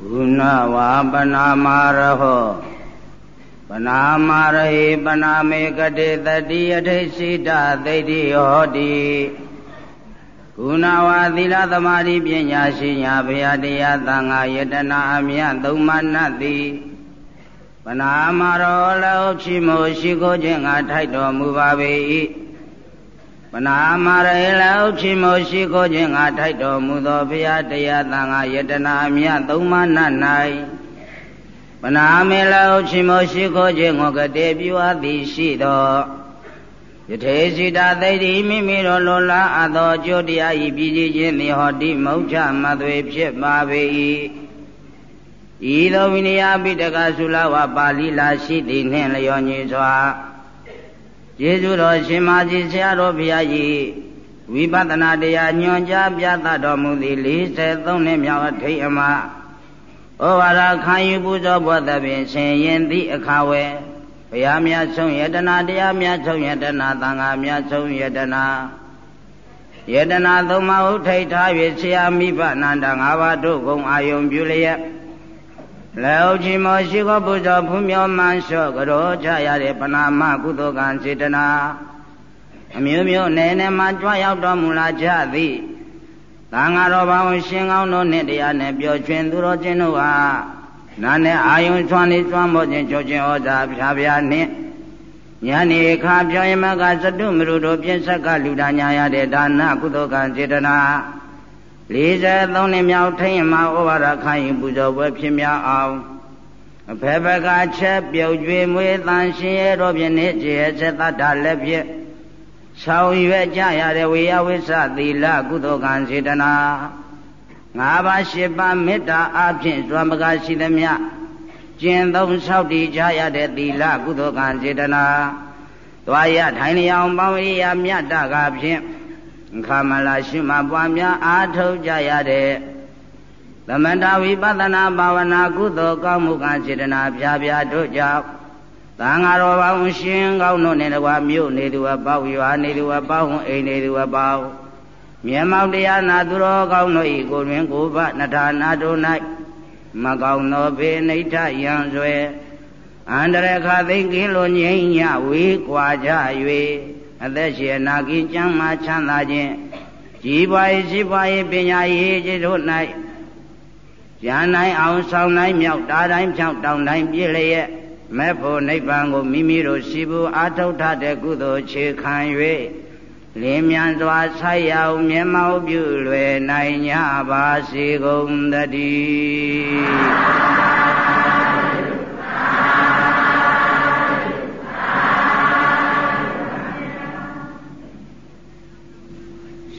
ဂုဏဝါပနာမာရဟောပနာမာရေပနာမေကတိတတိအထိစိတသိတိဟောတိကုဏဝါသီလသမာဓိပညာရှိညာဘုရားတရားသံဃာယတနာအမြတ်သုံးမနတ်သည်ပနာမာရောလောချီမိုရှိကိုခြင်းငါထိုက်တော်မူပါပေ၏ ပနာမာရေလောချီမိုရှိကိုခြင်းငါထိုက်တော်မူသောဘုရားတရားသံဃာယတနာအမြတ်သုံးမနတ်၌ပနာမေလောချီမိုရှိကိုခြင်းကိုကတိပြုအပ်သည်ရှိသောယထေစိတာသိတိမိမိတို့လိုလားအပ်သောအကျိုးတရားဤပြည်ကြီးခြင်းသည်ဟောတိမௌချမသွေဖြစ်ပါပေ၏ဤသောဝိနည်းပိတကသုလဝပါဠိလာရှိသည်နှင့်လျော်ညီစွာ ကျေးဇူးတော်ရှင်မာကြီးဆရာတော်ဘုရားကြီးဝိပဿနာတရားညွှန်ကြားပြသတော်မူသည်43နှစ်မြောက်အထိတ်အမဩဝါဒခံယူပူဇော်ဘုရားဖြင့်ရှင်ရင်သည့်အခါဝယ်ဘုရားမြတ်ဆုံးယတနာတရားမြတ်ဆုံးယတနာသံဃာမြတ်ဆုံးယတနာယတနာသုံးပါးဟုထိတ်ထား၍ဆရာမိဘနန္ဒ၅ပါးတို့ကုံအာယုံပြုလျက် လောချီမောရှိခောဘုဇောဖူးမြောမှန်လျှော့ကြောချရတဲ့ပနာမကုသိုလ်ကံစေတနာအမျိုးမျိုးနယ်နယ်မှာကြွရောက်တော်မူလာကြသည်သံဃာတော်ဘာဝရှင်ကောင်းတို့နှင့်တရားနဲ့ပြောချင်သူတော်ချင်းတို့ဟာနာနဲ့အာယုံချွမ်းနေကျွမ်းမောခြင်းကြောခြင်းဩဇာဖြာဖြာနှင့်ညနေခါပြောရင်မကသတုမရုတို့ပြင်းဆက်ကလူဒါညာရတဲ့ဒါနကုသိုလ်ကံစေတနာ 43နှစ်မြောက်ထိန်မှာဩဝါဒခံယူပူဇော်ပွဲဖြစ်များအောင်အဖေဘကချက်ပြုတ်ကျွေမွေးတန်ရှင်ရဲ့တော်ဖြင့်နေကျေဆက်တတ်တာလည်းဖြစ်ဆောင်ရွက်ကြရတဲ့ဝေယဝိသသီလကုသိုလ်ကံစေတနာငါးပါးရှစ်ပါးမေတ္တာအဖြစ်ဇွမ်းပကားရှိသမျှကျင့်သုံးဆောက်တည်ကြရတဲ့သီလကုသိုလ်ကံစေတနာသွားရထိုင်လျောင်ပေါင်းရိယာမြတ်တကားဖြင့် ခမလာရှိမှပွားများအားထုတ်ကြရတဲ့သမထဝိပဿနာဘာဝနာကုသိုလ်ကောင်းမှုကစေတနာပြပြတို့ကြောင့်သံဃာတော်ပေါင်းရှင်ကောင်းတို့နဲ့တကွာမြို့နေသူအပေါရွာနေသူအပေါအိမ်နေသူအပေါမြတ်မောင်တရားနာသူတော်ကောင်းတို့ဤကိုတွင်ကိုဘနထာနာတို့၌မကောင်းသောဘေနိဋ္ဌယံဆွဲအန္တရခသိကင်းလိုငြိမ်းညဝေးကွာကြ၍ အသက်ရှင်အနာကင်းကျမ်းမာချမ်းသာခြင်းကြီးပွားရေးရှိပွားရေးပညာရေးခြင်းတို့၌ဉာဏ်နိုင်အောင်ဆောင်နိုင်မြောက်တာတိုင်းဖြောင်းတောင်တိုင်းပြည့်လျက်မဲ့ဖို့နိဗ္ဗာန်ကိုမိမိတို့ရှိဖို့အာထုတ်ထတဲ့ကုသိုလ်ခြေခံ၍လင်းမြန်စွာဆိုက်ရောက်မျက်မှောက်ပြုလွယ်နိုင်ကြပါစေကုန်သတည်း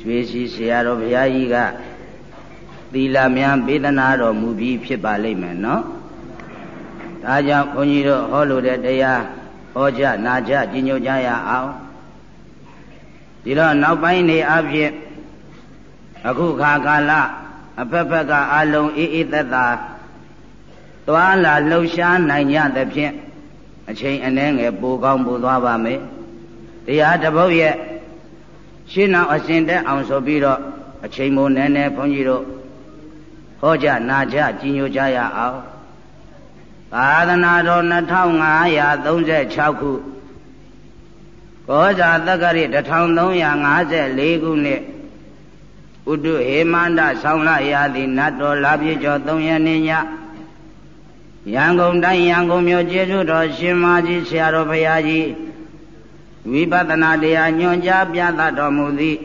ရွှေရှိဆရာတော်ဘုရားကြီးကသီလမြန်ပေးသနာတော်မူပြီးဖြစ်ပါလိမ့်မယ်နော်ဒါကြောင့်ဘုန်းကြီးတို့ဟောလို့တဲ့တရားဟောကြနာကြကြည်ညိုကြရအောင်ဒီတော့နောက်ပိုင်းနေအဖြစ်အခုခါကာလအဖက်ဖက်ကအာလုံအေးအေးသက်သာသွားလာလှုပ်ရှားနိုင်ကြသဖြင့်အချိန်အနည်းငယ်ပိုကောင်းပိုသွားပါမယ်တရားတပုတ်ရဲ့ ရှင်းအောင်အစဉ်တက်အောင်ဆိုပြီးတော့အချိန်မိုးနည်းနည်းဘုန်းကြီးတို့ဟောကြနာကြကြီးညိုကြရအောင်သာသနာတော်2536ခုကောဇာတက္ကရိ1354ခုနှစ်ဥတုဟေမန္တဆောင်းလရာသီနတ်တော်လာပြည့်ကျော်3ရက်နေ့ညရန်ကုန်တိုင်းရန်ကုန်မြို့ကျေးဇူးတော်ရှင်မာကြီးဆရာတော်ဘုရားကြီး ဝိပဿနာတရားညွှန်ကြားပြသတော်မူသည့်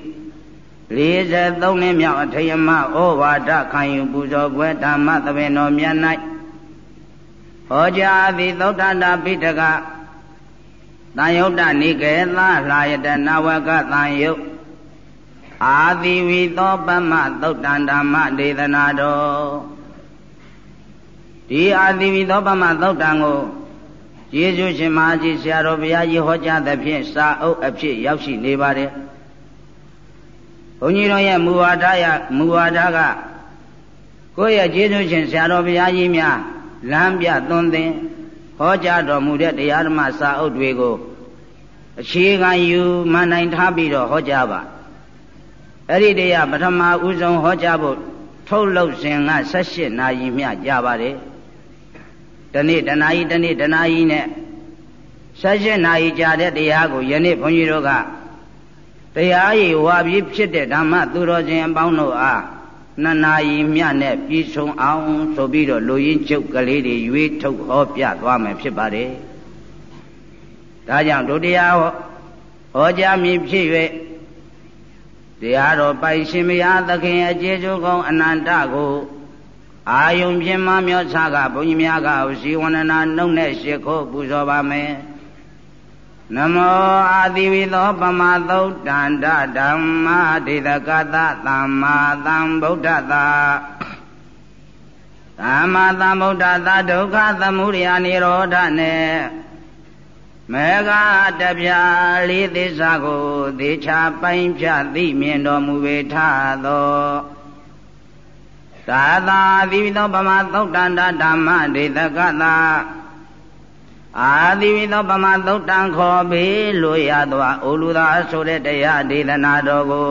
43နှစ်မြောက်အထိယမဩဝါဒခံယူပူဇော်ပွဲဓမ္မသဘင်တော်မြတ်၌ဟောကြားသည်သုဒ္ဓတာပိဋကသံယုတ်တနိကေသလာယတနဝကသံယုတ်အာသီဝီသောပမသုတ်တန်ဓမ္မဒေသနာတော်ဒီအာသီဝီသောပမသုတ်တန်ကို ယေရှုရှင်မကြီးဆရာတော်ဘုရားကြီးဟောကြားသဖြင့်စာအုပ်အဖြစ်ရောက်ရှိနေပါတယ်ဘုန်းကြီးတို့ရဲ့မူဝါဒရမူဝါဒကကိုယ့်ရဲ့ကျေးဇူးရှင်ဆရာတော်ဘုရားကြီးများလမ်းပြသွန်သင်ဟောကြားတော်မူတဲ့တရားဓမ္မစာအုပ်တွေကိုအခြေခံယူမှန်နိုင်ထားပြီးတော့ဟောကြားပါအဲ့ဒီတရားပထမဦးဆုံးဟောကြားဖို့ထုတ်လုပ်စဉ်က18နာရီမြကြာပါတယ် တနေ့တနာရီတနေ့တနာရီနဲ့18နာရီကြာတဲ့တရားကိုယနေ့ဘုန်းကြီးတို့ကတရားရည်ဝါပြီးဖြစ်တဲ့ဓမ္မသူတော်ရှင်အပေါင်းတို့အားနှစ်နာရီမြနဲ့ပြီးဆုံးအောင်ဆိုပြီးတော့လူရင်းချုပ်ကလေးတွေရွေးထုတ်ဟောပြသွားမယ်ဖြစ်ပါတယ်။ဒါကြောင့်ဒုတိယဟောကြားမည်ဖြစ်၍တရားတော်ပိုင်ရှင်မယားသခင်အကျေကျိုးကောင်းအနန္တကို အာယုံဖြင့်မမျောချကဘုန်းကြီးများကဇီဝန္ဒနာနှုတ်နဲ့ရှ िख ို့ပူဇော်ပါမယ်။နမောအာတိဝိသောပမသုတ်တန္တဓမ္မာဒေသကတသမ္မာသမ္ဗုဒ္ဓတာသမ္မာသမ္ဗုဒ္ဓတာဒုက္ခသမုဒယនិရောဓနဲ့မေဃတပြာလေးသစ္စာကိုသေချာပိုင်းဖြတ်သိမြင်တော်မူပေထသော သာသာသီဝိသောပမသုတ်တန္တဓမ္မဒေသကတာအာသီဝိသောပမသုတ်တံခေါ်ပေလို့ရသောအိုလူသာဆိုတဲ့တရားဒေသနာတော်ကို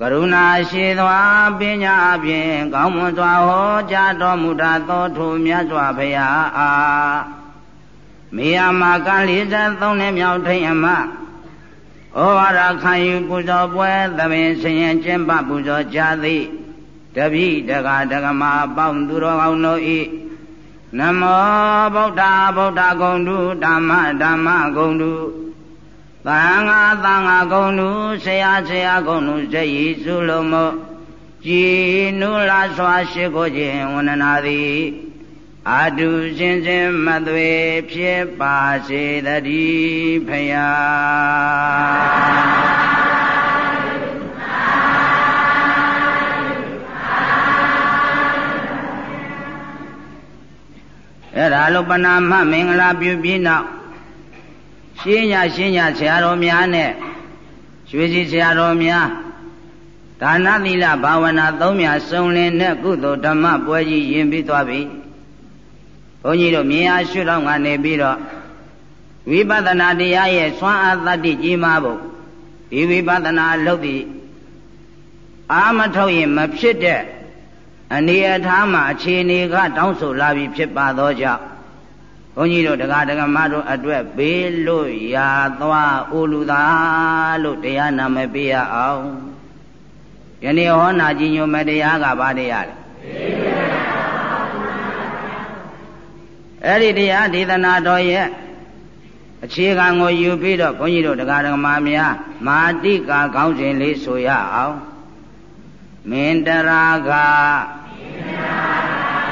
ကရုဏာရှိသောပညာဖြင့်ကောင်းမွန်စွာဟောကြားတော်မူတာသောထိုမြတ်စွာဘုရားအားမေယမကံ43နှစ်မြောက်ထိန်အမဩဝါဒခံယူပူဇော်ပွဲသမင်ဆင်ရင်ကျင့်ပပူဇော်ကြသည် တပိတကဒကမအပေါင်းသူတော်ကောင်းတို့၏နမောဗုဒ္ဓဗုဒ္ဓဂုံတုဓမ္မဓမ္မဂုံတုသံဃာသံဃာဂုံတုဆရာဆရာဂုံတုဇေယီစုလုံးမောကြည်နုလာစွာရှိခိုးခြင်းဝန္ဒနာသည်အာတုရှင်စဉ်မသွေဖြစ်ပါစေတည်းဖယား အဲ့ဒါလို့ပနာမမင်္ဂလာပြုပြီးနောက်ရှင်းညာရှင်းညာဆရာတော်များနဲ့ရွှေစီဆရာတော်များဒါနသီလဘာဝနာသုံးများစုံလင်တဲ့ကုသိုလ်ဓမ္မပွဲကြီးရင်ပြီးသွားပြီဘုန်းကြီးတို့မြင်အားရှုထောင့်ကနေပြီးတော့ဝိပဿနာတရားရဲ့စွမ်းအားတတ္တိကြီးမားဖို့ဒီဝိပဿနာလုပ်သည်အာမထုတ်ရင်မဖြစ်တဲ့ အနေအထားမှာအခြေအနေကတောင်းဆိုလာပြီဖြစ်ပါသောကြောင့်ဘုန်းကြီးတို့တရားဓမ္မတို့အတွက်ဘေးလို့ရာသွားအိုလူသာလို့တရားနာမပေးရအောင်ယနေ့ဟောနာကြီးညိုမတရားကဘာတရားလဲအဲ့ဒီတရားဒေသနာတော်ရဲ့အခြေခံကိုယူပြီးတော့ဘုန်းကြီးတို့တရားဓမ္မများမာတိကာခေါင်းစဉ်လေးဆိုရအောင်မင်တရာက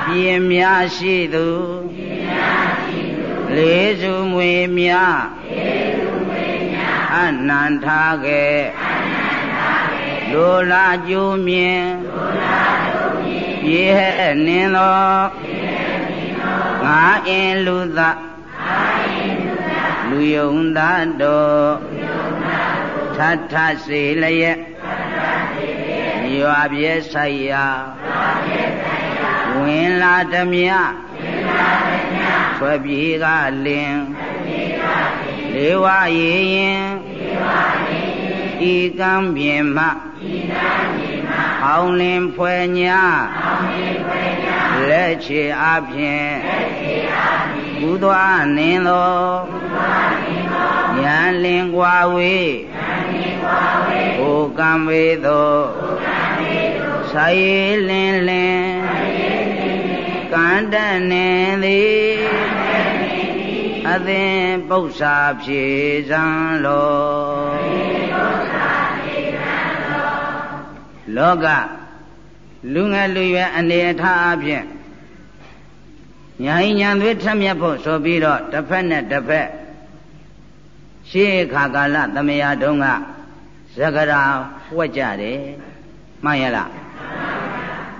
ပြင်းများရှိသူလေးစုမွေများအနန္ထာကေလိုလာကျိုးမြင်ပြေဟဲ့နင်းသောငါအင်းလူသာလူယုံသာတော်ထထစေလျက် ရွာပြဲဆိုင်ရာဝင်လာဓမြထွက်ပြေးကလင်လေဝရေရင်ဤကံပြင်မှအောင်လင်ဖွဲညာလက်ချေအဖြင့်ကုသွားနင်းသောဉာဏ်လင်ကွာဝေးဟိုကံဝေသော ဆိုင်လင်းလင်းကန္တနေသည်အသင်ပု္ပ္ပာဖြေစံလောလောကလူငယ်လူရွယ်အနေအထားအဖြင့်ညာဟိညာသွေးထက်မြက်ဖို့ဆိုပြီးတော့တစ်ဖက်နဲ့တစ်ဖက်ရှေးခါကာလသမယတုန်းကဇဂရာဝှက်ကြတယ် မှန်ရလား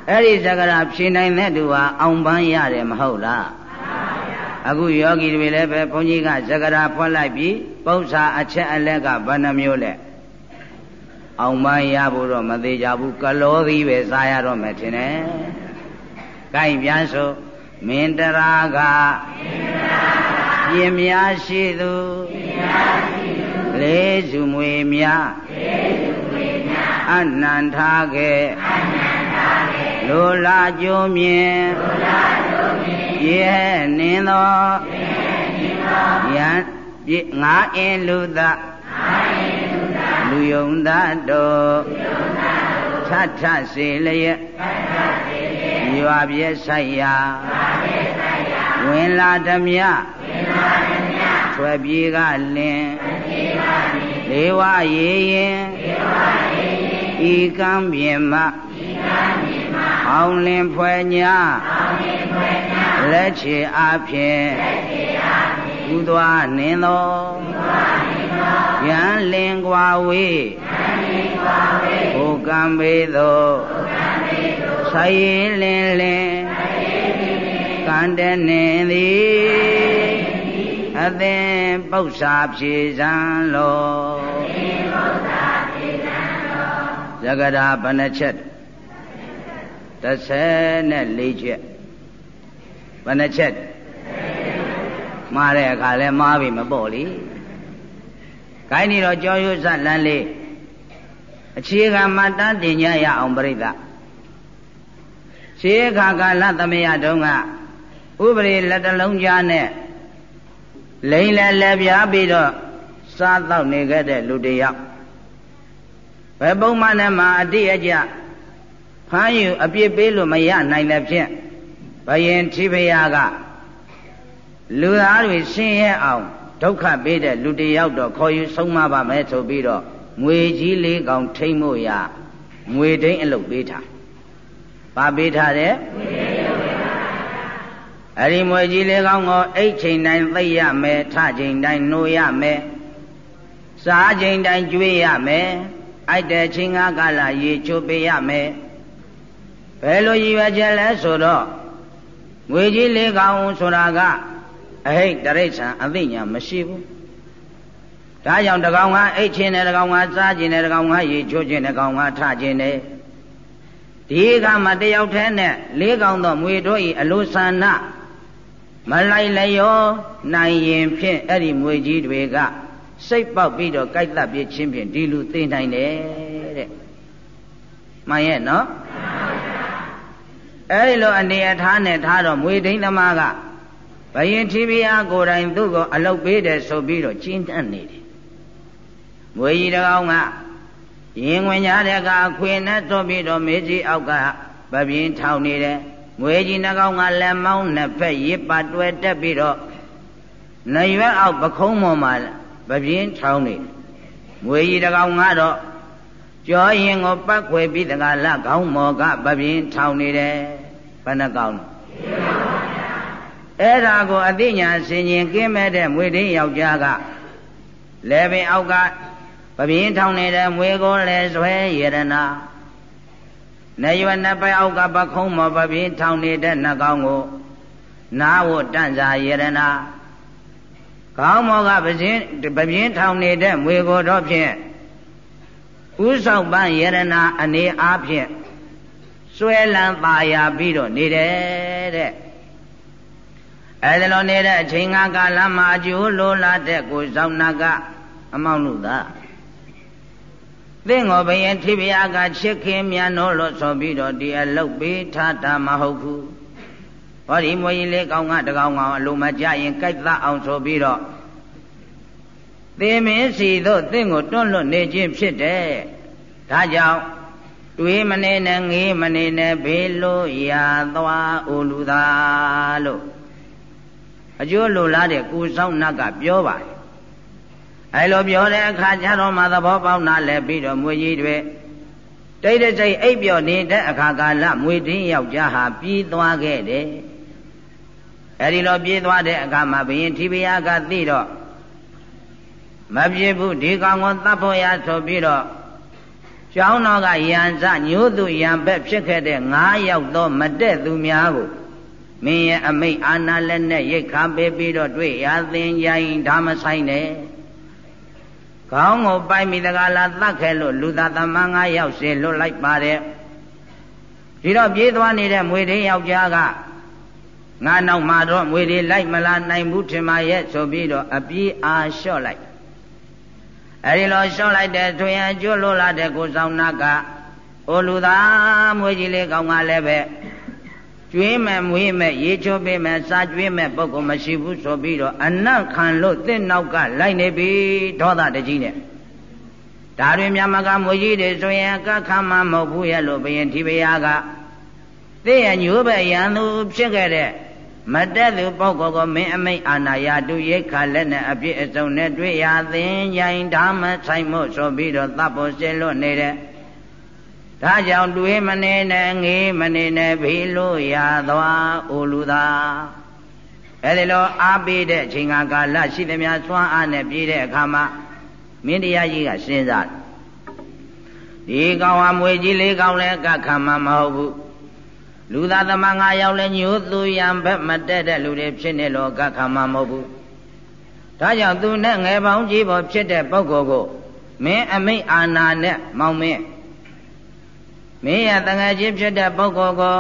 အဲ့ဒီသက္ကရာဖြေနိုင်တဲ့သူဟာအောင်ပန်းရတယ်မဟုတ်လားအခုယောဂီတွေလည်းပဲဘုန်းကြီးကသက္ကရာဖွက်လိုက်ပြီးပု္ပ္ပာအချက်အလက်ကဘယ်နှမျိုးလဲအောင်ပန်းရဖို့တော့မသေးကြဘူးကလောသီးပဲစားရတော့မယ်ထင်တယ်။ကိုင်ပြန်ဆိုမင်တရာကပြင်များရှိသူလေးစုမွေများ အနန္ထာကေလိုလာကြိုးမြင်ရဲ့နင်းသောယံငါအင်းလူသလူယုံသတော်ထထစေလျက်ရွာပြည့်ဆိုင်ရာဝင်လာဓမြဆွဲပြေကလင်လေဝရေရင် ဤကံပြင်မအောင်လင်ဖွယ်ညာလက်ချေအားဖြင့်ဥသွားနင်းသောယံလင်ကွာဝေးဟိုကံပေသောဆိုင်လင်လင်ကံတနေသည်အသင်ပု္ပ္ပာဖြေစံလော ဇဂရာဘဏ္ဍချက်34ချက်ဘယ်နှချက်မှားတဲ့အခါလဲမှားပြီမပေါ့လေခိုင်းနေတော့ကြောရွတ်စလန်းလေးအခြေခံမှတန်းတင်ကြရအောင်ပြိဿရှေးခါကာလသမယတုန်းကဥပရိလက်တလုံးကြားနဲ့လိမ့်လဲလဲပြားပြီးတော့စားတော့နေခဲ့တဲ့လူတယောက် ဘယ်ပုံမှန်နဲ့မှအတိအကျဖမ်းယူအပြစ်ပေးလို့မရနိုင်တဲ့ဖြင့်ဘယင်ထိဖရာကလူသားတွေဆင်းရဲအောင်ဒုက္ခပေးတဲ့လူတယောက်တော့ခေါ်ယူဆုံးမပါမယ်ဆိုပြီးတော့ငွေကြီးလေးကောင်ထိမ့်မို့ရငွေဒိန်းအလုပ်ပေးထား။ဘာပေးထားတဲ့အဲ့ဒီငွေကြီးလေးကောင်ကိုအိတ်ချိန်တိုင်းသိရမယ်ထချိန်တိုင်းနှိုးရမယ်စားချိန်တိုင်းကျွေးရမယ် အိုက်တဲ့ချင်းကားကလာရေချိုးပေးရမယ်ဘယ်လိုရည်ရွယ်ချက်လဲဆိုတော့ငွေကြီးလေးကောင်ဆိုတာကအဟိတ်တရိษံအသိညာမရှိဘူးဒါကြောင့်တကောင်ကအိတ်ချင်းနဲ့တကောင်ကစားခြင်းနဲ့တကောင်ကရေချိုးခြင်းနဲ့တကောင်ကထခြင်းနဲ့ဒီကမှတယောက်တည်းနဲ့လေးကောင်သောမွေတို့ဤအလိုဆန္ဒမလိုက်လျောနိုင်ရင်ဖြင့်အဲ့ဒီမွေကြီးတွေက စိတ်ပေါက်ပြီးတော့ကြိုက်တပ်ပြချင်းဖြင့်ဒီလူသိနိုင်တယ်တဲ့မှန်ရဲ့နော်အဲဒီလိုအနေအထားနဲ့ထားတော့မွေဒိန်းသမားကဘယင်ထိပိယကိုယ်တိုင်သူ့ကိုအလုတ်ပေးတယ်ဆိုပြီးတော့ကျင်းတတ်နေတယ်မွေကြီးတကောင်ကရင်ဝင်ကြတဲ့ကအခွေနဲ့တွပြီးတော့မေကြီးအောက်ကဗပြင်းထောင်နေတယ်ငွေကြီးနှကောင်ကလက်မောင်းနှစ်ဖက်ရစ်ပါတွဲတက်ပြီးတော့နရွက်အောက်ပခုံးပေါ်မှာ ဗပြင်းထောင်နေငွေကြီးတကောင်ကတော့ကြောရင်ကိုပတ်ခွေပြီးတကလခေါင်းမော်ကပပြင်းထောင်နေတယ်ဘယ်နှကောင်အဲ့ဒါကိုအသိဉာဏ်ဆင်ញင်ကင်းမဲ့တဲ့မွေဒင်းယောက်ျားကလဲပင်အောက်ကပပြင်းထောင်နေတဲ့မွေကိုလဲဆွဲယရနာနေရွယ်နှစ်ပိုက်အောက်ကပခုံးမော်ပပြင်းထောင်နေတဲ့နှကောင်ကိုနာဝတန့်စာယရနာ ခေါင်းမော်ကပပြင်းပပြင်းထောင်နေတဲ့မွေကိုတော့ဖြင့်ဥဆောင်ပန်းယရနာအနေအားဖြင့်စွဲလန်းပါရပြီးတော့နေတယ်တဲ့အဲဒါလိုနေတဲ့အချိန်ကာလမှာအကျိုးလိုလားတဲ့ကိုဆောင်နာကအမောင်းလို့သာသင်္ဃောဘယင်ထိပယကချစ်ခင်မြန်လို့လို့ဆိုပြီးတော့ဒီအလုတ်ပေးထားတာမဟုတ်ဘူး ဟောဒီမွေကြီးလေးကောင်းကတကောင်ကောင်အလိုမကြရင်ကြိုက်သအောင်ဆိုပြီးတော့သင်မင်းစီတို့သင်ကိုတွန့်လွတ်နေခြင်းဖြစ်တယ်ဒါကြောင့်တွေးမနေနဲ့ငေးမနေနဲ့ဘေးလို့ရာသွားအိုလူသာလို့အကျိုးလိုလားတဲ့ကိုဆောင်နတ်ကပြောပါတယ်အဲလိုပြောတဲ့အခါကျတော့မှသဘောပေါက်နာလဲပြီးတော့မွေကြီးတွေတိတ်တိတ်အိပ်ပျော်နေတဲ့အခါကာလမွေတင်းယောက်ျားဟာပြီးသွားခဲ့တယ် အဲဒီလိုပြေးသွားတဲ့အခါမှာဘုရင်ထိပယားကသိတော့မပြေဘူးဒီကောင်ကိုတတ်ဖို့ရဆိုပြီးတော့ကျောင်းတော်ကယံစညိုးသူယံဘက်ဖြစ်ခဲ့တဲ့၅ယောက်သောမတက်သူများကိုမင်းရဲ့အမိတ်အာနာလက်နဲ့ရိတ်ခါပေးပြီးတော့တွေ့ရသင်ကြရင်ဒါမဆိုင်နဲ့ခေါင်းကိုပိုက်မိတကလာတတ်ခဲ့လို့လူသားသမန်၅ယောက်စီလွတ်လိုက်ပါတယ်ဒီတော့ပြေးသွားနေတဲ့မွေသေးယောက်ျားက ငါနောက်မှာတော့မွေသေးလိုက်မလာနိုင်ဘူးထင်ပါရဲ့ဆိုပြီးတော့အပြေးအားလျှော့လိုက်အဲဒီလိုလျှော့လိုက်တဲ့ထွင်ရကျွတ်လို့လာတဲ့ကိုဆောင်နာကဩအိုလူသားမွေးကြီးလေးကောင်းကလည်းပဲကျွေးမဲ့မွေးမဲ့ရေချိုးပေးမဲ့စာကျွေးမဲ့ပုဂ္ဂိုလ်မရှိဘူးဆိုပြီးတော့အနတ်ခံလို့တင့်နောက်ကလိုက်နေပြီဒေါသတကြီးနဲ့ဒါတွေမြမကမွေးကြီးတွေဆိုရင်ကခမ်းမမဟုတ်ဘူးရဲ့လို့ဘယင်ဒီဘရားကသိရညိုးပဲရန်သူဖြစ်ခဲ့တဲ့ မတက်သူပုဂ္ဂိုလ်ကိုမင်းအမိတ်အာနာယတုရိခလက်နဲ့အပြည့်အစုံနဲ့တွေ့ရသင်ကြိုင်ဓမ္မဆိုင်မှုဆိုပြီးတော့သတ်ဖို့ရှင်းလွတ်နေတဲ့ဒါကြောင့်တွေးမနေနဲ့ငေးမနေနဲ့ဘေးလို့ရသွားအိုလူသာအဲဒီလိုအားပေးတဲ့အချိန်ကာလရှိသမျှစွမ်းအားနဲ့ပြည့်တဲ့အခါမှာမင်းတရားကြီးကစဉ်းစားဒီကောင်ဟာမွေကြီးလေးကောင်လည်းကခံမှာမဟုတ်ဘူး လူသားသမားငါရောက်လဲညို့သူရံဘက်မတက်တဲ့လူတွေဖြစ်နေလို့ကခံမှာမဟုတ်ဘူးဒါကြောင့်သူနဲ့ငယ်ပေါင်းကြီးပေါ်ဖြစ်တဲ့ပုဂ္ဂိုလ်ကိုမင်းအမိတ်အာနာနဲ့မောင်မင်းမင်းရတငယ်ချင်းဖြစ်တဲ့ပုဂ္ဂိုလ်ကို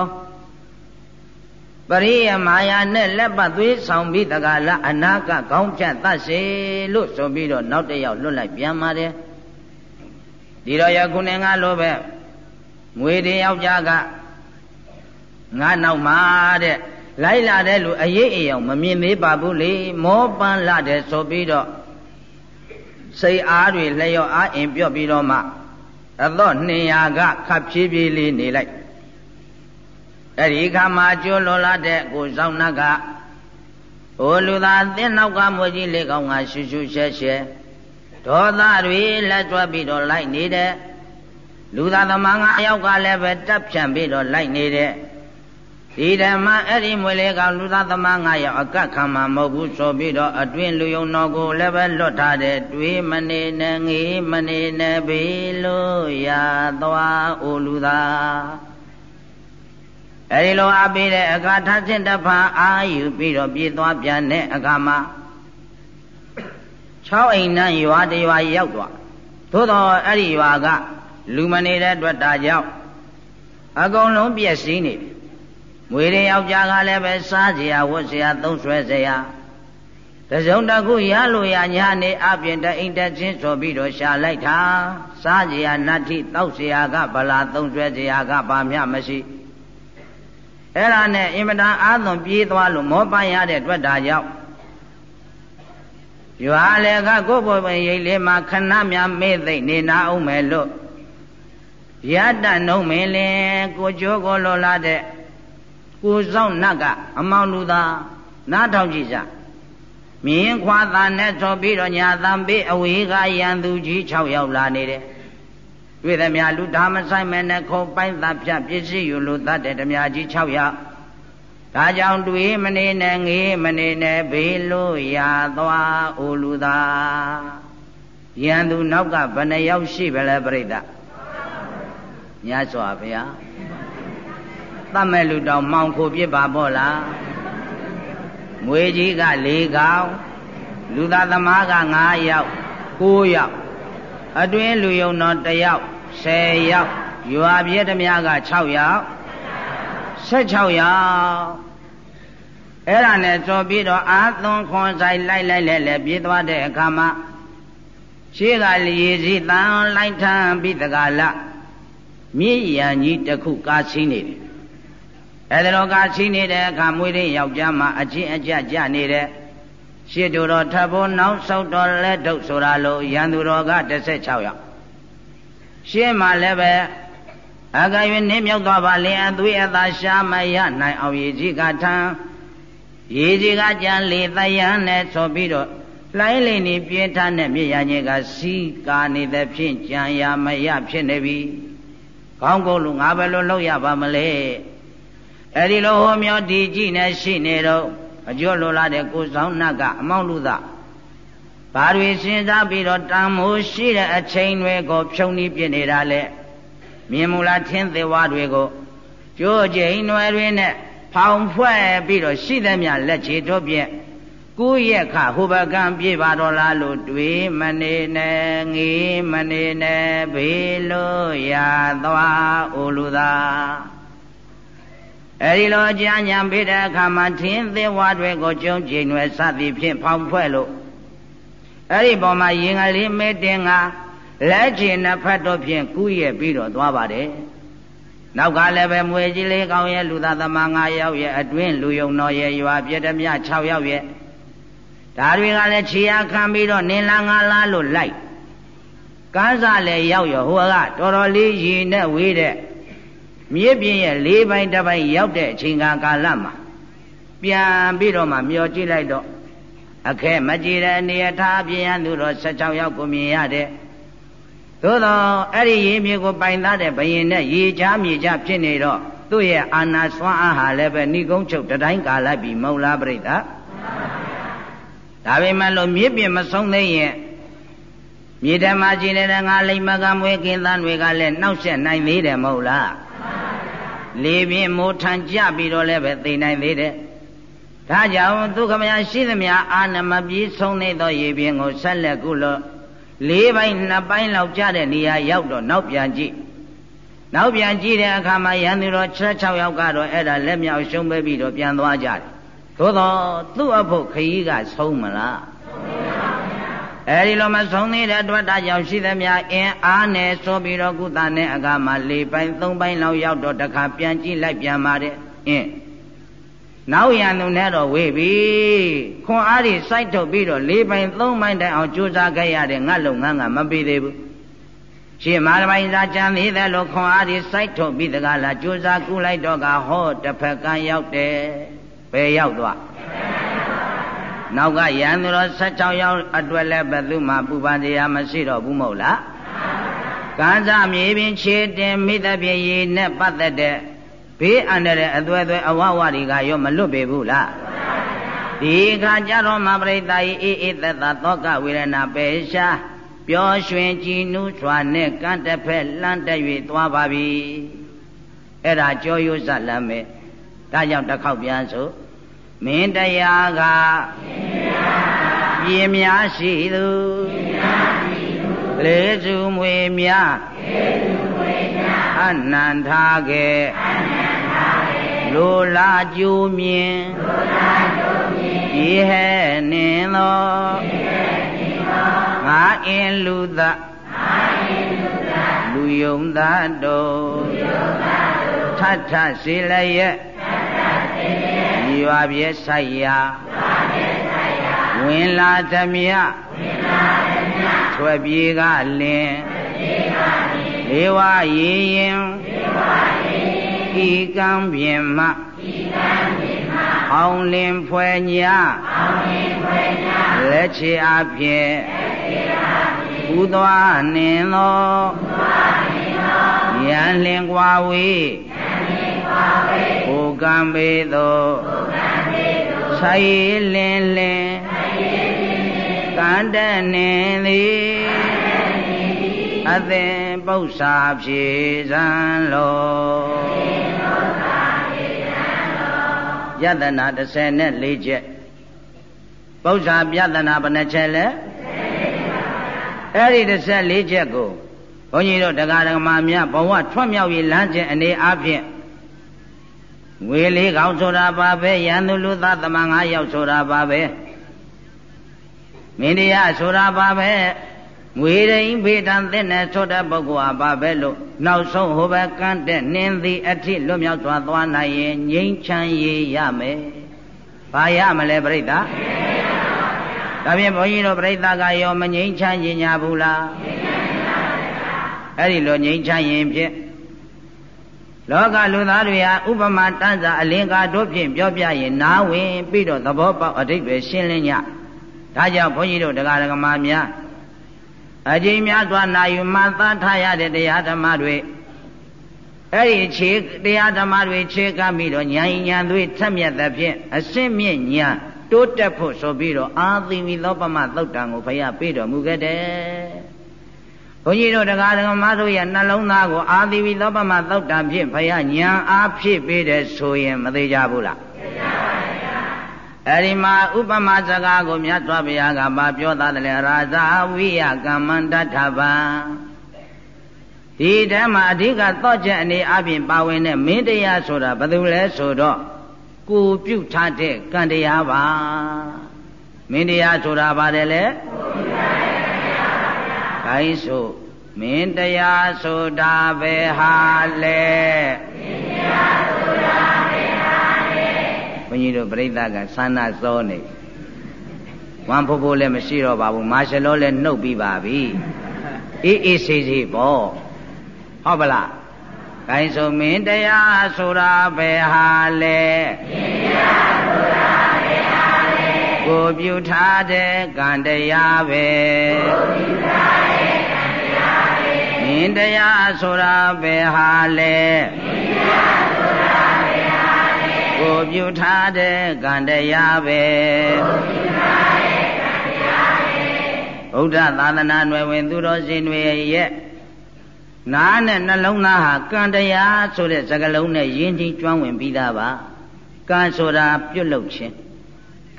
ပရိယမာယာနဲ့လက်ပတ်သွေးဆောင်ပြီးတကလားအနာကခေါင်းဖြတ်သတ်စေလို့ဆိုပြီးတော့နောက်တစ်ယောက်လွတ်လိုက်ပြန်ပါတယ်ဒီတော့ယခုနေငါလိုပဲငွေတွေယောက်ျားက ငါနောက်မှာတဲ့လိုက်လာတဲ့လူအရေးအယောင်မမြင်သေးပါဘူးလေမောပန်းလာတယ်ဆိုပြီးတော့စိတ်အားတွေလျော့အားအင်ပြော့ပြီးတော့မှအတော့200ကခပ်ဖြည်းဖြည်းလေးနေလိုက်အဲ့ဒီခါမှာကျွလွန်လာတဲ့ကိုဆောင်နတ်ကဟိုလူသားသင်းနောက်ကမွေကြီးလေးကောင်ကရှူရှူရှဲရှဲဒေါသတွေလက်တွက်ပြီးတော့လိုက်နေတဲ့လူသားသမားငါအယောက်ကလည်းပဲတပ်ဖြန့်ပြီးတော့လိုက်နေတဲ့ ဒီဓမ္မအဲ့ဒီမွေလေးကောင်လူသားသမားငါရောက်အကတ်ခံမှာမဟုတ်ဘူးဆိုပြီးတော့အတွင်လူယုံတော်ကိုလည်းပဲလွတ်ထားတဲ့တွေးမနေနဲ့ငေးမနေနဲ့ဘေးလို့ရသွားအိုလူသားအဲဒီလိုအားပေးတဲ့အခါထချင်းတဖန်အာယူပြီးတော့ပြေးသွားပြန်တဲ့အခါမှာ6အိမ်နှံရွာတရွာရောက်သွားသို့တော့အဲ့ဒီရွာကလူမနေတဲ့အတွက်ဒါကြောင့်အကုန်လုံးပြည့်စည်နေတယ် မွေရင်ယောက်ျားကလည်းပဲစားစရာဝတ်စရာသုံးဆွဲစရာတစုံတခုရလို့ရညာနေအပြင်တအိမ်တချင်းဆိုပြီးတော့ရှာလိုက်တာစားစရာနတ်တိတောက်စရာကဗလာသုံးဆွဲစရာကဘာမျှမရှိအဲ့ဒါနဲ့အင်မတန်အာသွန်ပြေးသွားလို့မောပန်းရတဲ့တွေ့တာကြောင့်ရွာလေကကိုယ့်ဘုံရိတ်လေးမှာခဏများမေ့သိမ့်နေနာအောင်မယ်လို့ရတ္တနှုံးမင်းလင်ကိုကြိုးကိုလိုလာတဲ့ ကိုဆောင်နတ်ကအမောင်လူသားနားထောင်ကြည့်စမြင်းခွာသားနဲ့ဆိုပြီးတော့ညာသံပေးအဝေးကရန်သူကြီး6ယောက်လာနေတယ်တွေ့သည်များလူဓမ္မဆိုင်မဲ့နဲ့ခုံပိုင်းသဖြတ်ပစ္စည်းယူလို့တတ်တဲ့ဓမြကြီး6ယောက်ဒါကြောင့်တွေးမနေနဲ့ငေးမနေနဲ့ဘေးလို့ရသွားအိုလူသားရန်သူနောက်ကဘယ်နှယောက်ရှိပဲလဲပြိဿညစွာဗျာ တတ်မဲ့လူတောင်မောင်ခိုပြစ်ပါပေါ့လားမွေကြီးက၄ကောင်လူသားသမားက9ယောက်9ယောက်အတွင်းလူယုံတော်1ယောက်10ယောက်ရွာပြည့်ဓမြက6ယောက်16ယောက်အဲ့ဒါနဲ့ကြော်ပြီးတော့အာသွန်ခွန်ဆိုင်လိုက်လိုက်လဲလဲပြေးသွားတဲ့အခါမှာရှေးကလေစီတန်လိုက်ထမ်းပြီးတကလားမြည်ရန်ကြီးတစ်ခုကားချင်းနေတယ် အဲ့ဒါတော့ကားချင်းနေတဲ့အခါမွေးတဲ့ယောက်ျားမှအချင်းအကြကြနေတဲ့ရှေ့တူတော်ထပ်ဖို့နောက်ဆောက်တော်လက်ဒုတ်ဆိုတာလို့ရန်သူတော်က16ယောက်ရှေ့မှာလည်းပဲအကရွေနင်းမြောက်သွားပါလင်အသွေးအသာရှာမရနိုင်အောင်ရည်ကြီးကထံရည်ကြီးကကြံလေတယံနဲ့ဆိုပြီးတော့လိုင်းလိန်နေပြင်းထားတဲ့မြေရကြီးကစီးကာနေတဲ့ဖြင့်ကြံရမရဖြစ်နေပြီခေါင်းကုန်းလူငါဘယ်လိုလုပ်ရပါမလဲ အဲ့ဒီလိုဟောမျောဒီကြည့်နေရှိနေတော့အကျော်လိုလာတဲ့ကိုဆောင်နတ်ကအမောင်းလူသားဘာတွေစဉ်းစားပြီးတော့တန်မိုးရှိတဲ့အချိန်တွေကိုဖြုံနှီးပြနေတာလဲမြင်မူလားထင်းသေးဝါတွေကိုကြိုးကျိန်နွယ်တွေနဲ့ဖောင်ဖွဲ့ပြီးတော့ရှိသမျှလက်ချေတို့ဖြင့်ကိုယ့်ရဲ့ခဟိုဘကံပြေပါတော့လားလို့တွေးမနေနဲ့ငေးမနေနဲ့ဘေးလို့ရသွားအိုလူသာ အဲဒီလိုအကြံဉာဏ်ပေးတဲ့အခါမှာထင်းသေးဝါတွေကိုကျုံကျိန်ွယ်စသည်ဖြင့်ဖောင်ဖွဲ့လို့အဲ့ဒီပေါ်မှာရင်ကလေးမဲတင်ကလက်ချင်နှစ်ဖက်တို့ဖြင့်ကူးရဲ့ပြီးတော့သွားပါတယ်နောက်ကလည်းပဲမွေကြီးလေးကောင်းရဲ့လူသားသမား9ယောက်ရဲ့အတွင်းလူယုံတော်ရဲ့ရွာပြည့်တမြ6ယောက်ရဲ့ဒါတွေကလည်းခြေရခံပြီးတော့နင်းလာငါလားလို့လိုက်ကန်းစားလည်းရောက်ရဟိုကတော်တော်လေးရည်နဲ့ဝေးတဲ့ မြစ်ပြင်းရဲ့လေးပိုင်းတစ်ပိုင်းရောက်တဲ့အချိန်ကာလမှာပြန်ပြီးတော့မှမျောကြည့်လိုက်တော့အခဲမကြည်တဲ့အနေအထားပြင်ရသူတော့16ယောက်ကိုမြင်ရတဲ့သို့တော့အဲ့ဒီရေမြေကိုပိုင်သားတဲ့ဘယင်နဲ့ရေချားမြေချားဖြစ်နေတော့သူ့ရဲ့အာနာစွမ်းအားဟာလည်းပဲဏိကုံးချုပ်တတိုင်းကာလိုက်ပြီမဟုတ်လားပြိတ္တာဒါပေမဲ့လို့မြစ်ပြင်မဆုံးသေးရင်မြေဓမ္မကြီးနေတဲ့ငါလိမ္မကမွေးကင်းသားတွေကလည်းနှောက်ယှက်နိုင်သေးတယ်မဟုတ်လား လေပြင်းမိုးထန်ကြပြီးတော့လည်းပဲသိနိုင်သေးတယ်ဒါကြောင့်သူခမရရှိသမျှအာနမပြေဆုံးနေသောရေပြင်းကိုဆက်လက်ကုလို့လေးပိုင်းနှစ်ပိုင်းလောက်ကြတဲ့နေရာရောက်တော့နောက်ပြန်ကြည့်နောက်ပြန်ကြည့်တဲ့အခါမှာရန်သူတော်6ယောက်ကတော့အဲ့ဒါလက်မြောက်ရှုံးပေးပြီးတော့ပြန်သွားကြတယ်သို့တော့သူ့အဖို့ခရီးကဆုံးမလား အဲဒီလိုမဆုံးသေးတဲ့အတွက်ဒါကြောင့်ရှိသမျှအင်းအားနဲ့ဆိုပြီးတော့ကုသနဲ့အခါမှာ၄ပိုင်း၃ပိုင်းလောက်ရောက်တော့တခါပြန်ကြည့်လိုက်ပြန်ပါတယ်အင်းနောက်ရန်သူနဲ့တော့ဝေးပြီခွန်အားတွေစိုက်ထုတ်ပြီးတော့၄ပိုင်း၃ပိုင်းတိုင်အောင်ကြိုးစားခဲ့ရတဲ့ငါလုံငန်းကမပြီးသေးဘူးရှင်းမာရပိုင်းသာကြံသေးတယ်လို့ခွန်အားတွေစိုက်ထုတ်ပြီးတကားလားကြိုးစားကူလိုက်တော့ကဟောတစ်ဖက်ကရောက်တယ်ဘယ်ရောက်သွား နောက်ကရန်သူတော်16ယောက်အတွက်လည်းဘယ်သူမှပူပန်တရားမရှိတော့ဘူးမဟုတ်လားကံစားမြေပြင်ခြေတင်မိသဖြင့်ရေနဲ့ပတ်သက်တဲ့ဘေးအန္တရာယ်အသွဲသွဲအဝဝတွေကရောမလွတ်ပေဘူးလားဒီခါကြတော့မပရိသတ်ဤအေးအေးသက်သာသောကဝေဒနာပေရှားပျော်ရွှင်ကြည်နူးစွာနဲ့ကန့်တစ်ဖက်လှမ်းတက်၍သွားပါပြီအဲ့ဒါကြောရိုးစလမ်းမဲ့ဒါကြောင့်တစ်ခေါက်ပြန်ဆို မင်းတရားကပြင်းများရှိသူလေစုမွေများအနန္ထားခဲ့လိုလာကြိုးမြင်ရေဟဲ့နင်းသောငါအင်းလူသလူယုံသာတော်ထထစေလရဲ့ ရွာပြဲဆိုင်ရာဝင်လာသမျှထွက်ပြေးကလင်ဧဝရေရင်ဤကံပြင်မှအောင်လင်ဖွယ်ညာလက်ချေအဖြစ်ဥသွားနှင်သောယံလင်ကွာဝေးဘု ကံပေသောဆိုင်လင်လင်ကန္တနေသည်အသင်ပု္ပ္ပာဖြေစံလောယတနာ14ချက်ပု္ပ္ပာပြတနာဘယ်နှချက်လဲအဲ့ဒီ14ချက်ကိုဘုန်းကြီးတို့တရားဓမ္မများဘဝထွတ်မြောက်ရေးလမ်းစဉ်အနေအချင်း ငွေလေးကောင်းဆိုတာပါပဲရန်သူလူသားသမန်၅ယောက်ဆိုတာပါပဲမင်းတရားဆိုတာပါပဲငွေရင်းဖေတံတဲ့နဲ့ဆိုတဲ့ပုဂ္ဂိုလ်ဟာပါပဲလို့နောက်ဆုံးဟိုဘက်ကန်းတဲ့နင်းသည်အထိလွတ်မြောက်သွားသွားနိုင်ရင်ငြိမ်းချမ်းရေးရမယ်။ဘာရမလဲပြိဿ။ဒါဖြင့်ဘုန်းကြီးတို့ပြိဿကရောမငြိမ်းချမ်းရင်ညာဘူးလား။အဲ့ဒီလိုငြိမ်းချမ်းရင်ဖြင့် လောကလူသားတွေဟာဥပမာတန်းစာအလင်္ကာတို့ဖြင့်ပြောပြရင်နားဝင်ပြီးတော့သဘောပေါက်အတိတ်ပဲရှင်းလင်းကြဒါကြောင့်ဘုန်းကြီးတို့တရားဓမ္မများအကျဉ်းများစွာနာယူမှသတ်ထားရတဲ့တရားဓမ္မတွေအဲ့ဒီခြေတရားဓမ္မတွေခြေကပ်ပြီးတော့ဉာဏ်ဉာဏ်တွေထက်မြက်သဖြင့်အစင့်မြင့်ဉာဏ်တိုးတက်ဖို့ဆိုပြီးတော့အာသီဝီသောပမသုတ်တံကိုဘုရားပေးတော်မူခဲ့တယ် ဘုန်းကြီးတို့တရားဓမ္မတို့ရဲ့နှလုံးသားကိုအာသီဝီသောပမသုတ်တံဖြင့်ဘုရားဉာဏ်အားဖြည့်ပေးတယ်ဆိုရင်မသေးကြဘူးလားသိကြပါဗျာအဲ့ဒီမှာဥပမာစကားကိုမြတ်စွာဘုရားကပါပြောသားတယ်ရာဇာဝိယကမ္မန္တထဗံဒီဓမ္မအဓိကသော့ချက်အနေအပြင်ပါဝင်တဲ့မင်းတရားဆိုတာဘယ်သူလဲဆိုတော့ကိုပြုထားတဲ့ကံတရားပါမင်းတရားဆိုတာဘာတယ်လဲကိုပြုထားတဲ့ ကံတရားပါဗျာ gain ဆိုမင်းတရားဆိုတာပဲဟာလေမင်းတရားဆိုတာပဲဟာလေဘုန်းကြီးတို့ပြိဿကသာနာစောနေဝမ်ဖို့ဖို့လည်းမရှိတော့ပါဘူးမာရှလောလည်းနှုတ်ပြီးပါပြီအေးအေးဆေးဆေးပေါ့ဟုတ်ပလားဂိုင်းဆိုမင်းတရားဆိုတာပဲဟာလေမင်းတရားဆိုတာပဲဟာလေကိုပြုထားတဲ့ကံတရားပဲကိုပြုထားတဲ့ကံတရားပဲမ င်းတရားဆိုတာပဲဟာလေမင်းတရားဆိုတာပဲဟာလေကိုပြုထားတဲ့ကံတရားပဲကိုပြုထားတဲ့ကံတရားပဲဘုရားသာသနာ့နယ်ဝင်သူတော်စင်တွေရဲ့နားနဲ့နှလုံးသားဟာကံတရားဆိုတဲ့စကားလုံးနဲ့ယဉ်ကျေးကျွမ်းဝင်ပြီးသားပါကံဆိုတာပြုတ်လုခြင်း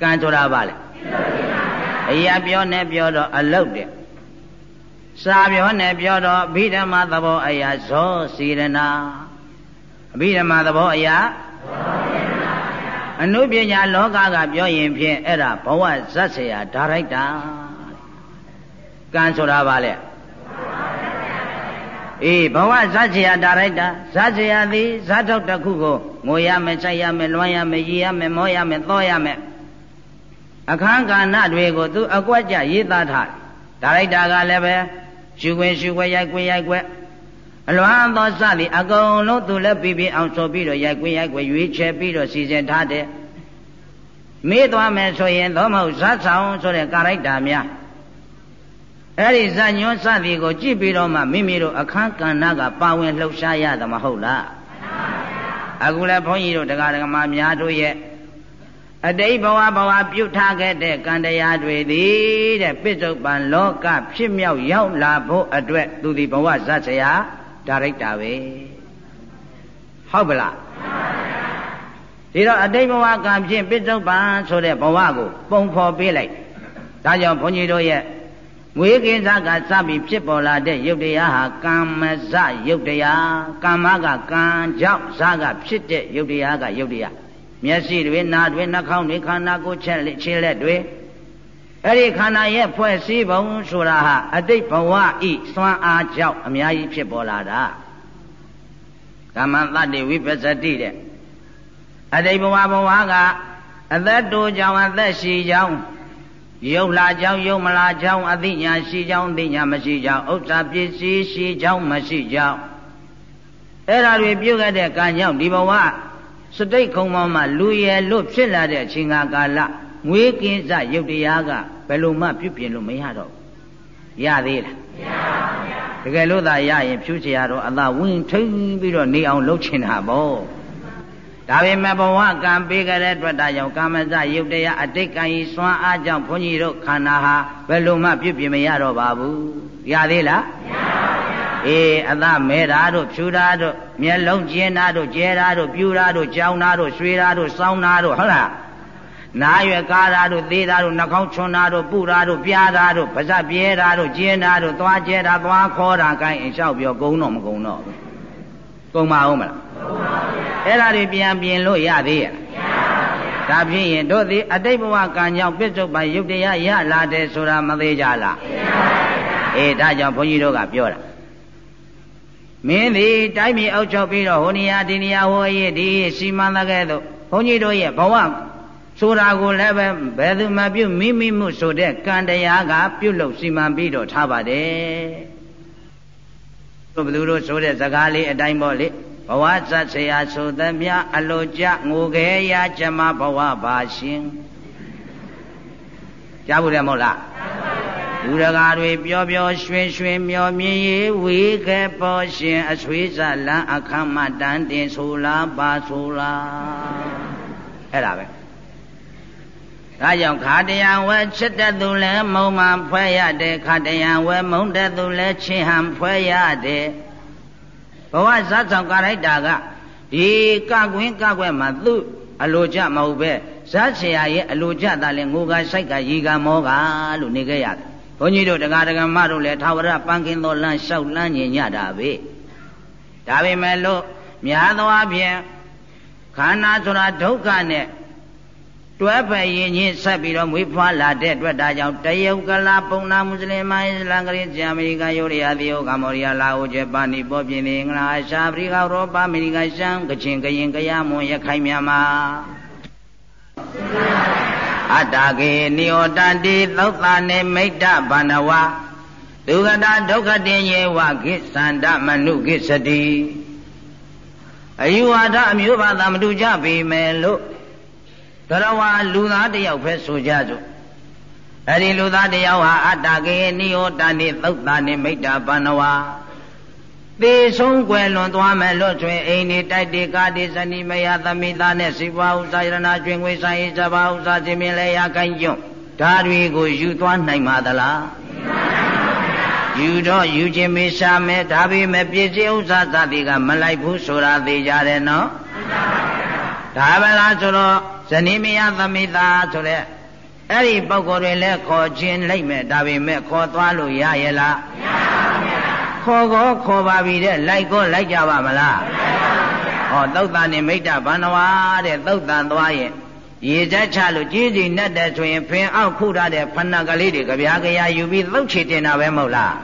ကံဆိုတာဘာလဲအရာပြောနဲ့ပြောတော့အလုတ်တဲ့ စာပြောနဲ့ပြောတော့အဘိဓမ္မာသဘောအရာဇောစေရနာအဘိဓမ္မာသဘောအရာအနုပညာလောကကပြောရင်ဖြင့်အဲ့ဒါဘဝဇတ်ဆရာဒါရိုက်တာကံဆိုတာဘာလဲအေးဘဝဇတ်ဆရာဒါရိုက်တာဇတ်ဆရာသည်ဇတ်ထုတ်တစ်ခုကိုငိုရမယ်ခြိုက်ရမယ်လွှမ်းရမယ်ရည်ရမယ်မောရမယ်သောရမယ်အခန်းကဏ္ဍတွေကိုသူအကွက်ကြရေးသားထားဒါရိုက်တာကလည်းပဲ ရှုခွင့်ရှုခွင့်ရိုက်ခွင့်ရိုက်ခွင့်အလွမ်းသောစသည်အကုန်လုံးသူလည်းပြီးပြီးအောင်ဆိုပြီးတော့ရိုက်ခွင့်ရိုက်ခွင့်ရွေးချယ်ပြီးတော့စီစဉ်ထားတယ်မေးသွားမယ်ဆိုရင်သောမဟုတ်ဇတ်ဆောင်ဆိုတဲ့ကာရိုက်တာများအဲ့ဒီဇညွန်းစသည်ကိုကြည့်ပြီးတော့မှမိမိတို့အခန်းကဏ္ဍကပါဝင်လှုပ်ရှားရသမဟုတ်လားအခုလည်းဘုန်းကြီးတို့တရားဓမ္မများတို့ရဲ့ အတိတ်ဘဝဘဝပြုထားခဲ့တဲ့ကံတရားတွေသည်တဲ့ပိဿုပန်လောကဖြစ်မြောက်ရောက်လာဖို့အတွက်သူဒီဘဝဇတ်ဆရာဒါရိုက်တာပဲဟုတ်ပလားဒီတော့အတိတ်ဘဝကံဖြင့်ပိဿုပန်ဆိုတဲ့ဘဝကို ပုံဖော်ပေးလိုက်ဒါကြောင့်ဘုန်းကြီးတို့ရဲ့ငွေကိစ္စကစပြီးဖြစ်ပေါ်လာတဲ့ယုတ်တရားဟာကမ္မဇယုတ်တရားကမ္မကကံကြောင့်ဇကဖြစ်တဲ့ယုတ်တရားကယုတ်တရား မျက်စိတွေနားတွေနှာခေါင်းတွေခန္ဓာကိုယ်ချက်လက်ခြေလက်တွေအဲ့ဒီခန္ဓာရဲ့ဖွဲ့စည်းပုံဆိုတာဟာအတိတ်ဘဝဤစွမ်းအားကြောင့်အများကြီးဖြစ်ပေါ်လာတာကမ္မတတ္တိဝိပစ္စတိတဲ့အတိတ်ဘဝဘဝကအသက်တိုကြောင့်အသက်ရှိကြောင်းရုပ်လာကြောင်းရုပ်မလာကြောင်းအသိညာရှိကြောင်းသိညာမရှိကြောင်းဥစ္စာပစ္စည်းရှိကြောင်းမရှိကြောင်းအဲ့ဒါတွေပြုတ်ခဲ့တဲ့ကံကြောင့်ဒီဘဝ စတိတ်ခုံပေါ်မှာလူရယ်လို့ဖြစ်လာတဲ့အချိန်ကာလငွေကင်းစရုပ်တရားကဘယ်လိုမှပြုပြင်လို့မရတော့ရသေးလားမရပါဘူးတကယ်လို့သာရရင်ဖြူချရာတော့အသာဝင်ထိန်ပြီးတော့နေအောင်လုပ်ချင်တာပေါ့ဒါပေမဲ့ဘဝကံပေးကြတဲ့အတွက်ဒါကြောင့်ကာမစရုပ်တရားအတိတ်ကံဤစွမ်းအားကြောင့်ဘုန်းကြီးတို့ခန္ဓာဟာဘယ်လိုမှပြုပြင်မရတော့ပါဘူးရသေးလားမရပါဘူး အေးအသမဲတာတို့ဖြူတာတို့မျက်လုံးကျင်းတာတို့ကျဲတာတို့ပြူတာတို့ကြောင်းတာတို့ရွှေတာတို့စောင်းတာတို့ဟုတ်လားနာရွယ်ကားတာတို့သေးတာတို့နှာခေါင်းချွန်တာတို့ပူတာတို့ပြားတာတို့ပါးစပ်ပြဲတာတို့ကျင်းတာတို့သွားကျဲတာသွားခေါ်တာကိုင်းအလျှောက်ပြောဂုံတော့မဂုံတော့ဘူးဂုံပါအောင်မလားဂုံပါဗျာအဲ့ဒါတွေပြန်ပြင်လို့ရသေးရဲ့ဒါဖြစ်ရင်တို့သည်အတိတ်ဘဝကံကြောင့်ပြစ္ဆုတ်ပန်ယုတ်တရားရလာတယ်ဆိုတာမသေးကြလားအေးဒါကြောင့်ဘုန်းကြီးတို့ကပြောတာ မင်းသည်တိုင်းပြည်အောက်ချုပ်ပြီးတော့ဟိုနေရာဒီနေရာဟိုရေးဒီစီမံတဲ့ကဲ့သို့ဘုန်းကြီးတို့ရဲ့ဘဝဆိုတာကိုလည်းပဲဘယ်သူမှပြုမိမိမှုဆိုတဲ့ကံတရားကပြုလုပ်စီမံပြီးတော့ထားပါတယ်တို့ဘယ်သူတို့ဆိုတဲ့စကားလေးအတိုင်းပေါ့လေဘဝဇတ်ဆရာဆိုသမျှအလိုကြငိုခဲရာကျမဘဝပါရှင်ကြားဘူးတယ်မဟုတ်လား လူတကာတွေပျော်ပျော်ရွှင်ရွှင်မျောမြင်ရေးဝေခဲ့ပေါ်ရှင်အဆွေးဇလန်းအခမ်းမတန်တင်ဆိုလားပါဆိုလားအဲ့ဒါပဲဒါကြောင့်ခါတယံဝဲချစ်တဲ့သူလဲမုံမှဖွဲရတဲ့ခါတယံဝဲမုံတဲ့သူလဲချင်းဟံဖွဲရတဲ့ဘဝဇတ်ဆောင်ကာလိုက်တာကဒီကကွင်းကကွက်မှာသူ့အလိုကြမဟုတ်ပဲဇတ်ဆရာရဲ့အလိုကြတာလဲငိုကဆိုင်ကရီကမောကလို့နေခဲ့ရတယ် ဘုန်းကြီးတို့တရားဒဂမတို့လည်းသာဝရပန်းကင်းသောလမ်းလျှောက်လမ်းညင်ညတာပဲဒါပေမဲ့လို့များသောအားဖြင့်ခန္ဓာဆိုတာဒုက္ခနဲ့တွဲဖက်ရင်ချင်းဆက်ပြီးတော့မွေးဖွားလာတဲ့အတွက်ဒါကြောင့်တရုတ်ကလာပုံနာမွတ်စလင်မိုင်းအစ္စလမ်ကရင်ဂျာမနီကယူရီးယားသီယိုကမ္ဘောဒီးယားလာအိုဂျပန်နီပေါ်ပြင်းနေအင်္ဂလာရှာဖရိကဥရောပအမေရိကရှမ်းကချင်ကရင်ကရမွန်ရခိုင်မြန်မာ အတ္တကေနိယောတန္တိသုတ်တာနေမိတ်တဘာနဝဒုက္ခတာဒုက္ခတင်ယေဝကိသန္တမနုကိစတိအယူဝါဒအမျိုးဘာသာမတူကြပေမဲ့လို့တရဝါလူသားတယောက်ပဲဆိုကြစို့အဲ့ဒီလူသားတယောက်ဟာအတ္တကေနိယောတန်နိသုတ်တာနိမိတ်တာပန္နဝါ သေဆုံးွယ်လွန်သွားမယ်လို့တွင်အိမ်ဒီတိုက်တေကာတိဇဏိမယသမိသားနဲ့စိပွားဥစားရဏကျွင်ငွေဆိုင်စပါဥစားခြင်းမြင်လဲရခိုင်ကျွန်းဓာတွေကိုယူသွားနိုင်ပါသလားယူတော့ယူခြင်းမေရှာမယ်ဒါပေမဲ့ပြည့်စည်ဥစ္စာသတိကမလိုက်ဘူးဆိုတာသိကြတယ်နော်ဒါပဲလားဆိုတော့ဇနီးမယားသမိသားဆိုတဲ့အဲ့ဒီပုဂ္ဂိုလ်တွေလည်းခေါ်ခြင်းလိုက်မယ်ဒါပေမဲ့ခေါ်သွားလို့ရရဲ့လားမရပါဘူး ခေါ်ကောခေါ်ပါပြီတဲ့လိုက်ကောလိုက်ကြပါမလားဟောသုတ်တန်နေမိတ်တဗန္နဝါတဲ့သုတ်တန်သွားရင်ရေချက်ချလို့ကြီးစီနဲ့တဲ့ဆိုရင်ဖင်အောက်ခုထားတဲ့ဖဏကလေးတွေကြပြားကြရာယူပြီးသုတ်ချေတင်တာပဲမဟုတ်လား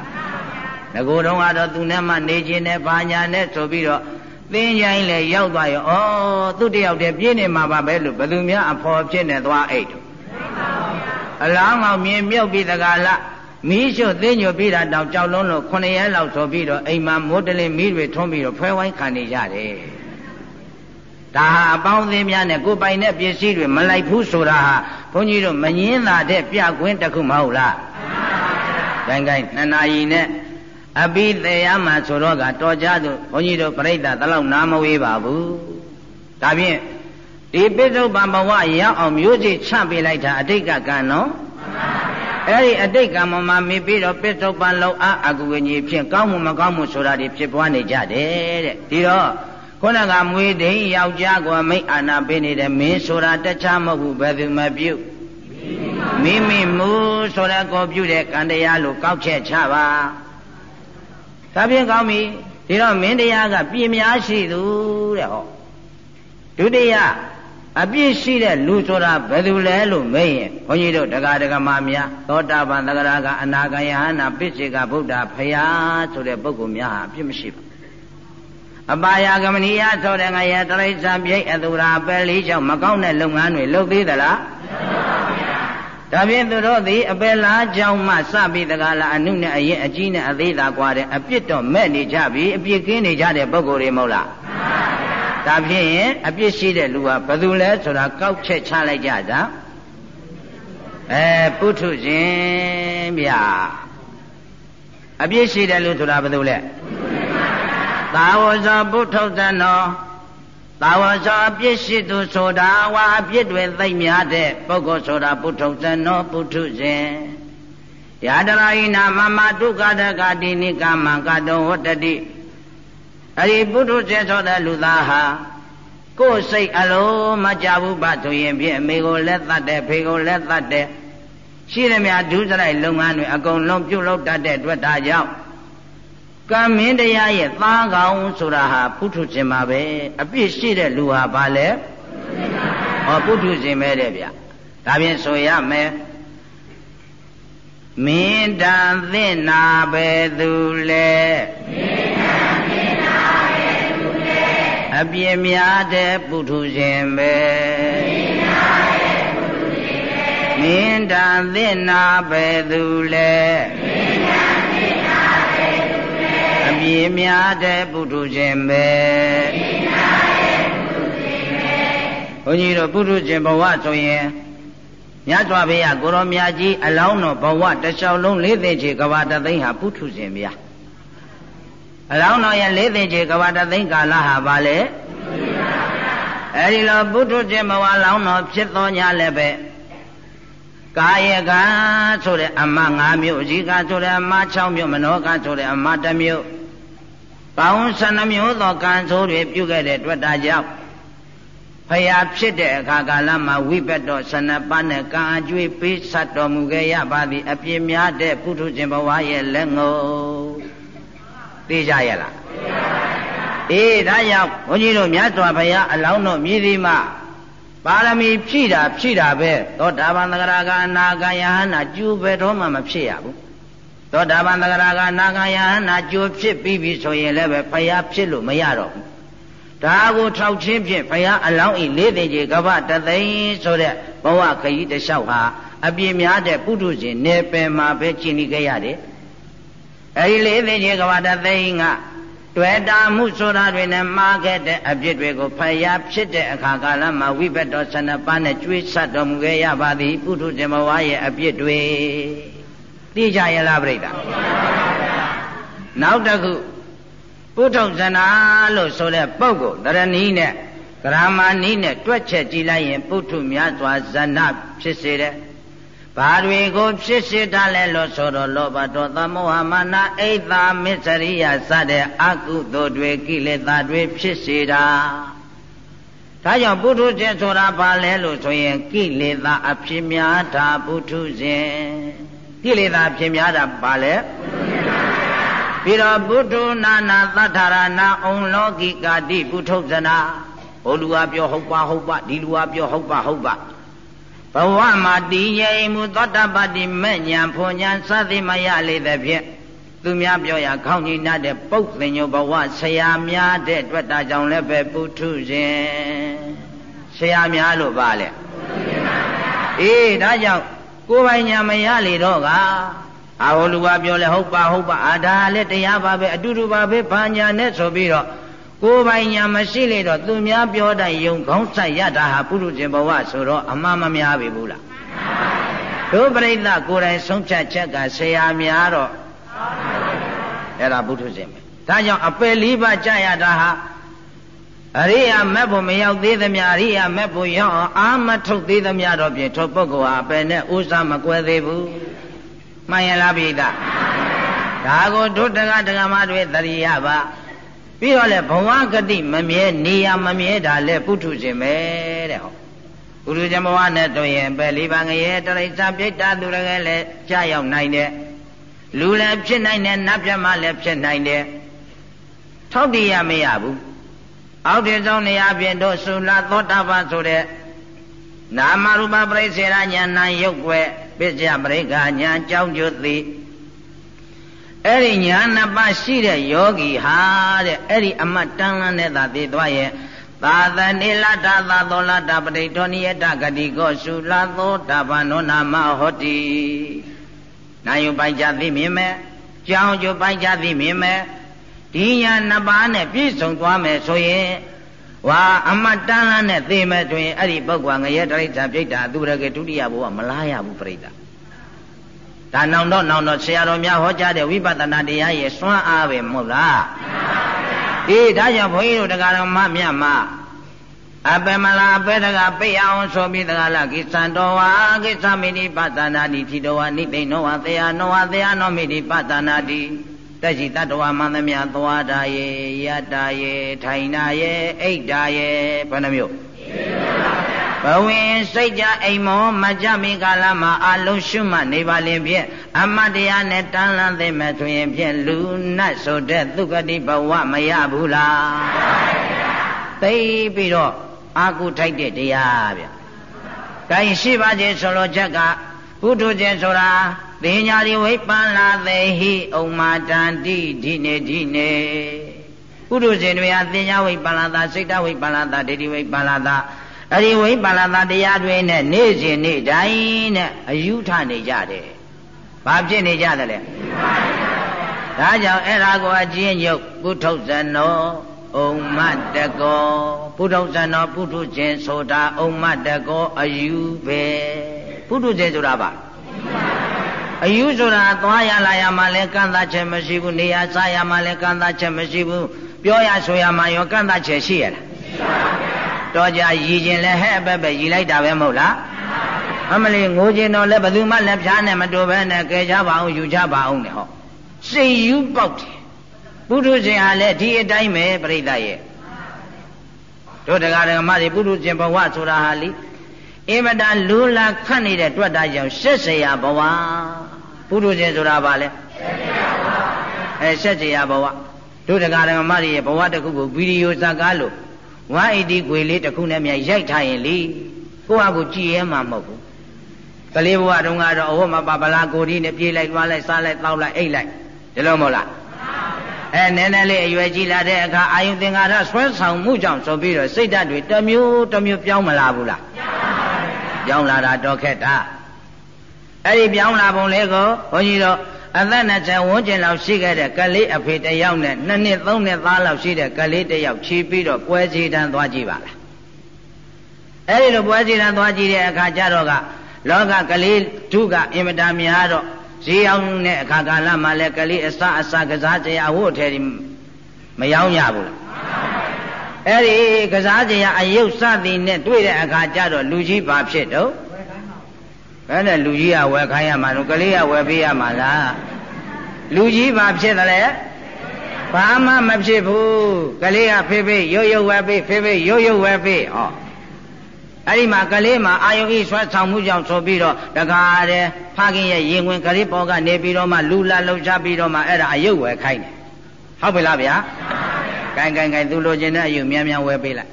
ငကိုယ်တော့ကတော့သူနဲ့မှနေခြင်းနဲ့ဘာညာနဲ့ဆိုပြီးတော့သင်ကြိုင်းလေရောက်သွားရောဩသူတယောက်တည်းပြင်းနေမှာပါပဲလို့ဘယ်သူများအဖော်ဖြစ်နေသွားအိတ်အလောင်းအောင်မြင်မြုပ်ပြီးတကားလား မီးရှို့သိညွတ်ပြီးတာတောင်ကြောက်လုံးလို့9ရက်လောက်ဆိုပြီးတော့အိမ်မှာမိုးတလင်းမီးတွေထွန်းပြီးတော့ဖဲဝိုင်းခံနေကြတယ်ဒါဟာအပေါင်းအသင်းများနဲ့ကိုယ်ပိုင်တဲ့ပစ္စည်းတွေမလိုက်ဘူးဆိုတာဟာဘုန်းကြီးတို့မငင်းတာတဲ့ပြကွင်းတစ်ခုမဟုတ်လားမှန်ပါဗျာ။ဂိုင်းဂိုင်းနှစ်နာရီနဲ့အပိသေးရမှာဆိုတော့ကတော်ကြသူဘုန်းကြီးတို့ပြိဿတလောက်နားမဝေးပါဘူး။ဒါဖြင့်ဒီပိဿုပံဘဝရောက်အောင်မျိုးစိချပေးလိုက်တာအတိတ်ကကံနော်။ အဲ့ဒီအတိတ်ကံမှာမိပြီးတော့ပစ္စုပန်လောက်အားအကူဝိညာဉ်ဖြင့်ကောင်းမှုမကောင်းမှုဆိုတာတွေဖြစ်ပွားနေကြတယ်တဲ့ဒီတော့ခုနကမွေဒိန်ယောက်ျားကိုမိတ်အာနာပေးနေတဲ့မင်းဆိုတာတခြားမဟုတ်ဘူးဘယ်သူမပြုမိမိမူဆိုတဲ့ကိုပြုတဲ့ကံတရားလို့ကောက်ချက်ချပါဒါဖြင့်ကောင်းပြီဒီတော့မင်းတရားကပြင်းများရှိသူတဲ့ဟောဒုတိယ အပြစ်ရှိတဲ့လူဆိုတာဘယ်သူလဲလို့မေးရင်ဘုန်းကြီးတို့တရားဒဂမများသောတာပန်သဂရကအနာဂယဟနာပိစိကဗုဒ္ဓဖရာဆိုတဲ့ပုဂ္ဂိုလ်များဟာအပြစ်မရှိပါအပါယကမဏီယဆိုတဲ့ငရဲတရိစ္ဆာပြိတ်အသူရာပဲလေးချောင်းမကောင်းတဲ့လုပ်ငန်းတွေလုပ်သေးသလားဒါဖြင့်သူတို့သည်အပယ်လားကြောင့်မှစပြီးတကားလားအနုနဲ့အရင်အကြီးနဲ့အသေးသာကွာတဲ့အပြစ်တော့မဲ့နေကြပြီအပြစ်ကင်းနေကြတဲ့ပုံကိုယ်တွေမဟုတ်လားမှန်ပါဗျာ ဒါဖြင့်ရင်အပြစ်ရှိတဲ့လူဟာဘယ်သူလဲဆိုတာကောက်ချက်ချလိုက်ကြတာအဲပုထုရှင်ဗျာအပြစ်ရှိတဲ့လူဆိုတာဘယ်သူလဲသာဝဇောပုထုဇဏောသာဝဇောအပြစ်ရှိသူဆိုတာဝါအပြစ်တွေသိမ့်များတဲ့ပုဂ္ဂိုလ်ဆိုတာပုထုဇဏောပုထုရှင်ယာတရာဟိနာမမဒုက္ခတကတိနိကမံကတောဝတ္တတိ အဲ့ဒီပုထုဇဉ်ဆိုတဲ့လူသားဟာကိုယ်စိတ်အလုံးမကြဘူးပါဆိုရင်ဖြင့်အမေကိုလည်းသတ်တယ်ဖေကိုလည်းသတ်တယ်ရှိရမြဒုစရိုက်လုပ်ငန်းတွေအကုန်လုံးပြုတ်လုပ်တတ်တဲ့အတွက်ဒါကြောင့်ကံမင်းတရားရဲ့သားကောင်ဆိုတာဟာပုထုဇဉ်ပါပဲအပြစ်ရှိတဲ့လူဟာဘာလဲဟောပုထုဇဉ်ပဲတဲ့ဗျဒါဖြင့်ဆိုရမယ်မင်းတန်သင့်နာပဲသူလဲမင်း အပြည့်များတဲ့ပုထုရှင်ပဲမင်းတန်သင့်နာပဲသူလဲအပြည့်များတဲ့ပုထုရှင်ပဲဘုန်းကြီးတို့ပုထုရှင်ဘဝဆိုရင်မြတ်စွာဘုရားကိုရောမြတ်ကြီးအလောင်းတော်ဘဝတစ်လျှောက်လုံးလေးသိချေကဘာတသိန်းဟာပုထုရှင်ဗျာ အလောင်းတော်ရဲ့လေးသိချေကဘာတသိန်းကာလဟာဘာလဲအဲဒီလိုပုထုဇဉ်ဘဝလောင်းတော်ဖြစ်သောညလည်းပဲကာယကံဆိုတဲ့အမ၅မျိုးဇီကဆိုတဲ့အမ6မျိုးမနောကဆိုတဲ့အမ1မျိုးပေါင်း12မျိုးသောကံဆိုးတွေပြုခဲ့တဲ့တွေ့တာကြောင့်ဖယားဖြစ်တဲ့အခါကာလမှာဝိဘတ်တော်12ပါးနဲ့ကံအကျွေးပေးဆက်တော်မူခဲ့ရပါသည်အပြည့်များတဲ့ပုထုဇဉ်ဘဝရဲ့လက်ငုံ သိကြရလားသိပါပါအေးဒါကြောင့်ဘုန်းကြီးတို့မြတ်စွာဘုရားအလောင်းတော်မြည်ဒီမှာပပါရမီဖြည့်တာဖြည့်တာပဲသောတာပန်သဂရကအနာဂယဟနာကျူပဲတော့မှမဖြစ်ရဘူးသောတာပန်သဂရကအနာဂယဟနာကျူဖြစ်ပြီးပြီဆိုရင်လည်းပဲဖယားဖြစ်လို့မရတော့ဘူးဒါကိုထောက်ချင်းဖြင့်ဖယားအလောင်းဤလေးသိကြီးကပ္ပတသိန်းဆိုတဲ့ဘဝခရီးတစ်လျှောက်ဟာအပြည့်များတဲ့ပုထုဇဉ်နေပင်မှာပဲကျင့်နေကြရတယ် အဲဒီလေးသိကြီးကပ္ပတသိန်းကတွေ့တာမှုဆိုတာတွေနဲ့မှားခဲ့တဲ့အပြစ်တွေကိုဖယားဖြစ်တဲ့အခါကာလမှာဝိဘတ်တော်ဆန္ဒပါနဲ့ကျွေးဆက်တော်မူခဲ့ရပါသည်ပုထုဇဉ်ဘဝရဲ့အပြစ်တွေသိကြရလားပြိတ္တာနောက်တစ်ခုပုထုဇနာလို့ဆိုတဲ့ပုဂ္ဂိုလ်တရဏီနဲ့ဂရမဏီနဲ့တွက်ချက်ကြည့်လိုက်ရင်ပုထုများစွာဇဏဖြစ်စေတယ် ဘာတွေကိုဖြစ်စေတတ်လဲလို့ဆိုတော့လောဘဒေါသမောဟမာနအိတ်သာမစ္စရိယစတဲ့အကုသိုလ်တွေကိလေသာတွေဖြစ်စေတာဒါကြောင့်ပုထုဇဉ်ဆိုတာဘာလဲလို့ဆိုရင်ကိလေသာအဖြစ်များတာပုထုဇဉ်ကိလေသာအဖြစ်များတာဘာလဲပြီးတော့ပုထုနာနာသတ္ထရဏအုံလောကိကာတိပုထုဇနာဟိုလူကပြောဟုတ်ပါဟုတ်ပါဒီလူကပြောဟုတ်ပါဟုတ်ပါဘ ဝမှာတည်ငြိမ်မှုသောတပတ္တိမဲ့ညာဖွန်ညာစသည်မရလေတဲ့ဖြင့်သူများပြောရခေါင်းကြီးနာတဲ့ပုတ်သင်ညိုဘဝဆရာများတဲ့အတွက်တာကြောင့်လည်းပဲပုထုရှင်ဆရာများလို့ပါလေအေးဒါကြောင့်ကိုယ်ပိုင်ညာမရလေတော့ကအာဟိုလူကပြောလဲဟုတ်ပါဟုတ်ပါအာဒါလည်းတရားပါပဲအတူတူပါပဲဘာညာနဲ့ဆိုပြီးတော့ ကိုယ်ပိုင်ညာမရှိလေတော့သူများပြောတိုင်းယုံခေါင်းဆိုင်ရတာဟာပုရုဇဉ်ဘဝဆိုတော့အမှားမများပြီဘူးလားတို့ပြိဿကိုယ်တိုင်ဆုံးဖြတ်ချက်ကဆရာများတော့အဲ့ဒါပုထုဇဉ်ပဲဒါကြောင့်အပယ်လေးပါးကြာရတာဟာအရိယာမက်ဖို့မရောက်သေးသမျှအရိယာမက်ဖို့ရောက်အောင်အာမထုတ်သေးသမျှတော့ပြင်ထိုပုဂ္ဂိုလ်ဟာအပယ်နဲ့ဥစ္စာမကွဲသေးဘူးမှန်ရလားပိဋကဒါကိုတို့တက္ကဒကမတွေတရိယပါ ပြီးတော့လေဘဝဂတိမမြဲနေရမမြဲတာလေပုထုဇဉ်ပဲတဲ့ဟောပုထုဇဉ်ဘဝနဲ့တွေ့ရင်ပဲလေးပါငရဲတရိစ္ဆာပြိတ္တာသူရကလည်းကြာရောက်နိုင်တဲ့လူလည်းဖြစ်နိုင်တယ်နတ်ပြမလည်းဖြစ်နိုင်တယ်ထောက်တည်ရမရဘူးအောက်တဲ့ဆုံးနေရာပြင်တို့သုလာသောတာပန်ဆိုတဲ့နာမရူပပရိစ္ဆေရညာနာရုပ်ွယ်ပစ္စယပရိက္ခညာကြောင်းကျွသိ အဲ့ဒီညာနှစ်ပါးရှိတဲ့ယောဂီဟာတဲ့အဲ့ဒီအမတ်တန်လန်းနဲ့သာသိသွားရဲ့သာသနေလတ္တသာသောလတ္တပဋိထောနိယတဂတိကောရှုလာသောတပ္ပနောနာမဟောတိနာယုပိုက်ကြသိမြင်မဲ့ကြောင်းကျိုပိုက်ကြသိမြင်မဲ့ဒီညာနှစ်ပါးနဲ့ပြည့်စုံသွားမယ်ဆိုရင်ဝါအမတ်တန်လန်းနဲ့သိမဲ့ဆိုရင်အဲ့ဒီပုဂ္ဂိုလ်ငရဲတရိစ္ဆာပြိတ္တာသူရကေဒုတိယဘဝမလားရဘူးပြိတ္တာ ဒါနောင်တော့နောင်တော့ဆရာတော်များဟောကြားတဲ့ဝိပဿနာတရားရဲ့စွမ်းအားပဲမဟုတ်လားအေးဒါကြောင့်ဘုန်းကြီးတို့တရားတော်မမြတ်မှာအပမလာအပေတကပိယအောင်ဆိုပြီးတကလာကိသံတော်ဝါကိသမိနိပသနာတိထိတော်ဝါနိသိဏောဝသေယနောဝသေယနောမိတိပသနာတိတက်ရှိတတ္တဝမန္တမြသွားတာယေယတ္တာယေထိုင်နာယေအိတ်တာယေဘယ်နှမျိုး ဘဝင်စိတ်ကြအိမ်မောမကြမီကာလမှာအလုံးရှုမှတ်နေပါလင်ဖြင့်အမတ်တရားနဲ့တန်းလန်းသိမဲ့ဆိုရင်ဖြင့်လူနတ်ဆိုတဲ့သုဂတိဘဝမရဘူးလားသိပြီးတော့အာကုထိုက်တဲ့တရားဗျ။ဒါရင်ရှိပါခြင်းဆိုလိုချက်ကဘုဒ္ဓကျင်ဆိုတာသေညာဒီဝိပန္လာသေဟိဥမာတန္တိဒီနေဒီနေဘုဒ္ဓကျင်တွေဟာသေညာဝိပန္လာသာစိတ်တဝိပန္လာသာဒိဋ္ဌိဝိပန္လာသာ အဲ့ဒီဝိပန္လာသာတရားတွေနဲ့နေ့စဉ်နေ့တိုင်းနဲ့အယူထနေကြတယ်။ဘာဖြစ်နေကြသလဲ။ဒါကြောင့်အဲ့ဒါကိုအကျဉ်းချုပ်ပုထုဇနောဥမ္မတကောပုထုဇနောပုထုဇဉ်ဆိုတာဥမ္မတကောအယူပဲပုထုဇဉ်ဆိုတာပါအယူဆိုတာသွားရလာရမှလည်းကန့်သတ်ချက်မရှိဘူးနေရာစားရမှလည်းကန့်သတ်ချက်မရှိဘူးပြောရဆိုရမှရောကန့်သတ်ချက်ရှိရလား တော်ကြရည်ခြင်းလည်းဟဲ့ပဲပဲရည်လိုက်တာပဲမဟုတ်လားအမလေးငိုခြင်းတော့လည်းဘယ်သူမှလက်ဖြားနဲ့မတူပဲနဲ့ကဲကြပါအောင်ယူကြပါအောင်နဲ့ဟောစိတ်ယူပေါက်တယ်ပုထုဇဉ်ဟာလည်းဒီအတိုင်းပဲပြိတ္တရဲ့တို့တရားဓမ္မတွေပုထုဇဉ်ဘဝဆိုတာဟာလေအင်မတန်လူလာခတ်နေတဲ့တွက်တာကြောင့်ရှက်စရာဘဝပုထုဇဉ်ဆိုတာဘာလဲအဲရှက်စရာဘဝတို့တရားဓမ္မတွေရဲ့ဘဝတစ်ခုကိုဗီဒီယိုဇာကားလို့ 180ခွေလေးတစ်ခုနဲ့မြရိုက်ထားရင်လीကိုယ့်ဟာကိုကြည်ရဲမှာမဟုတ်ဘူးကလေးဘဝတုန်းကတော့အဝတ်မပါဗလာကိုဒီနဲ့ပြေးလိုက်သွားလိုက်စားလိုက်တောက်လိုက်အိတ်လိုက်ဒီလိုမဟုတ်လားအဲနည်းနည်းလေးအရွယ်ကြီးလာတဲ့အခါအာယုသင်္ကာရဆွဲဆောင်မှုကြောင့်ဆိုပြီးတော့စိတ်ဓာတ်တွေတစ်မျိုးတစ်မျိုးပြောင်းမလာဘူးလားပြောင်းလာတာတော့ခက်တာအဲ့ဒီပြောင်းလာပုံလေးကိုဘုန်းကြီးတို့ အသက်20ဝန်းကျင်လောက်ရှိခဲ့တဲ့ကလေးအဖေတယောက်နဲ့နှစ်နှစ်သုံးနှစ်သားလောက်ရှိတဲ့ကလေးတယောက်ခြီးပြီးတော့ပွဲစည်းတန်းသွားကြည့်ပါလားအဲ့ဒီလိုပွဲစည်းတန်းသွားကြည့်တဲ့အခါကျတော့ကလောကကလေးဒုကအင်မတန်များတော့ဈေးအောင်တဲ့အခါကာလမှာလည်းကလေးအစအစကစားကြရအဝတ်ထဲမရောင်းရဘူးလားအဲ့ဒီကစားကြရအယုတ်စသည်နဲ့တွေ့တဲ့အခါကျတော့လူကြီးဘာဖြစ်တော့ ဘယ်နဲ့လူကြီးကဝယ်ခိုင်းရမှာလို့ကလေးကဝယ်ပေးရမှာလားလူကြီးဘာဖြစ်တယ်လဲဘာမှမဖြစ်ဘူးကလေးကဖေးဖေးရုပ်ရုပ်ဝယ်ပေးဖေးဖေးရုပ်ရုပ်ဝယ်ပေးဟောအဲ့ဒီမှာကလေးမှာအာယုဤဆွဲဆောင်မှုကြောင့်ဆိုပြီးတော့တခါတည်းဖခင်ရဲ့ရင်ဝင်ကလေးပေါ်ကနေပြီးတော့မှလူလာလှုပ်ရှားပြီးတော့မှအဲ့ဒါအယုတ်ဝယ်ခိုင်းတယ်ဟုတ်ပြီလားဗျာကိုင်ကိုင်ကိုင်သူလိုချင်တဲ့အယုတ်မြန်မြန်ဝယ်ပေးလိုက်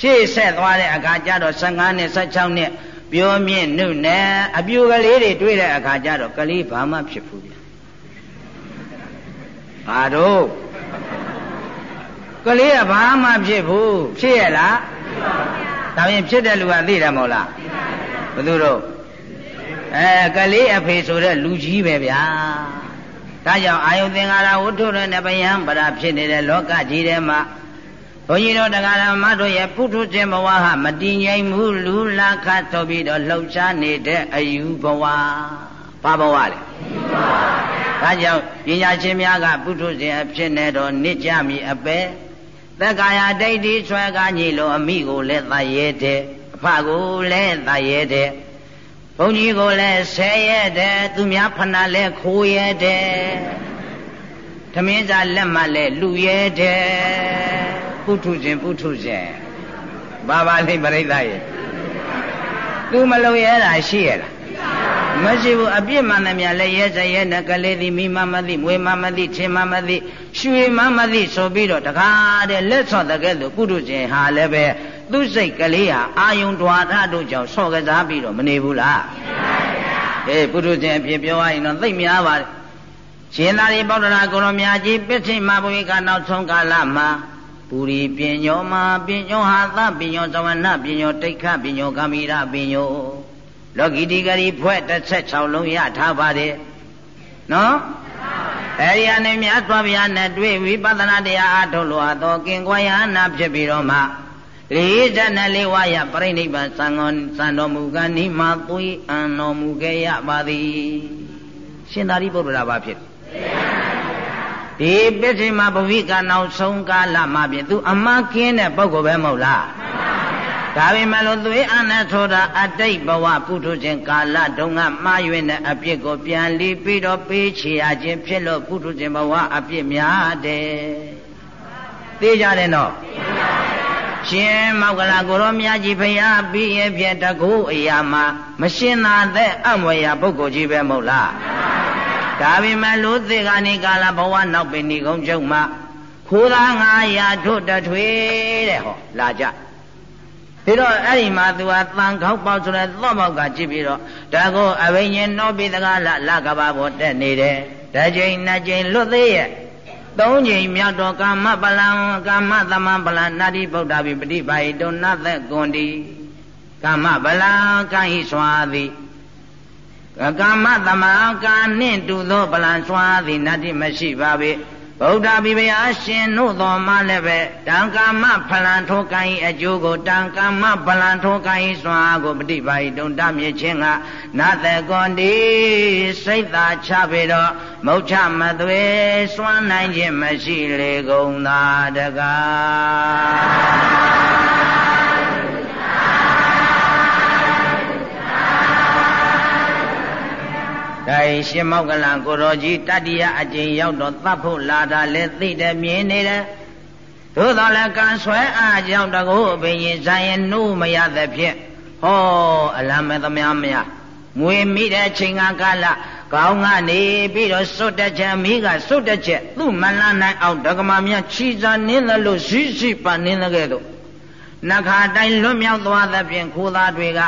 ရှေ့ဆက်သွားတဲ့အခါကျတော့15နှစ်16နှစ် ပြောမြင့်နုနဲ့အပြူကလေးတွေတွေ့တဲ့အခါကျတော့ကလေးဘာမှဖြစ်ဘူးဗျာဘာတို့ကလေးကဘာမှဖြစ်ဘူးဖြစ်ရလားဒါရင်ဖြစ်တဲ့လူကသိတယ်မဟုတ်လားဘယ်သူတို့အဲကလေးအဖေဆိုတဲ့လူကြီးပဲဗျာဒါကြောင့်အာယုသင်္ကာရဝတ္ထုနဲ့ပယံပရာဖြစ်နေတဲ့လောကကြီးထဲမှာ ဘုန်းကြီးတို့တရားဓမ္မတို့ရဲ့ပုထုဇဉ်ဘဝဟာမတည်ငြိမ်မှုလူလာခတ်ဆိုပြီးတော့လှုပ်ရှားနေတဲ့အယူဘဝဘာဘဝလဲဒါကြောင့်ပညာရှင်များကပုထုဇဉ်အဖြစ်နဲ့တော့နစ်ကြမိအပဲသက္ကာယဒိဋ္ဌိဆွဲကားညီလို့အမိကိုလည်းသရဲတဲ့အဖကိုလည်းသရဲတဲ့ဘုန်းကြီးကိုလည်းဆဲရဲတဲ့သူများဖဏလည်းခိုးရဲတဲ့သမင်းစာလက်မှလည်းလူရဲတဲ့ ပုထုဇဉ်ပုထုဇဉ်ဘာပါလိမ့်ပရိသတ်ရဲ့သူမလုံရဲတာရှိရလားမရှိဘူးအပြစ်မှန်တယ်များလည်းရဲစရဲနဲ့ကလေးသည်မိမမသိမွေမမသိချင်းမမသိရွှေမမသိဆိုပြီးတော့တကားတဲ့လက်ဆော့တဲ့ကဲ့သို့ပုထုဇဉ်ဟာလည်းပဲသူ့စိတ်ကလေးဟာအာယုံတွာထတို့ကြောင့်ဆော့ကစားပြီးတော့မနေဘူးလားအေးပုထုဇဉ်အဖြစ်ပြောရရင်တော့သိများပါတယ်ရှင်သာရိပုတ္တရာကိုရောမြာကြီးပစ္စိမဘုရားကနောက်ဆုံးကာလမှာ ပူရီပညောမှာပညောဟာသပညောသဝနပညောတိခပညောကမိရပညောလောကီတိဂရီဖွဲ့16လုံးရထားပါတယ်နော်အဲဒီအနေမြတ်စွာဘုရားနဲ့တွေ့ဝိပဿနာတရားအားထုတ်လို့အသောကင်ကွာယနာဖြစ်ပြီးတော့မှလေးဇဏလေးဝါယပြိဋိဘံသံဃောသံတော်မူကနိမသွေအံတော်မူခဲ့ရပါသည်ရှင်သာရိပုတ္တရာဘာဖြစ် ဒီပစ္စိမဘဝိကနောက်ဆုံးကာလမှာပြင်သူအမကင်းတဲ့ပုဂ္ဂိုလ်ပဲမဟုတ်လားဒါပေမဲ့လို့သွေးအနဲ့ဆိုတာအတိတ်ဘဝပုထုဇဉ်ကာလတုန်းကမှားယွင်းတဲ့အပြစ်ကိုပြန်လီပြီးတော့ပေးချေရခြင်းဖြစ်လို့ပုထုဇဉ်ဘဝအပြစ်များတယ်သိကြတယ်နော်ရှင်မောက္ကလကိုရောမြတ်ကြီးဖရာပြီးရဲ့ဖြင့်တကူအရာမှာမရှင်းသာတဲ့အမွေရာပုဂ္ဂိုလ်ကြီးပဲမဟုတ်လား ဒါပေမဲ့လူသေကနေကာလဘဝနောက်ပင်ဒီကုန်းချုပ်မှာခိုးသား900ထုတ်တထွေတဲ့ဟောလာကြပြီးတော့အဲ့ဒီမှာသူကတန်ခေါက်ပေါက်ဆိုတဲ့သော့ပေါက်ကကြည့်ပြီးတော့ဒါကိုအဘိညာဉ်နောပိတကလလကဘာဘောတက်နေတယ်တကြိမ်နှစ်ကြိမ်လွတ်သေးရဲ့သုံးကြိမ်မြောက်တော့ကာမပလံကာမသမပလံနာတိဗုဒ္ဓဘိပฏิပါယိတုနတ်သက်ကွန်ဒီကာမပလံကာဟိစွာသည် ကာမသမကာနှင့်တူသောပလံစွာသည်နတ္တိမရှိပါပေဗုဒ္ဓဘိဗျာရှင်တို့တော်မှလည်းပဲတံကာမဖလံထိုကံဤအကျိုးကိုတံကာမဖလံထိုကံဤစွာကိုပฏิပါယတုံတမြင့်ခြင်းကနတ်တကွန်ဒီစိတ်သာချပေတော့မုတ်ချမသွေစွမ်းနိုင်ခြင်းမရှိလေကုန်သာတကား ဒါရှင်မောက္ကလန်ကိုရောကြီးတတ္တိယအကျင့်ရောက်တော့သတ်ဖို့လာတာလဲသိတယ်မြင်နေတယ်သို့တော်လည်းကံဆွဲအားကြောင့်တကူအပင်ရင်ဇာရင်နှိုးမရသဖြင့်ဟောအလမ်းမဲ့သမားမရမွေမိတဲ့ချိန်ကကာလကောင်းကနေပြီးတော့စွတ်တက်ချက်မိကစွတ်တက်ချက်သူ့မလန်းနိုင်အောင်ဒကမာမြချီစာနင်းတယ်လို့ရှိရှိပါနင်းတဲ့ကဲ့သို့နှခါတိုင်းလွတ်မြောက်သွားသဖြင့်ခိုးသားတွေက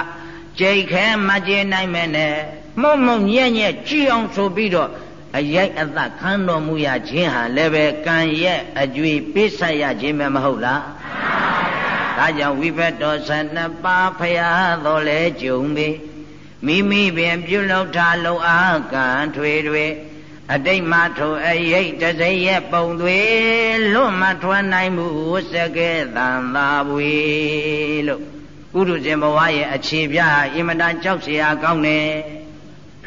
ကြိတ်ခဲမကြေနိုင်မဲနဲ့ မှုံမှုံညက်ညက်ကြည်အောင်ဆိုပြီးတော့အရိုက်အသက်ခံတော်မူရခြင်းဟာလည်းပဲကံရဲ့အကျွေပေးဆက်ရခြင်းပဲမဟုတ်လားဒါကြောင့်ဝိဘတ်တော်ဆန္ဒပါဖရာတော်လဲကြုံပြီမိမိပင်ပြုလုပ်ထားလုံအားကံထွေတွေအတိတ်မထိုအရိတ်တစိရဲ့ပုံတွေလွတ်မထွက်နိုင်မှုစကဲတန်သာပွေလို့ပုရုဇဉ်ဘဝရဲ့အခြေပြအင်မတန်ကြောက်เสียကောင်းတယ်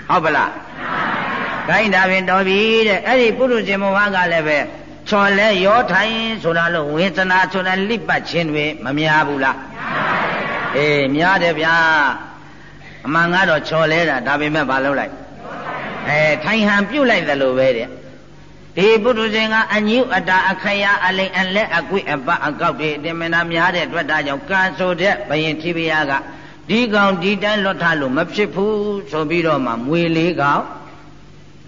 ဟုတ်ပလားခိုင်းတာပင်တော်ပြီတဲ့အဲ့ဒီပုရုဇဉ်ဘဝကလည်းပဲချော်လဲရောထိုင်ဆိုတာလို့ဝေသနာဆိုတာလိပတ်ခြင်းတွေမများဘူးလားအေးများတယ်ဗျာအမှန်ကတော့ချော်လဲတာဒါပေမဲ့မလုပ်လိုက်အဲထိုင်ဟန်ပြုတ်လိုက်သလိုပဲတဲ့ဒီပုထုဇဉ်ကအညုအတာအခရာအလိန်အလက်အကွေ့အပအကောက်တွေအတင်မနာများတဲ့အတွက်ဒါကြောင့်ကာဆိုတဲ့ဘယင်တိပယက ဒီကောင်ဒီတိုင်းလွတ်ထားလို့မဖြစ်ဘူးဆိုပြီးတော့မှမွေလေးကောင်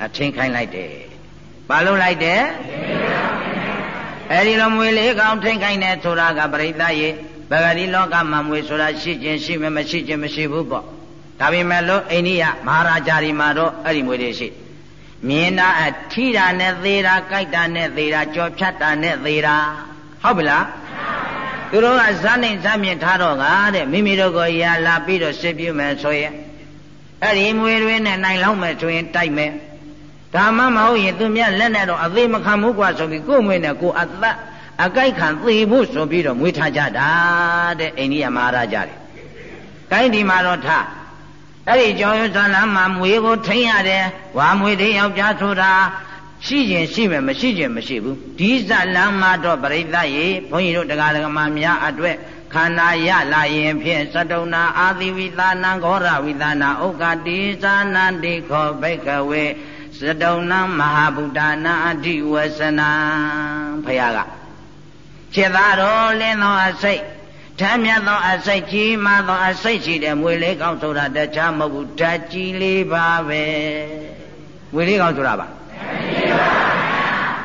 အထင်းခိုင်းလိုက်တယ်။ဘာလို့လိုက်တယ်။အဲဒီလိုမွေလေးကောင်ထင်းခိုင်းတယ်ဆိုတာကပရိသတ်ရေဗဂတိလောကမှာမွေဆိုတာရှိခြင်းရှိမယ်မရှိခြင်းမရှိဘူးပေါ့။ဒါပေမဲ့လို့အိန္ဒိယမဟာရာဂျာရီမှာတော့အဲ့ဒီမွေတွေရှိမြင်တာအထိတာနဲ့သေးတာကြိုက်တာနဲ့သေးတာကြော်ဖြတ်တာနဲ့သေးတာဟုတ်ပြီလား သူတို့ကဇာနိုင်ဇာမြင်ထားတော့ကတဲ့မိမိတို့ကိုရာလာပြီးတော့စစ်ပြမယ်ဆိုရင်အဲ့ဒီမွေတွေနဲ့နိုင်လောက်မယ်ဆိုရင်တိုက်မယ်ဒါမှမဟုတ်ရင်သူမြတ်လက်နဲ့တော့အသေးမခံဘူးกว่าဆိုပြီးကိုယ်မွေးနဲ့ကိုယ်အသက်အကြိုက်ခံသေဖို့ဆိုပြီးတော့မွေးထားကြတာတဲ့အိန္ဒိယမဟာရာကြတယ်။ကိုင်းဒီမှာတော့ထားအဲ့ဒီကြောင်ရွဇာလမ်းမှာမွေကိုထိန်ရတယ်ဝါမွေတဲ့ယောက်ျားဆိုတာ ရှိခြင်းရှိမယ်မရှိခြင်းမရှိဘူးဒီဇလမ်းမှာတော့ပရိသတ်ရေဘုန်းကြီးတို့တရားဓမ္မများအတွက်ခန္ဓာရလာရင်ဖြင့်သတုံနာအာတိဝိသနာဂောရဝိသနာဥက္ကတိဇာနန္တိခောဘိကဝေသတုံနာမဟာဗုဒ္ဓနာအဓိဝဆနာဖရာကခြေသားတော်လင်းသောအစိတ်ထမ်းမြတ်သောအစိတ်ကြီးမှသောအစိတ်ရှိတဲ့မွေလေးကောင်းဆိုတာတခြားမဟုတ်ဘူးဓာတ်ကြီးလေးပါပဲမွေလေးကောင်းဆိုတာပါ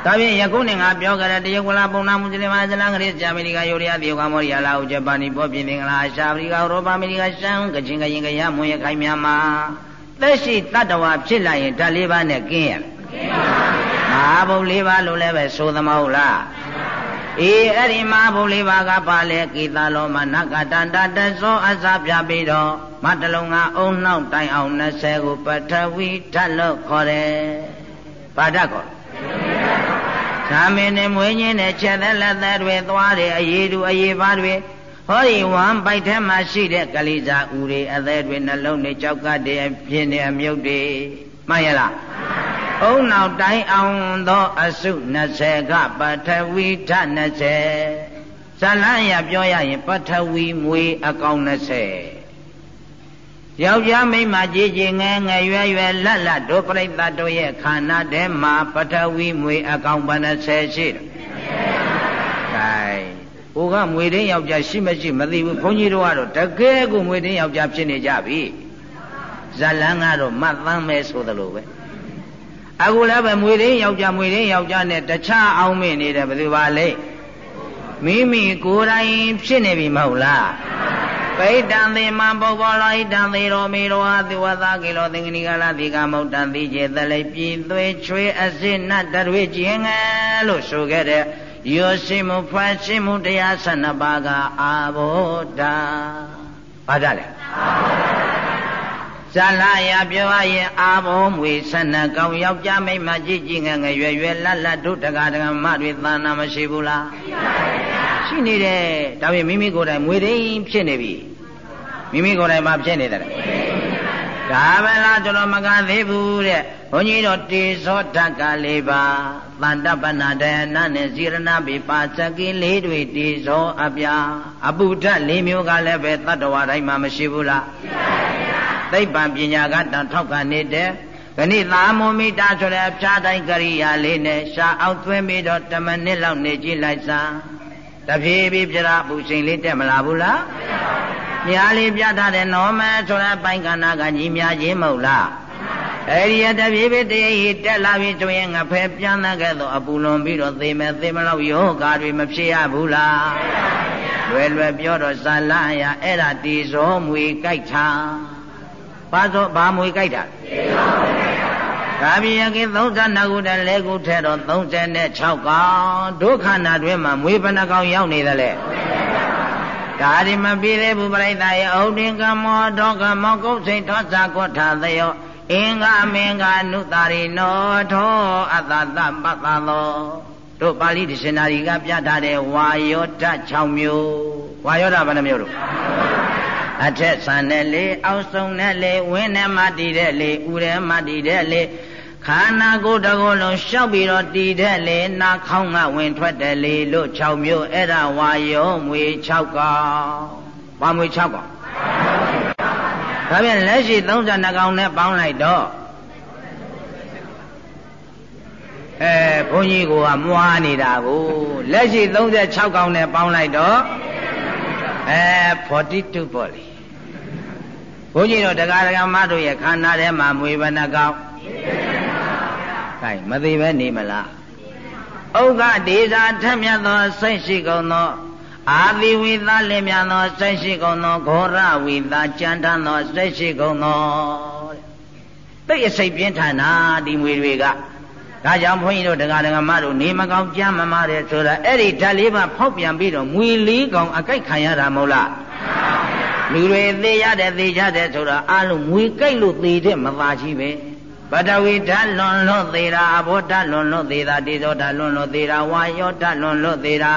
ဒါဖြင့်ယခုနဲ့ငါပြောကြတဲ့တရုတ်ကလာပုံနာမွတ်စလင်မအစ္စလာမ်ကလေးဂျာမနီကယူရီးယားတရုတ်ကမော်ရီယာလာဦးဂျပန်နီပေါ်ပြင်သင်္ဂလာရှာဖရိကဥရောပအမေရိကရှမ်းကချင်ကရင်ကရမွန်ရခိုင်မြန်မာသက်ရှိတတ္တဝါဖြစ်လာရင်ဓာတ်လေးပါးနဲ့ကင်းရမဟာဘုံလေးပါးလို့လည်းပဲဆိုသမဟုတ်လားအေးအဲ့ဒီမဟာဘုံလေးပါးကပါလေကိသလောမနကတန္တတသောအစာပြပြီးတော့မတလုံးကအုံနှောက်တိုင်အောင်20ကိုပထဝီဓာတ်လို့ခေါ်တယ်။ ဘာဓာတ်ခေါ်။သာမင်းနဲ့မွေးညင်းနဲ့ချက်သက်လက်သက်တွေသွားတယ်အရေးတူအရေးပါတွေဟောဒီဝမ်းပိုက်ထဲမှာရှိတဲ့ကလေးစားဥတွေအသက်တွေနှလုံးတွေကြောက်ကတည်းဖြစ်နေအမြုပ်တွေမှန်ရလားအုံနောက်တိုင်းအောင်သောအစု20ကပထဝီဓာတ်20ဇလန်းရပြောရရင်ပထဝီမွေအကောင်20 ယောက်ျားမိန်းမကြီးကြီးငယ်ငယ်ရွယ်ရွယ်လက်လက်တို့ပြိဿတို့ရဲ့ခန္ဓာထဲမှာပထဝီမွေအကောင်ဘယ်20ရှိတယ်။ကဲဟိုကမွေတင်းယောက်ျားရှိမရှိမသိဘူးဘုန်းကြီးတို့ကတော့တကယ်ကိုမွေတင်းယောက်ျားဖြစ်နေကြပြီ။ဇလန်းကတော့မတ်သမ်းမဲဆိုသလိုပဲ။အခုလည်းပဲမွေရင်းယောက်ျားမွေရင်းယောက်ျားနဲ့တခြားအောင်မင်းနေတယ်ဘယ်သူပါလဲမိမိကိုယ်တိုင်ဖြစ်နေပြီမဟုတ်လား ပိဋ္ဌံသေမပုပ္ပလောဣတံသေရောမေရောဟာသေဝသကေလောသင်္ကနိကလာသေကမௌတံသိကျေသလိပြည်သွေးချွေးအစစ်နတ်တရွေကျင်ငယ်လို့ဆိုခဲ့တဲ့ယောရှိမှုဖွာရှိမှုတရား12ပါးကအာဘောဓာဘာကြလဲအာဘောဓာဇလာယပြောရရင်အာဘောမွေဆနကောင်ယောက်ျားမိန်းမကြီးကြီးငယ်ငယ်ရွယ်ရွယ်လတ်လတ်တို့တကားတကားမတွေသာနာမရှိဘူးလားရှိပါဗျာ ရှိနေတယ်ဒါပေမဲ့မိမိကိုယ်တိုင်မွေရင်းဖြစ်နေပြီမိမိကိုယ်တိုင်မှဖြစ်နေတယ်ဒါပဲလားကျွန်တော်မကသေးဘူးတဲ့ဘုန်းကြီးတို့တေဇောဓကလေးပါတန်တပနာဒယနာနဲ့ဇိရဏပိပါစကိလေးတွေတေဇောအပြာအပုဒ္ဒလေးမျိုးကလည်းပဲတတ္တဝါတိုင်းမှာမရှိဘူးလားရှိပါသိပ္ပံပညာကတထောက်ကနေတယ်ခဏိသာမုမိတာဆိုတဲ့ဖြားတိုင်းကရိယာလေးနဲ့ရှားအောင်သွင်းပြီးတော့10မိနစ်လောက်နေကြည့်လိုက်စား တဖြည်းဖြည်းပြရာပူချိန်လေးတက်မလာဘူးလားမြားလေးပြထားတဲ့နော်မဲဆိုတဲ့ပိုင်ကနာကညီမြချင်းမဟုတ်လားအဲ့ဒီတပြေးပြေးတရေတက်လာပြီဆိုရင်ငါဖဲပြန်တဲ့ကဲ့သို့အပူလွန်ပြီးတော့သေမယ်သေမလို့ယောဂါတွေမဖြစ်ရဘူးလားလွယ်လွယ်ပြောတော့ဇာလအရာအဲ့ဒါတီဇောမွေကြိုက်တာဘာဇောဘာမွေကြိုက်တာတီဇောမွေကြိုက်တာ ဒါပြီးရခင်32ခုတည်းလဲခုထဲတော့36ကောင်ဒုက္ခနာတွင်မှာမွေးဘဏ္ဍကောင်ရောက်နေတယ်လေဒါဒီမပြည့်သေးဘူးပြိဿရဲ့အုတ်တင်ကမောဒေါကမောကုတ်စိန်ထောသာကောထာသယောအင်္ဂမင်္ဂနုတာရိနောထောအတ္တတပတ္တသောတို့ပါဠိဒိရှင်နာရီကပြထားတဲ့ဝါယောဓာတ်6မျိုးဝါယောဓာတ်ဘယ်နှမျိုးလို့အထက်ဆန်တဲ့လေအောက်ဆုံးတဲ့လေဝင်းထဲမှာတည်တဲ့လေဥထဲမှာတည်တဲ့လေ ခန္ဓာကိုယ်တကိုယ်လုံးရှောက်ပြီးတော့တည်တဲ့လေနာခေါင်းကဝင်ထွက်တယ်လေလို့6မျိုးအဲ့ဒါဝါယောမွေ6ကောင်ဘာမွေ6ကောင်ဒါပြန်လက်ရှိ32ကောင်နဲ့ပေါင်းလိုက်တော့အဲဘုန်းကြီးကမွားနေတာကိုလက်ရှိ36ကောင်နဲ့ပေါင်းလိုက်တော့အဲ42ပေါ့လေဘုန်းကြီးတို့တရားဓမ္မတို့ရဲ့ခန္ဓာထဲမှာမွေဘဏ္ဍကောင် ကဲမသေးပဲနေမလားဥက္ကဒေသာထက်မြတ်သောစိတ်ရှိကုန်သောအာသီဝိသလင်မြတ်သောစိတ်ရှိကုန်သောဂောရဝိသကြံထမ်းသောစိတ်ရှိကုန်သောတိတ်အစိတ်ပြင်းထန်တာဒီမွေတွေကဒါကြောင့်ဘုန်းကြီးတို့တရားဓမ္မတို့နေမကောင်းကြမ်းမမာတယ်ဆိုတာအဲ့ဒီဓာတ်လေးပါဖောက်ပြန်ပြီးတော့မွေလေးကောင်အကြိုက်ခံရတာမဟုတ်လားလူတွေသေးရတဲ့သေးကြတဲ့ဆိုတာအလုံးမွေကြိုက်လို့သေးတဲ့မသာရှိပဲ ပတဝီဓာလွန်လွတ်သေးတာအဘောဓာလွန်လွတ်သေးတာတေဇောဓာလွန်လွတ်သေးတာဝါယောဓာလွန်လွတ်သေးတာ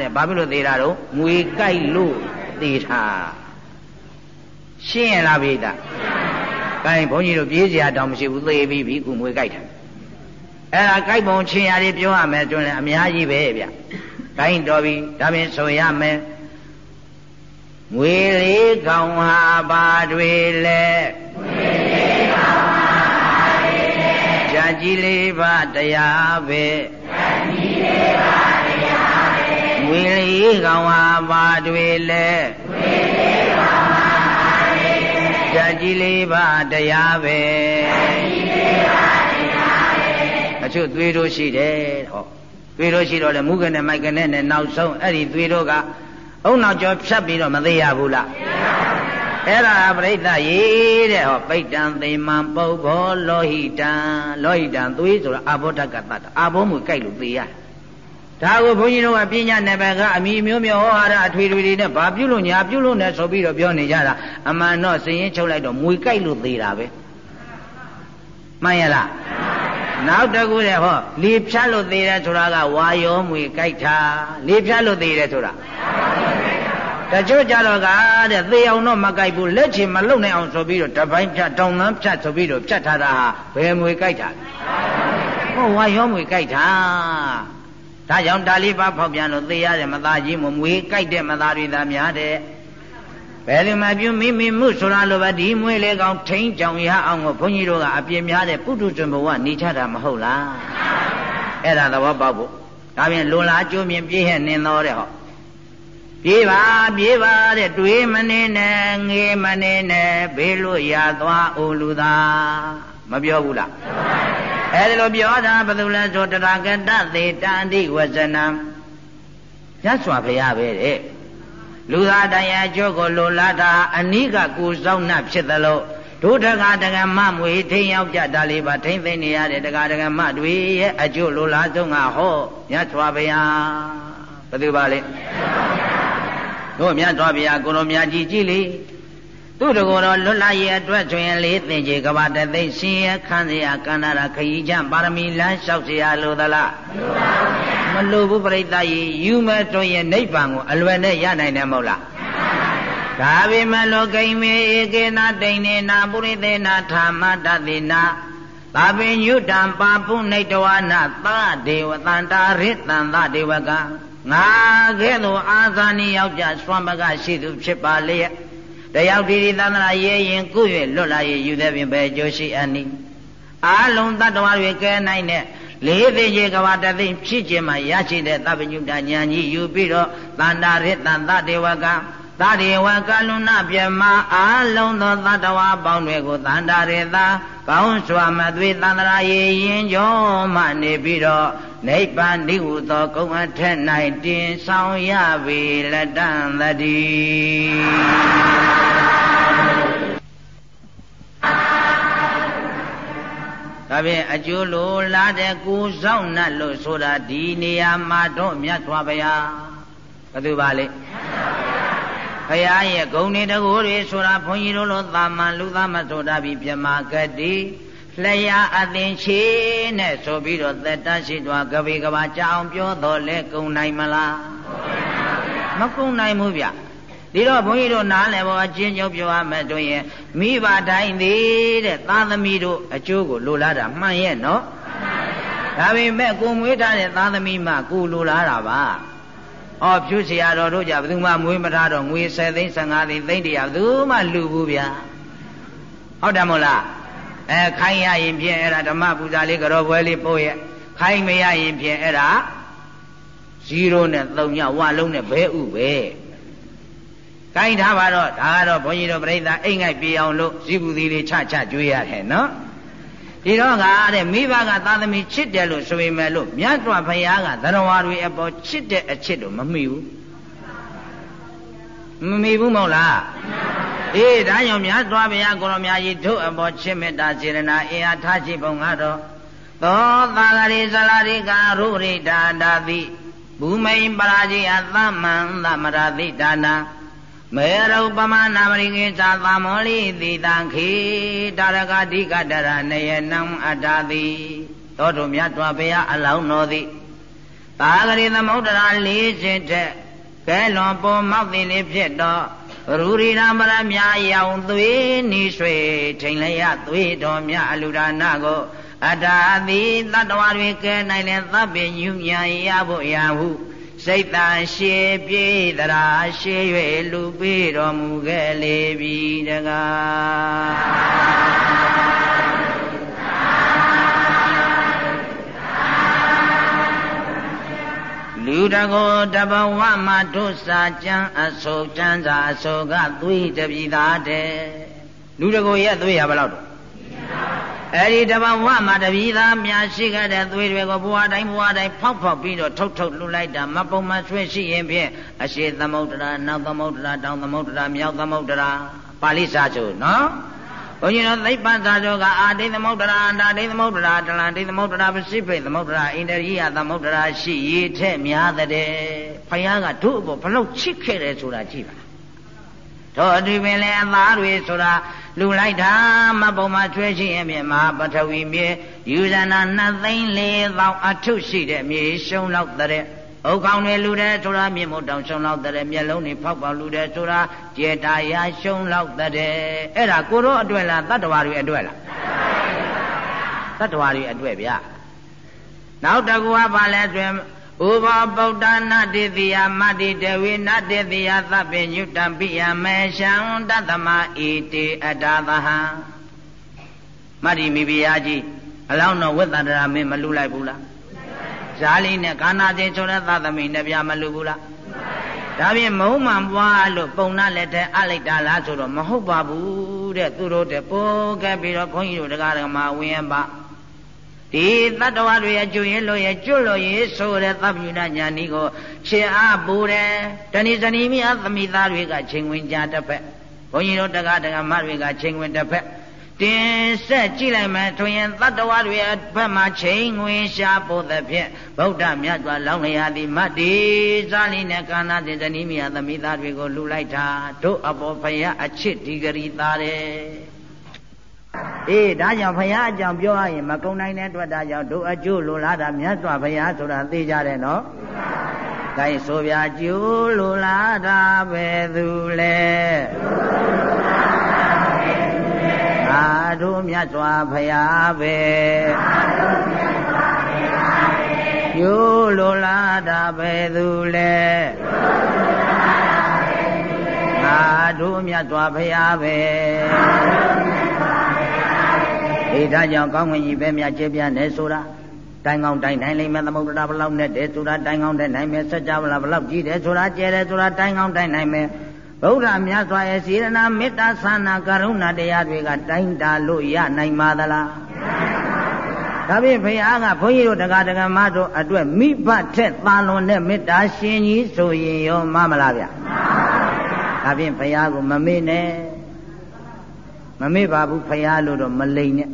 တဲ့ဘာဖြစ်လို့သေးတာတော့ငွေကြိုက်လို့သေးတာရှင်းရလားဗျာ။ကိုင်းဘုန်းကြီးတို့ပြေးစရာတောင်မရှိဘူးသေပြီးပြီခုငွေကြိုက်တာ။အဲ့ဒါကြိုက်ပုံချင်းရည်ပြောရမယ်တွင်လည်းအများကြီးပဲဗျ။ကိုင်းတော်ပြီဒါပြင်ဆိုရမယ်။ငွေလေးကောင်ဟာဘာတွေလဲငွေလေးကောင် ဓာကြီးလေးပါတရားပဲဓာကြီးလေးပါတရားပဲငွေလေးကောင်ဟာပါတွေလဲငွေလေးကောင်ဟာပါတွေလဲဓာကြီးလေးပါတရားပဲဓာကြီးလေးပါတရားပဲအချို့သွေးတို့ရှိတယ်ဟောသွေးတို့ရှိတော့လေမုကနေမိုက်ကနေနဲ့နောက်ဆုံးအဲ့ဒီသွေးတို့ကအုံနောက်ကျော်ဖြတ်ပြီးတော့မသေးရဘူးလားမသေးပါဘူး အဲ့ဒါပရိသတ်ရေတဲ့ဟောပိဋ္တံသိမံပုဗ္ဗောလောဟိတံလောဟိတံသွေးဆိုတာအဘောဓကတ္တအာဘောမှုကြိုက်လို့သေရဒါကိုဘုန်းကြီးတို့ကပညာနယ်ပယ်ကအမိမျိုးမျိုးဟောဟာရအထွေထွေတွေနဲ့ဘာပြုလို့ညာပြုလို့နဲ့ဆိုပြီးတော့ပြောနေကြတာအမှန်တော့စည်ရင်ချုပ်လိုက်တော့မွေကြိုက်လို့သေတာပဲမှန်ရလားနောက်တကူတဲ့ဟောလေဖြတ်လို့သေးတယ်ဆိုတာကဝါယောမွေကြိုက်တာလေဖြတ်လို့သေးတယ်ဆိုတာ တချို့ကြတော့ကတဲ့သေအောင်တော့မကြိုက်ဘူးလက်ချင်မလုံနိုင်အောင်ဆိုပြီးတော့တပိုင်းဖြတ်တောင်သန်းဖြတ်ဆိုပြီးတော့ဖြတ်ထားတာဟာဘယ်မွေကြိုက်တာလဲဟုတ်ဝါရောမွေကြိုက်တာဒါကြောင့်ဒါလေးပါဖောက်ပြန်လို့သေရတဲ့မသားကြီးမမွေကြိုက်တဲ့မသားတွေသာများတဲ့ဘယ်လိုမှပြုမိမိမှုဆိုတာလိုပဲဒီမွေလေးကောင်ထိန်းကြောင်ရအောင်ကိုဘုန်းကြီးတို့ကအပြင်းများတဲ့ပုထုဇဉ်ဘဝနေချတာမဟုတ်လားအဲ့ဒါသဘောပေါက်ဖို့ဒါပြင်လွန်လာကြိုးမြင်ပြည့်ဟဲ့နေတော်တဲ့ဟော ပြေးပါပြေးပါတဲ့တွေးမနေနဲ့ငေးမနေနဲ့ဘေးလို့ရသွားအိုလူသာမပြောဘူးလားအဲဒီလိုပြောတာဘယ်သူလဲဆိုတရာကတသေတန္တိဝဇနံရသော်ဘုရားပဲတဲ့လူသားတရားကျိုးကိုလိုလားတာအနိကကိုစောင့်နှဖြစ်သလိုဒုဒကဒကမမွေထိန်ရောက်ကြတာလေးပါထိမ့်သိမ့်နေရတဲ့ဒကဒကမတွေရဲ့အကျိုးလိုလားဆုံးကဟောမြတ်စွာဘုရားဘယ်သူပါလဲ တို့မြတ်စွာဘုရားကိုရောမြတ်ကြီးကြည်လေသူတကောတော်လွတ်လာရဲ့အတွက်ဆိုရင်လေးသင်ကြီးကဘာတသိရှင်ရခန်းစရာကန္နာရခရီးချပါရမီလမ်းလျှောက်เสียလိုသလားမလိုဘူးပြိတ္တရေယူမဲ့တွင်ရဲ့နိဗ္ဗာန်ကိုအလွယ်နဲ့ရနိုင်တယ်မဟုတ်လားဒါပေမဲ့လောကိမေဧကေနာတိန်နေနာပုရိသေနာဓမ္မတတိနာသာပင်ညုတံပါပုနိတဝနာသဒေဝတန္တာရိတံသဒေဝက ငါကဲ့သို့အာဇာနိယောက်ျားစွမ်းပကရှိသူဖြစ်ပါလျက်တယောက်ဒီဒီသန္တရာရဲရင်ကု၍လွတ်လာ၍ယူသည်ဖြင့်ပဲကြိုးရှိအနိအာလုံးတတ္တဝါတွေကဲနိုင်တဲ့လေးသိရေကဘာတသိဖြစ်ခြင်းမှာရရှိတဲ့သဗ္ဗညုတဉာဏ်ကြီးယူပြီးတော့တန္တာရတံသတေဝက သတေဝကလုဏပြမအာလုံးသောသတ္တဝါပေါင်းတွေကိုတန္တာရတာကောင်းစွာမသွေသန္တရာရေရင်ကျော်မှနေပြီးတော့နိဗ္ဗာန်ဒီဟုသောကုံအထက်၌တင်ဆောင်ရပေလက်တန်တည်းဒါဖြင့်အကျိုးလိုလာတဲ့ကိုဆောင်နှတ်လို့ဆိုတာဒီနေရာမှာတော့မြတ်စွာဘုရားဘယ်သူပါလဲဘု ရားရဲ့ဂုဏ်တွေတကူတွေဆိုတာဘုန်းကြီးတို့လိုသာမန်လူသားမဆိုတာပြီးပြမဂတိလျာအသင်ချေနဲ့ဆိုပြီးတော့သက်တရှိသွားကပိကဘာကြအောင်ပြောတော့လဲကုံနိုင်မလားမကုံနိုင်ဘူးဗျဒီတော့ဘုန်းကြီးတို့နားလည်ဖို့အချင်းချင်းပြောရမယ်တို့ရင်မိဘတိုင်းသေးတဲ့သာသမီတို့အကျိုးကိုလိုလားတာမှန်ရဲ့နော်ဒါပေမဲ့ကိုမွေးထားတဲ့သာသမီမှကိုလိုလားတာပါ။ အော်ဖြူစရာတော်တို့ကြဘယ်သူမှမွေးမထားတော့ငွေ10သိန်း15သိန်းသိန်းတရာဘယ်သူမှလူဘူးဗျာဟုတ်တယ်မို့လားအဲခိုင်းရရင်ဖြင့်အဲ့ဒါဓမ္မပူဇာလေးကတော်ပွဲလေးပို့ရခိုင်းမရရင်ဖြင့်အဲ့ဒါ0နဲ့3ညဝလုံးနဲ့ဘဲဥပဲခိုင်းထားပါတော့ဒါကတော့ဘုန်းကြီးတို့ပြိဿအိမ်ငိုက်ပြေအောင်လို့ဇီဘူးသီလေးချချကျွေးရတယ်နော် ဒီတော့ကတဲ့မိဘကသာသမီချစ်တယ်လို့ဆိုပေမဲ့လို့မြတ်စွာဘုရားကသရဝါတွေအပေါ်ချစ်တဲ့အချစ်လို့မမိဘူးမမိဘူးမဟုတ်လားအေးဒါကြောင့်မြတ်စွာဘုရားကိုရောမြတ်ကြီးတို့အပေါ်ချစ်မေတ္တာစေရနာအင်အားထားရှိပုံကတော့သောသာဂရိဇလာရိကာရုရိဒါတာတိဘူမိန်ပရာဇိယသမံသမရတိဒါနာ မေရုပမနာမရိကေသာသမောလိတိတံခေတာရကတိကတရနယနံအတ္တတိသောတုမြတ်စွာဘုရားအလောင်းတော်သည်သာဂရိသမုဒ္ဒရာလေးခြင်းတဲ့ကဲလွန်ပေါ်မောက်သည်လေးဖြစ်တော့ရူရိရာမရမြရောင်သွေးနီရွှေထိန်လျသွေးတော်မြအလူဒါနကိုအတ္တတိတတ္တဝါတွေကဲနိုင်တဲ့သဗ္ဗညုညာရဖို့ရာဟု စိတ်တန်ရှေပြေးတရာရှေ၍လူပေးတော်မူခဲ့လေပြီတကားလူတကိုတဘဝမှာဒုစာကျမ်းအဆုတ်ကျမ်းစာအဆုတ်ကသွေးတပြီသားတဲ့လူတကိုရဲ့သွေးရဘယ်လောက်တော့ အဲ့ဒီတဘာဝမှာတပည့်သားများရှိခဲ့တဲ့သွေးတွေကိုဘဝတိုင်းဘဝတိုင်းဖောက်ဖောက်ပြီးတော့ထုတ်ထုတ်လှူလိုက်တာမပုံမဆွဲရှိရင်ဖြင့်အရှိသမုဒ္ဒရာနောက်သမုဒ္ဒရာတောင်သမုဒ္ဒရာမြောက်သမုဒ္ဒရာပါဠိစာချုပ်နော်ဘုန်းကြီးတို့သိပ္ပံစာချုပ်ကအာဒိသမုဒ္ဒရာအန္တာဒိသမုဒ္ဒရာတလံဒိသမုဒ္ဒရာပစိဖိတ်သမုဒ္ဒရာအိန္ဒြိယသမုဒ္ဒရာရှိရည်ထက်များတဲ့ဖယားကတို့အပေါ်ဘလို့ချစ်ခဲ့တယ်ဆိုတာကြည့်ပါ တို့အတူပင်လည်းအသားတွေဆိုတာလူလိုက်တာမပုံမချွဲရှိရင်မြင်မဟာပထဝီမြေယူဇနာနှစ်သိန်းလေးသောင်းအထုရှိတဲ့မြေရှုံလောက်တဲ့။ဥကောင်းတွေလူတဲ့ဆိုတာမြင်မို့တောင်ရှုံလောက်တဲ့မျက်လုံးတွေဖောက်ပေါက်လူတဲ့ဆိုတာကျေတာယာရှုံလောက်တဲ့။အဲ့ဒါကိုရောအတွက်လားတတ္တဝါတွေအတွက်လား။တတ္တဝါတွေအတွက်ဗျ။နောက်တကူကဘာလဲဆိုရင် ဥပဗုဒ္ဓနာတိတိယမတ္တိတဝိနတိတိယသဗ္ဗညုတံပိယမေရှံတသမဣတိအတ္တသဟံမတ္တိမိဖုရားကြီးအလောင်းတော်ဝိသန္တရာမင်းမလူလိုက်ဘူးလားဇာလီနဲ့ကာနာတိဆိုတဲ့သသမိနဲ့ပြမလူဘူးလားဒါဖြင့်မုံမှန်ပွားလို့ပုံနာလက်ထဲအလိုက်တာလားဆိုတော့မဟုတ်ပါဘူးတဲ့သူတို့တဲ့ပိုးခဲ့ပြီးတော့ခွန်ကြီးတို့တရားဓမ္မဝင်ပါ ဒီတတ္တဝါတွေအကျိုးရင်လို့ရကျွတ်လို့ရဆိုတဲ့သဗ္ဗညုတညာနီကိုရှင်အားပူတယ်တဏိဇနီမိအသမိသားတွေကချိန်ဝင်ကြတစ်ဖက်ဘုန်းကြီးတို့တက္ကဒကမတွေကချိန်ဝင်တစ်ဖက်တင်ဆက်ကြည့်လိုက်မယ်ဆိုရင်တတ္တဝါတွေအဖက်မှာချိန်ဝင်ရှာဖို့သဖြင့်ဗုဒ္ဓမြတ်စွာလောင်းလျာတိမတ္တိဇာလိနဲ့ကာနာတင်ဇနီမိအသမိသားတွေကိုလှူလိုက်တာတို့အပေါ်ဖယားအချစ်ဒီဂရီသားတယ် အေးဒါကြောင့်ဘုရားအကြောင်းပြောရရင်မကုံနိုင်တဲ့အတွက်ဒါကြောင့်တို့အကျိုးလိုလားတာမြတ်စွာဘုရားဆိုတာသိကြတယ်နော်။ဒါဆိုဗျာကျိုးလိုလားတာပဲသူလဲ။အာတို့မြတ်စွာဘုရားပဲ။ကျိုးလိုလားတာပဲသူလဲ။အာတို့မြတ်စွာဘုရားပဲ။ အေးဒါကြောင့်ကောင်းဝင်ကြီးပဲမြတ်ကျေပြနေဆိုတာတိုင်ကောင်းတိုင်နိုင်လိမ့်မယ်သမုဒ္ဒရာဘလောက်နဲ့တဲ့ဆိုတာတိုင်ကောင်းတဲ့နိုင်မယ်စัจ java ဘလောက်ကြီးတယ်ဆိုတာကျဲတယ်ဆိုတာတိုင်ကောင်းတိုင်နိုင်မယ်ဗုဒ္ဓမြတ်စွာရဲ့စေရနာမေတ္တာဆန္နာကရုဏာတရားတွေကတိုင်းတာလို့ရနိုင်ပါသလားဒါဖြင့်ဘုရားကဘုန်းကြီးတို့တရားဓမ္မတို့အတွက်မိဘထက်သာလွန်တဲ့မေတ္တာရှင်ကြီးဆိုရင်ရောမမလားဗျာဒါဖြင့်ဘုရားကိုမမေ့နဲ့ မမေ့ပါဘူးဘုရားလို့တော့မလိမ်နဲ့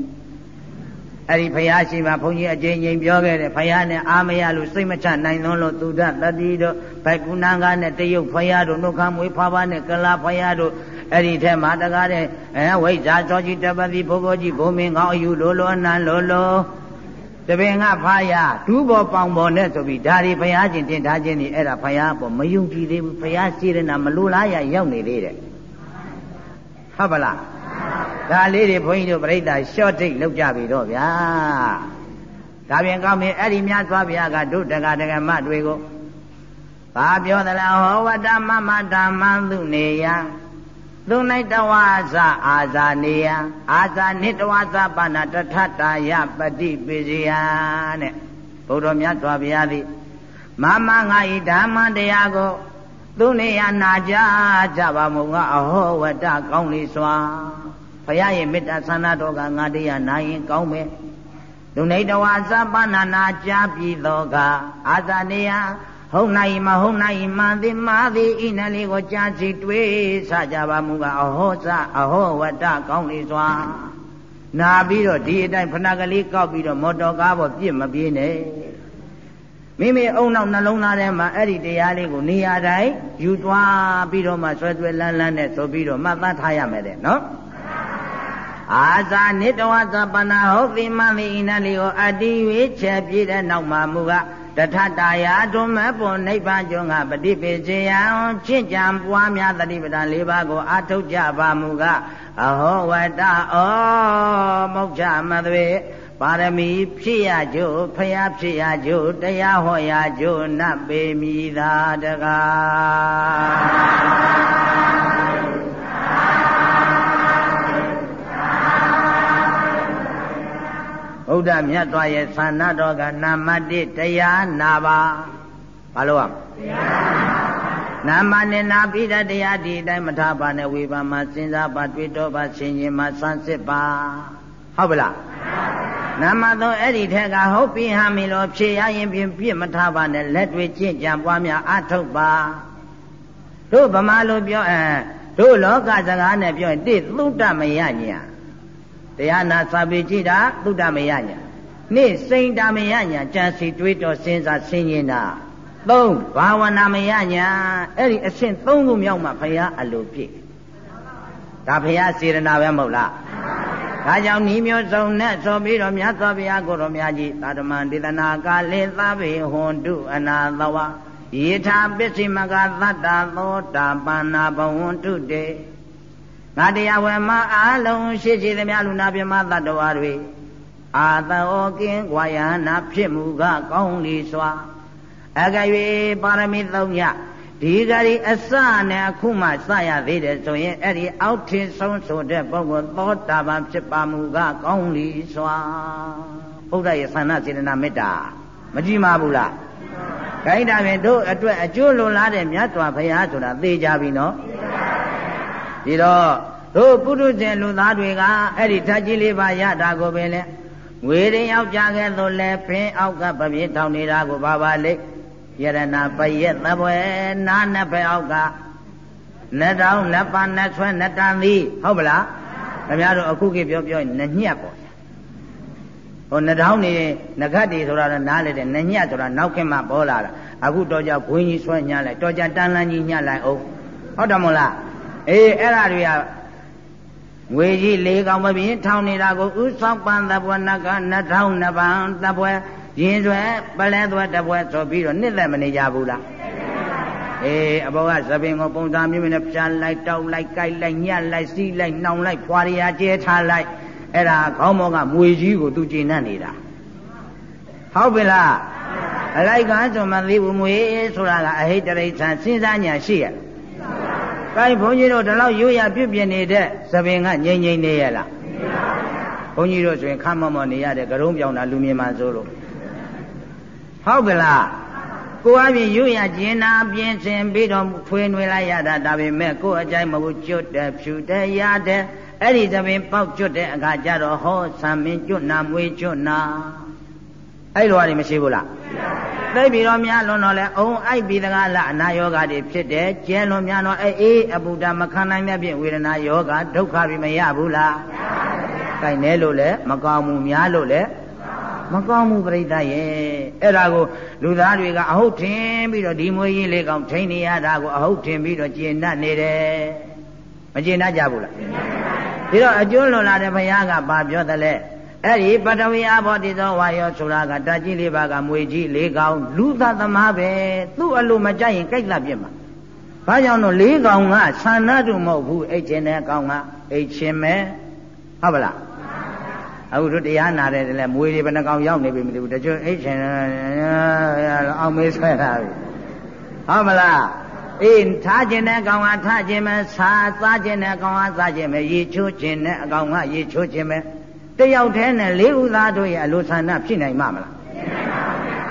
အဲ့ဒီဘုရားရှိမှဘုန်းကြီးအကျဉ်းချင်းပြောခဲ့တယ်ဘုရားနဲ့အာမရလို့စိတ်မချနိုင်သွန်းလို့သူဒတတိတို့ဘိုက်ကုဏ္ဍကနဲ့တရုတ်ဘုရားတို့နှုတ်ခမ်းမွေးဖွားပါနဲ့ကလာဘုရားတို့အဲ့ဒီထဲမှာတကားတဲ့အဲဝိဇ္ဇာသောကြီးတပတိဘိုးဘိုးကြီးဘုံမင်းကောင်းအယူလိုလိုအနံလိုလိုတပင်ကဖားရဒူးဘောပေါင်ပေါ်နဲ့ဆိုပြီးဒါဒီဘုရားရှင်တင်ထားခြင်းนี่အဲ့ဒါဘုရားပေါ်မယုံကြည်သေးဘူးဘုရားစေရနာမလိုလားရရောက်နေသေးတယ်ဟုတ်ပါလား ဒါလေးတွေဘုန်းကြီးတို့ပြိဿရှော့တိတ်လောက်ကြပြီတော့ဗျာဒါပြင်ကောင်းပြီအဲ့ဒီမြတ်စွာဘုရားကဒုတကတကမတွေကိုဘာပြောသလဲဟောဝတ္တမမဓမ္မံသူနေယသူ၌တဝါဇအာဇာနေယအာဇာနိတဝါဇပါဏတထတာယပတိပိစီယတဲ့ဘုရားမြတ်စွာဘုရားသည်မမငါဤဓမ္မတရားကို သူနေယနာကြကြပါမုံကအဟောဝတ္တကောင်းလေစွာဘုရားရဲ့မေတ္တာဆန္ဒတော်ကငါတရားနာရင်ကောင်းမယ်ဒုနေတဝါသပနာနာကြာပြီသောကအာဇာနေယဟုတ်နိုင်မဟုတ်နိုင်မှန်သည်မာသည်ဤနလေးကိုကြာစီတွေးဆကြပါမူကအဟောစအဟောဝတ္တကောင်းလေစွာနာပြီးတော့ဒီအတိုင်းဖနာကလေးကောက်ပြီးတော့မော်တော်ကားပေါ်ပြစ်မပြေးနဲ့ မိမိအုံနောက်နှလုံးသားထဲမှာအဲ့ဒီတရားလေးကိုနေရာတိုင်းယူသွားပြီးတော့မှဆွဲဆွဲလန်းလန်းနဲ့ဆိုပြီးတော့မှတ်သားထားရမယ်တဲ့နော်အာဇာနိတဝသပနာဟုတ်တိမမိဣနလီကိုအတ္တိရွေးချက်ပြည့်တဲ့နောက်မှာမူကတထတာယာတွမပွန်နိဗ္ဗာန်ကျွန်းကပฏิပိစေယံချင့်ကြံပွားများတတိပဒံ၄ပါးကိုအာထုတ်ကြပါမူကအဟောဝတ္တဩမောက္ခမသွေ ပါရမီဖြစ်ရကြို့ဖျားဖြစ်ရကြို့တရားဟောရကြို့နတ်ပေမိသာတကားဗုဒ္ဓမြတ်စွာရဲ့သန္နတော်ကနာမတိတရားနာပါဘာလို့ ਆ နာမနဲ့နာပိဒတရားဒီအတိုင်းမထားပါနဲ့ဝေဘာမှာစဉ်းစားပါတွေ့တော့ပါဆင်ခြင်မှာစမ်းစစ်ပါ ဟုတ်ပလားနာမတော့အဲ့ဒီထက်ကဟုတ်ပြီဟာမီလို့ဖြေရရင်ပြင်ပြစ်မထားပါနဲ့လက်တွေကျင့်ကြံပွားများအထုတ်ပါတို့ဗမာလိုပြောအဲတို့လောကစကားနဲ့ပြောရင်တိသုတ္တမယညာတရားနာစာပေကြည့်တာသုဒ္ဓမယညာနေ့စိန်တာမယညာကြံစီတွေးတော်စဉ်းစားဆင်ញင်တာသုံးဘာဝနာမယညာအဲ့ဒီအဆင့်သုံးခုမြောက်မှဘုရားအလိုပြည့်ဒါဘုရားစေရနာပဲမဟုတ်လား ဒါကြောင့်ဤမျိုးစုံနဲ့ဆိုပြီးတော့မြတ်စွာဘုရားကိုတော်မြတ်ကြီးသာဓမံဒေသနာကာလေသဗ္ဗေဟွန်တုအနာသဝယေထာပစ္စည်းမကသတ္တသောတာပန္နာဘဝန္တုတေငါတရားဝယ်မအားလုံးရှိရှိသမျှလူနာပြမသတ္တဝါတွေအာသောကင်းကွာယနာဖြစ်မှုကကောင်းလီစွာအက၍ပါရမီသုံးည ဒီကြရီအစနဲ့အခုမှစရသေးတယ်ဆိုရင်အဲ့ဒီအောက်ထင်ဆုံးဆိုတဲ့ပုဂ္ဂိုလ်သောတာပန်ဖြစ်ပါမူကကောင်းလီစွာဘုရားရဲ့သန္နစေတနာမေတ္တာမကြည့်မဘူးလားခိုင်းတာဖြင့်တို့အတွက်အကျိုးလွန်လားတဲ့မြတ်စွာဘုရားဆိုတာသိကြပြီနော်ဒီတော့တို့ပုထုဇဉ်လူသားတွေကအဲ့ဒီဓာတ်ကြီးလေးပါရတာကိုပဲလေငွေရင်ယောက်ကြခဲ့သို့လဲဖင်းအောက်ကပပြင်းထောင်နေတာကိုဘာပါလိ ယရဏပရက်သပွဲနာနှစ်ဖက်အောက်ကနှစ်တောင်းနှစ်ပါးနှစ်ဆွဲနှစ်တန်သည်ဟုတ်ပလားခင်ဗျားတို့အခုခေတ်ပြောပြောနှစ်ညက်ပေါ့ဟိုနှစ်တောင်းနေနဂတ်တွေဆိုတာတော့နားလေတဲ့နှစ်ညက်ဆိုတာနောက်ခင်မှပေါ်လာတာအခုတော့ကြဘွင်းကြီးဆွဲညလိုက်တော့ကြတန်လန်းကြီးညလိုက်အောင်ဟုတ်တယ်မို့လားအေးအဲ့ဒါတွေကငွေကြီးလေးကောင်မပြင်းထောင်းနေတာကိုဥဆောင်ပန်းသဘွယ်နက2000နပန်းသဘွယ် ရင်ဆွဲပလဲသွဲတပွဲဆိုပြီးတော့နှစ်သက်မနေကြဘူးလားအေးအဘောကသပင်ကိုပုံစံမျိုးမျိုးနဲ့ဖြာလိုက်တောက်လိုက်ကြိုက်လိုက်ညှက်လိုက်စီးလိုက်နှောင်လိုက်ဖွာရရကျဲထားလိုက်အဲ့ဒါခေါင်းမောကမွေကြီးကိုသူကျင်နှံ့နေတာဟုတ်ပြီလားအလိုက်ကဆိုမှသိဘူးမွေဆိုတာကအဟိတရိဋ္ဌာစဉ်းစားညာရှိရကိုင်းဘုန်းကြီးတို့ဒီလောက်ရိုးရပြုပြင်နေတဲ့သပင်ကငြိမ့်ငြိမ့်နေရလားဘုန်းကြီးတို့ဆိုရင်ခမမောနေရတဲ့ကရုံးပြောင်းတာလူမြင်မှဆိုလို့ ဟုတ်ကလားကိုအပြင်ရွရကျင်နာပြင်းစင်ပြီးတော့ဖွေးနွေလိုက်ရတာဒါပေမဲ့ကိုအကြိုက်မဟုတ်ကျွတ်တယ်ဖြူတယ်ရတဲ့အဲ့ဒီသမင်ပေါက်ကျွတ်တဲ့အခါကျတော့ဟောဆံမင်းကျွတ်နာမွေးကျွတ်နာအဲ့လိုဟာတွေမရှိဘူးလားသိပြီးတော့များလွန်တော့လဲအုံအိုက်ပြီးတကားလားအနာယောဂတွေဖြစ်တယ်ကျဲလွန်များတော့အေးအေးအပူတာမခံနိုင်တဲ့ဖြင့်ဝေဒနာယောဂဒုက္ခတွေမရဘူးလားမရပါဘူး။ကိုင်နေလို့လဲမကောင်းမှုများလို့လဲ မကောင်းမှုပြိဿရဲ့အဲ့ဒါကိုလူသားတွေကအဟုတ်ထင်ပြီးတော့ဒီမွေးကြီးလေးကောင်ထိန်နေရတာကိုအဟုတ်ထင်ပြီးတော့ကျင့်တတ်နေတယ်မကျင့်တတ်ကြဘူးလားဒီတော့အကျွလွန်လာတဲ့ဘုရားကဘာပြောသလဲအဲ့ဒီပထဝီအဘောတိသောဝါယောဆိုတာကတကြီးလေးပါးကမွေကြီးလေးကောင်လူသားသမားပဲသူ့အလိုမကြိုက်ရင်ကြိုက်လာပြစ်မှာဘာကြောင့်လို့လေးကောင်ကဆန္ဒတုမဟုတ်ဘူးအိတ်ချင်းတဲ့ကောင်ကအိတ်ချင်းပဲဟုတ်ပါလား အခုတို့တရားနာတယ်လည်းမွေတွေဘယ်နှကောင်ရောက်နေပြီမသိဘူးတချို့အိတ်ချင်းအောင်မေးဆွဲတာပြီဟုတ်မလားအေးထားခြင်းတဲ့ကောင်ကထားခြင်းပဲစားစားခြင်းတဲ့ကောင်ကစားခြင်းပဲရေချိုးခြင်းတဲ့အကောင်ကရေချိုးခြင်းပဲတယောက်တည်းနဲ့လေးဦးသားတို့ရဲ့အလိုဆန္ဒဖြစ်နိုင်မှာမလား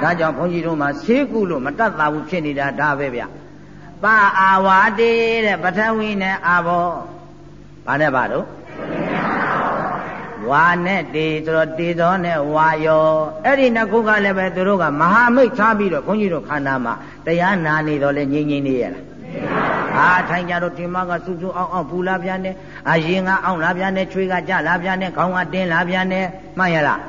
ဒါကြောင့်ဘုန်းကြီးတို့မှာဆေးကုလို့မတတ်တာဘူးဖြစ်နေတာဒါပဲဗျပါအာဝါတေတဲ့ပထဝီနဲ့အာဘောဘာနဲ့ပါတော့ ဝါနဲ့တေဆိုတော့တေသောနဲ့ဝါယောအဲ့ဒီနှစ်ခုကလည်းပဲသူတို့ကမဟာမိတ်ထားပြီးတော့ဘုန်းကြီးတို့ခန္ဓာမှာတရားနာနေတော့လဲငြိမ့်ငြိမ့်နေရလားအာထိုင်ကြတော့ဒီမကစူးစူးအောင်အောင်ပူလာပြန်တယ်အရင်ကအောင်လာပြန်တယ်ချွေးကကြလာပြန်တယ်ခေါင်းကတင်းလာပြန်တယ်မှန်ရလား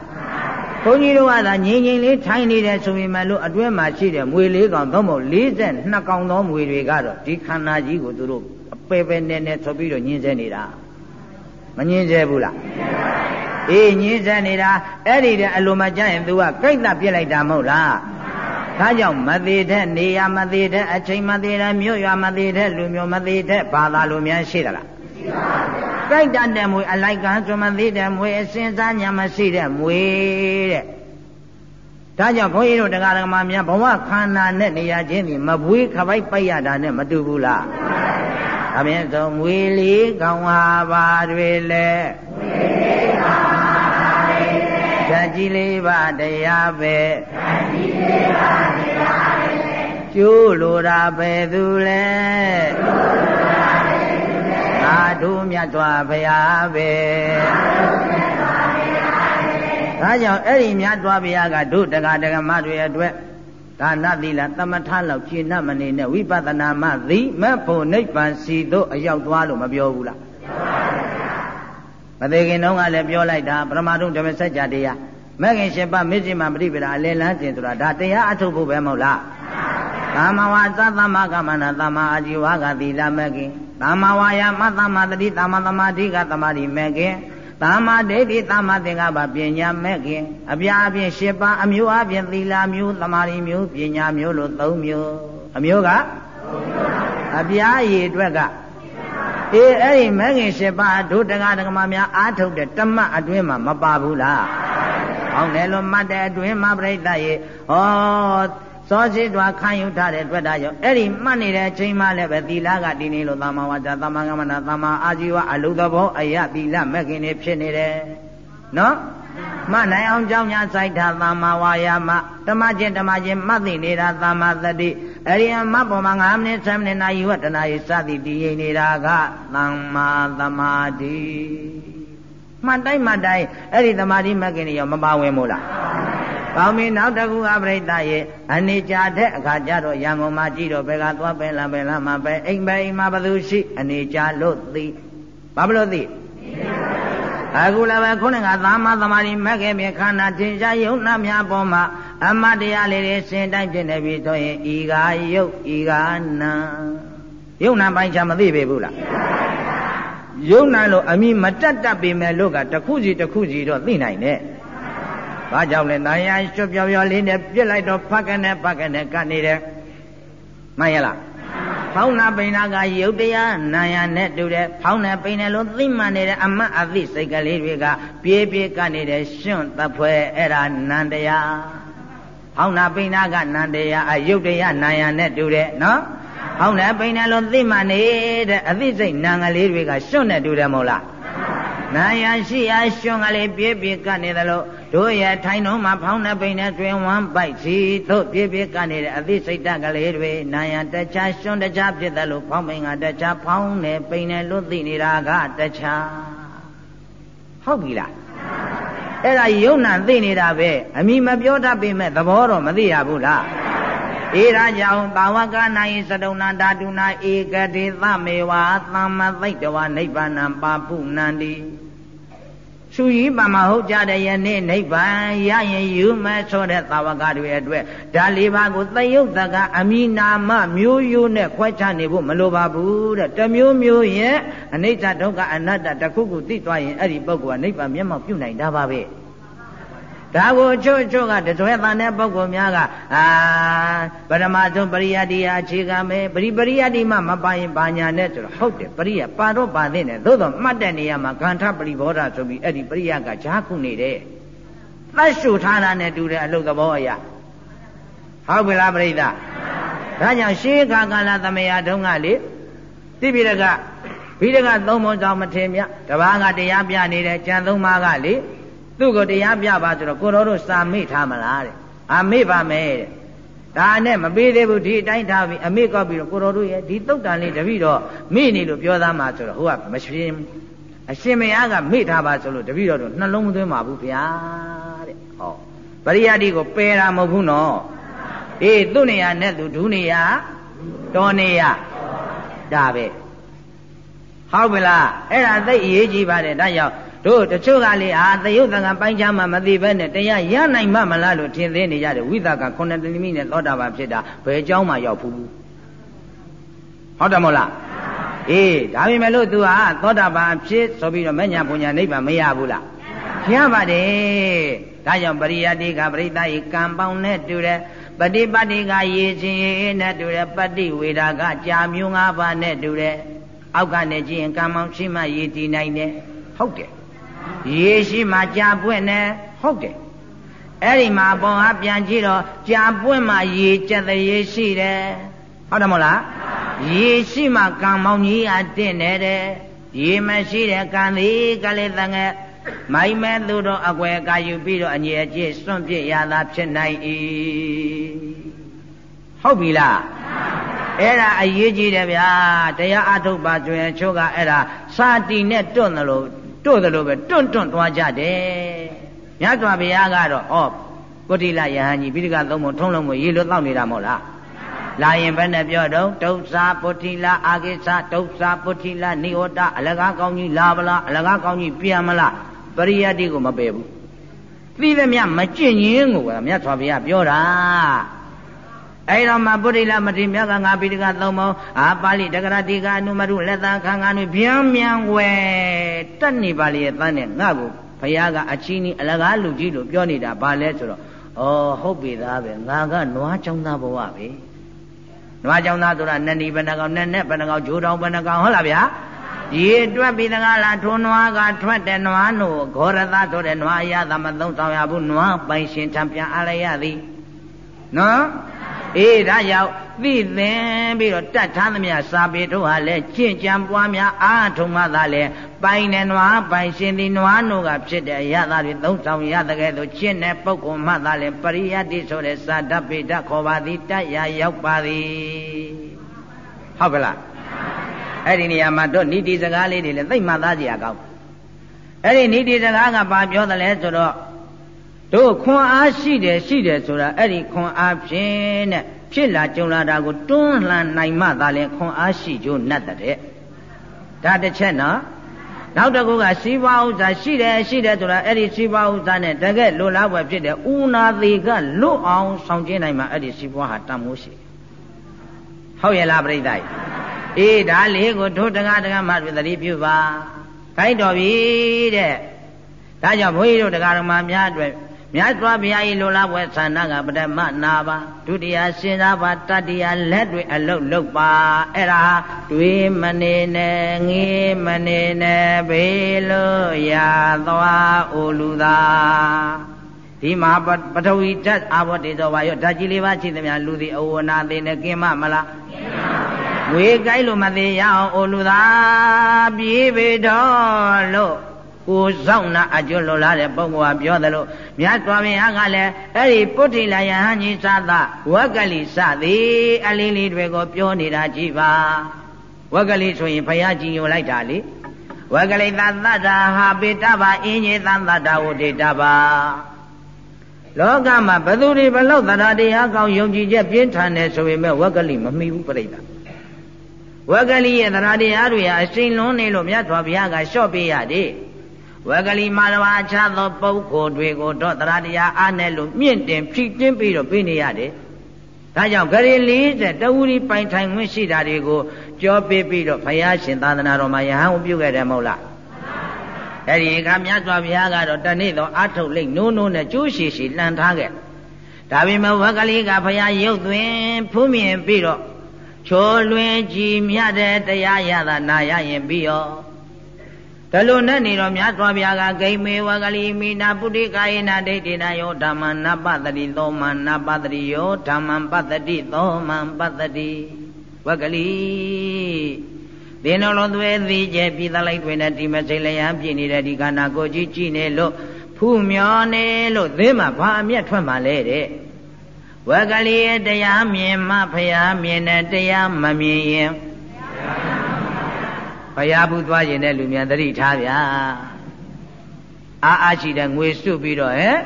ဘုန်းကြီးတို့ကသာငြိမ်ငြိမ်လေးထိုင်နေတယ်ဆိုရင်မလို့အတွင်းမှာရှိတဲ့မွေလေးကောင်သုံးဖို့42ကောင်သောမွေတွေကတော့ဒီခန္ဓာကြီးကိုသူတို့အပေပဲနဲ့နဲ့ဆိုပြီးတော့ညှင်းဆဲနေတာ မညှင်းဆဲဘူးလားအေးညှင်းဆဲနေတာအဲ့ဒီတဲ့အလိုမကြရင် तू ကကြိုက်တာပြစ်လိုက်တာမဟုတ်လားဒါကြောင့်မသေးတဲ့နေရမသေးတဲ့အချိန်မသေးတဲ့မြို့ရွာမသေးတဲ့လူမျိုးမသေးတဲ့ဘာသာလူများရှိသလားရှိပါဘူးကြိုက်တတ်တဲ့မွေအလိုက်ကံဆိုမသေးတဲ့မွေအစင်စားညာမရှိတဲ့မွေတဲ့ဒါကြောင့်ဘုန်းကြီးတို့တရားဓမ္မများဘဝခန္ဓာနဲ့နေရာချင်းဒီမပွေးခပိုက်ပိုက်ရတာနဲ့မတူဘူးလား ဒါဖြင့်ဆိုမွေလေးကောင်းဟာပါတွေလဲမွေလေးကောင်းဟာပါတွေလဲဓာကြီးလေးပါတရားပဲဓာကြီးလေးပါတရားပဲကျိုးလိုတာပဲသူလဲကျိုးလိုတာပဲသူလဲသာဓုမြတ်စွာဘုရားပဲသာဓုမြတ်စွာဘုရားပဲဒါကြောင့်အဲ့ဒီမြတ်စွာဘုရားကဒုတက္ကတက္ကမတွေအတွက် ဒါနသီလသမထလောက်ကျင့်납မနေနဲ့ဝိပဿနာမှသည်မဖို့နိဗ္ဗာန်စီသို့အရောက်သွားလို့မပြောဘူးလားမသေးခင်တုန်းကလည်းပြောလိုက်တာပရမတုဓမ္မစကြာတရားမဂ္ဂင်ရှင်ပမစ္စိမပရိပဒါအလယ်လန်းစဉ်ဆိုတာဒါတရားအထုတ်ဖို့ပဲမဟုတ်လားသမ္မာဝါသသမ္မာကမ္မနာသမ္မာအာဇီဝကသီလမဂ္ဂင်သမ္မာဝါယာမသမ္မာတတိသမ္မာသမာဓိကသမာဓိမဂ္ဂင် သမ္မာဒိဋ္ဌိသမ္မာသင်္ကပ္ပပညာမဲ့ခင်အပြာအပြင်၈ပါးအမျိုးအပြင်သီလမျိုးသမာဓိမျိုးပညာမျိုးလို့၃မျိုးအမျိုးကအပြာရည်အတွက်ကအေးအဲ့ဒီမဲ့ခင်၈ပါးဒုတက္ကဒကမများအာထုတ်တဲ့တမတ်အတွင်းမှာမပါဘူးလားဟောင်းတယ်လို့မှတ်တဲ့အတွင်းမှာပြိဿရေဟော စောစီတွာခံယူထားတဲ့တွေ့တာကြောင့်အဲ့ဒီမှတ်နေတဲ့အချိန်မှလည်းပဲသီလကတည်နေလို့သမ္မာဝါစာသမ္မာကမ္မနာသမ္မာအာဇီဝအလုသဘောအယသီလမဲ့ခင်နေဖြစ်နေတယ်နော်မှတ်နိုင်အောင်ကြောင်းညာစိုက်တာသမ္မာဝါယာမဓမ္မချင်းဓမ္မချင်းမှတ်သိနေတာသမ္မာသတိအရိယမပေါ်မှာ9မိနစ်7မိနစ်နာရီဝတ္တနာရီစသည်တည်ရင်နေတာကသမ္မာသမာဓိ မှတ်တိုင်းမှတ်တိုင်းအဲ့ဒီသမာဓိမဲ့ခင်နေရောမပါဝင်မို့လားကောင်းပြီနောက်တစ်ခုအပရိသရဲ့အနေကြတဲ့အခါကျတော့ရံကုန်မှာကြည့်တော့ဘယ်ကသွားပဲလားပဲလားမှာပဲအိမ်ပဲအိမ်မှာဘသူရှိအနေကြလို့သိဘာမလို့သိအခုလည်းပဲခုနကသာမသမာဓိမဲ့ခဲ့မြေခန္ဓာသင်္ချာယုံနာများပေါ်မှာအမတရားလေးတွေစင်တိုင်းဖြစ်နေပြီဆိုရင်ဤကာယုတ်ဤကာနာယုံနာပိုင်းချမသိပေဘူးလား ယုံနာလို့အမိမတက်တတ်ပေမဲ့လို့ကတစ်ခုစီတစ်ခုစီတော့သိနိုင်တယ်။ဘာကြောင့်လဲ။နိုင်ရရွှတ်ပြော်ပြော်လေးနဲ့ပြစ်လိုက်တော့ဖက်ကနေဖက်ကနေကတ်နေတယ်။မှန်ရလား။ဖောင်းနာပိဏကယုတ်တရားနာယနဲ့တူတယ်။ဖောင်းနေပိဏလို့သိမှန်နေတဲ့အမတ်အသိစိတ်ကလေးတွေကပြေးပြေးကတ်နေတဲ့ရှွန့်သဖွယ်အဲ့ဒါနန္တရား။ဖောင်းနာပိဏကနန္တရားအယုတ်တရားနာယနဲ့တူတယ်နော်။ ဟောင်းတယ်ပိန်တယ်လို့သိမှနေတဲ့အသိစိတ်နံကလေးတွေကရှွန့်နဲ့တူတယ်မဟုတ်လားနာယရှိရာရှင်ကလေးပြေးပြေးကနေသလိုတို့ရဲ့ထိုင်တော်မှာဖောင်းတဲ့ပိန်နဲ့တွင်ဝမ်းပိုက်စီတို့ပြေးပြေးကနေတဲ့အသိစိတ်တကလေးတွေနာယတခြားရှင်တခြားဖြစ်တယ်လို့ဖောင်းပိန်ကတခြားဖောင်းနေပိန်နဲ့လွတ်သိနေတာကတခြားဟုတ်ပြီလားအဲ့ဒါယုံနာသိနေတာပဲအမိမပြောတတ်ပေမဲ့သဘောတော့မသိရဘူးလား ဧရာကြောင့်ဘာဝကနာယသတုဏဓာတုနာဧကတိသမေဝသမ္မသိတဝနိဗ္ဗာန်ပါပုနန္တိရှုကြီးပါမဟုတ်ကြတဲ့ယနေ့နိဗ္ဗာန်ရရင်ယူမဲ့ဆိုတဲ့သာဝကတွေအတွက်ဒါလေးပါးကိုသယုတ်တကအမိနာမမျိုးရိုးနဲ့ခွဲခြားနေဖို့မလိုပါဘူးတဲ့တမျိုးမျိုးရဲ့အနိစ္စဒုက္ခအနတ္တတစ်ခုခုသိသွားရင်အဲ့ဒီပုဂ္ဂိုလ်ကနိဗ္ဗာန်မျက်မှောက်ပြုနိုင်တာပါပဲ။ ဒါကိုချို့ချို့ကတတွဲတန်တဲ့ပုဂ္ဂိုလ်များကအာပရမဆုံးပရိယတ္တိအခြေခံမယ်ပရိပရိယတ္တိမှမပါရင်ဘာညာနဲ့ဆိုတော့ဟုတ်တယ်ပရိယပါတော့ပါတဲ့နဲ့သို့တော့မှတ်တဲ့နေရာမှာဂန္ဓပရိဘောဓဆိုပြီးအဲ့ဒီပရိယကဈာခုနေတယ်သတ်ရှုထားတာနဲ့တူတဲ့အလုတ်သဘောအရာဟုတ်ပြီလားပရိသဒါကြောင့်ရှေးခါကာလသမယတုန်းကလေတိပိရကဘိရကသုံးပုံကြောင့်မထင်မြတပားကတရားပြနေတယ်ကြံသုံးပါးကလေ သူ့ကိုတရားပြပါဆိုတော့ကိုတော်တို့စာမေ့ထားမလားတဲ့အာမေ့ပါမယ်တဲ့ဒါနဲ့မပေးသေးဘူးဒီအတိုင်းထားပြီးအမေ့ကောက်ပြီးတော့ကိုတော်တို့ရဲ့ဒီတုတ်တန်လေးတပည့်တော့မေ့နေလို့ပြောသားမှာဆိုတော့ဟိုကမရှင်အရှင်မယားကမေ့ထားပါဆိုလို့တပည့်တော်တို့နှလုံးမသွင်းပါဘူးဗျာတဲ့ဟောပရိယတ်ဒီကိုပယ်တာမဟုတ်ဘူးနော်အေးသူ့နေရာနဲ့သူဒူးနေရာတော်နေရာဒါပဲဟုတ်ပြီလားအဲ့ဒါသိအရေးကြီးပါတယ်ဒါကြောင့် တို့တချို့ကလေအာသယုတ်တန်ကပိုင်းခြားမှမသိဘဲနဲ့တရားရနိုင်မှမလားလို့ထင်သေးနေကြတယ်ဝိသကခုနှစ်တလိမိနဲ့သောတာပန်ဖြစ်တာဘယ်เจ้าမှရောက်ဘူးဟုတ်တယ်မဟုတ်လားအေးဒါပေမဲ့လို့ तू ဟာသောတာပန်ဖြစ်ဆိုပြီးတော့မညာပူညာနိဗ္ဗာန်မရဘူးလားရပါတယ်ဒါကြောင့်ပရိယတိကပရိသယေကံပေါင်းနဲ့တူတယ်ပฏิပတ်တိကရေခြင်းနဲ့တူတယ်ပฏิဝေဒကကြာမျိုး၅ပါးနဲ့တူတယ်အောက်ကနေကြည့်ရင်ကံပေါင်းရှိမှရည်တည်နိုင်တယ်ဟုတ်တယ် ရေရှိမှကြာပွင့်နေဟုတ်တယ်အဲ့ဒီမှာပုံဟာပြန်ကြည့်တော့ကြာပွင့်မှရေကြက်တဲ့ရေရှိတယ်ဟုတ်တယ်မဟုတ်လားရေရှိမှကံမောင်ကြီးအတင့်နေတယ်ရေမရှိတဲ့ကံသည်ကလေးတငယ်မိုင်မဲ့သူတို့အကွယ်ကာယူပြီးတော့အငြိအကျင့်စွန့်ပြစ်ရတာဖြစ်နိုင်၏ဟုတ်ပြီလားအဲ့ဒါအရေးကြီးတယ်ဗျာတရားအထုတ်ပါကျွင်ချို့ကအဲ့ဒါစာတီနဲ့တွန့်တယ်လို့ တို့တယ်လို့ပဲတွန့်တွန့်သွားကြတယ်မြတ်စွာဘုရားကတော့ဩပုတိလယဟန်ကြီးပိဋကသုံးပုံထုံးလုံးကိုရေလို့တောက်နေတာမဟုတ်လားလာရင်ဘယ်နဲ့ပြောတော့ဒုက္ခပုတိလအာကိစ္စဒုက္ခပုတိလနိဝတအလကားကောင်းကြီးလာပလားအလကားကောင်းကြီးပြန်မလားပရိယတ်တိကိုမပယ်ဘူးသိသမျှမကျင့်ရင်ကိုကမြတ်စွာဘုရားပြောတာ အဲ့တော့မှပုရိလမတိမြတ်ကငါပိဋကသုံးပုံအာပါဠိတက္ကရာတိကအနုမရုလက်သံခံခံတွေဗျံမြန်ဝဲတက်နေပါလေတန်းနဲ့ငါ့ကိုဘုရားကအချင်းကြီးအလကားလူကြီးလို့ပြောနေတာဘာလဲဆိုတော့ဩဟုတ်ပြီသားပဲငါကနွားချောင်းသားဘဝပဲနွားချောင်းသားဆိုတာနဏီဘဏ္ဍကောင်နဲ့နဲ့ဘဏ္ဍကောင်ဂျိုးတောင်ဘဏ္ဍကောင်ဟုတ်လားဗျာရေတွက်ပြီးတကားလားထိုနွားကထွက်တဲ့နွားနို့ဂောရသဆိုတဲ့နွားအရသမသုံးဆောင်ရဘူးနွားပိုင်ရှင်ထံပြန်အားရရသည်နော် အေးဒါကြောင့်သိသင်ပြီးတော့တတ်ထားသမျှစာပေတို့ဟာလည်းကျင့်ကြံပွားများအားထုံမှသာလေပိုင်တဲ့နွားပိုင်ရှင်ဒီနွားနို့ကဖြစ်တဲ့အရာသားတွေသုံးဆောင်ရတဲ့ကဲ့သို့ကျင့်တဲ့ပုဂ္ဂိုလ်မှသာလေပရိယတ်တိဆိုတဲ့စာတတ်ပေတတ်ခေါ်ပါသည်တတ်ရရောက်ပါသည်ဟုတ်ကလားအဲ့ဒီနေရာမှာတို့ဏိတိစကားလေးတွေလည်းသိမှတ်သားကြရကောင်းအဲ့ဒီဏိတိစကားကဘာပြောတယ်လဲဆိုတော့ တို့ခွန်အားရှိတယ်ရှိတယ်ဆိုတာအဲ့ဒီခွန်အားဖြင့်တဲ့ဖြစ်လာကြုံလာတာကိုတွန်းလှန်နိုင်မှသာလဲခွန်အားရှိကြိုးနတ်တဲ့ဒါတစ်ချက်နော်နောက်တစ်ခုကစီးပွားဥစ္စာရှိတယ်ရှိတယ်ဆိုတာအဲ့ဒီစီးပွားဥစ္စာနဲ့တကယ်လိုလားပွဲဖြစ်တဲ့ဥနာသေးကလွတ်အောင်ဆောင်ကျင်းနိုင်မှာအဲ့ဒီစီးပွားဟာတန်မိုးရှိဟုတ်ရဲ့လားပြိဿအေးဒါလေးကိုတို့တကားတကားမှသတိပြုပါခိုင်းတော်ပြီတဲ့ဒါကြောင့်ဘုန်းကြီးတို့တရားတော်မှာများအတွက် မြတ်စွာဘုရား၏လိုလားပွဲဆန္ဒကပထမနာပါဒုတိယစဉ်းစားပါတတိယလက်တွေအလုတ်လုတ်ပါအဲ့ဒါတွေးမနေနဲ့ငေးမနေနဲ့ဘေးလို့ရသွားအိုလူသာဒီမှာပထဝီဓာတ်အာဘောတေသောဘာရောဓာတ်ကြီးလေးပါရှိသမျှလူသည်အဝနာသေးနဲ့กินမမလားกินပါဗျာဝေကိုက်လို့မသေးရအောင်အိုလူသာပြေးပေတော်လို့ ကိုဆောင်နာအကျွလွန်လာတဲ့ပုဂ္ဂိုလ်ကပြောသလိုမြတ်စွာဘုရားကလည်းအဲ့ဒီပုထိလာယဟန်ကြီးသသဝက်ကလိစသည်အလေးလေးတွေကိုပြောနေတာကြည့်ပါဝက်ကလိဆိုရင်ဘုရားကြည်ညိုလိုက်တာလေဝက်ကလိသသတ္တာဟာပိတဗာအင်းကြီးသသတ္တဝတိတဗာလောကမှာဘသူတွေဘလောက်တရားတရားကောင်းယုံကြည်ချက်ပြင်းထန်တယ်ဆိုပေမဲ့ဝက်ကလိမမီဘူးပြိတ္တာဝက်ကလိရဲ့တရားတရားတွေဟာအရှိန်လွန်းနေလို့မြတ်စွာဘုရားကလျှော့ပေးရတယ် ဝက်ကလိမာရဝအခြားသောပုဂ္ဂိုလ်တွေကိုတော့တရားတရားအားနဲ့လို့မြင့်တင်ဖြည့်တင်းပြီးတော့ပေးနေရတယ်ဒါကြောင့်ဂရေ40တဝူရီပိုင်ထိုင်ခွင့်ရှိတာတွေကိုကြောပေးပြီးတော့ဘုရားရှင်သာသနာတော်မှာယဟန်ကိုပြုခဲ့တယ်မဟုတ်လားအဲ့ဒီအခါမြတ်စွာဘုရားကတော့တနေ့တော့အထုတ်လိမ့်နိုးနိုးနဲ့ကျိုးရှိရှိလှန်ထားခဲ့ဒါပေမဲ့ဝက်ကလေးကဘုရားရုပ်သွင်းဖူးမြင်ပြီးတော့ချိုးလွင်ကြည်မြတ်တဲ့တရားရတာနာရရင်ပြီးရော ဒါလိုနဲ့နေတော့မြတ်စွာဘုရားကဂိမေဝကလိမိနာပုတိကာယေနဒိဋ္ဌိနာယောဓမ္မနပတတိသောမနပတတိယောဓမ္မပတတိသောမပတတိဝကလိသင်တော်လုံးသွဲသည်ကျပြည်သလိုက်တွင်နဲ့ဒီမစိလျံပြည့်နေတဲ့ဒီခန္ဓာကိုယ်ကြီးကြည့်နေလို့ဖူးမျောနေလို့သင်မှာဘာအမျက်ထွက်မှလဲတဲ့ဝကလိရဲ့တရားမြင်မှဖရာမြင်တဲ့တရားမမြင်ရင် ဖရာဘူးသွားရင်တဲ့လူမြန်သတိထားဗျာအားအားရှိတဲ့ငွေစုပြီးတော့ဟဲ့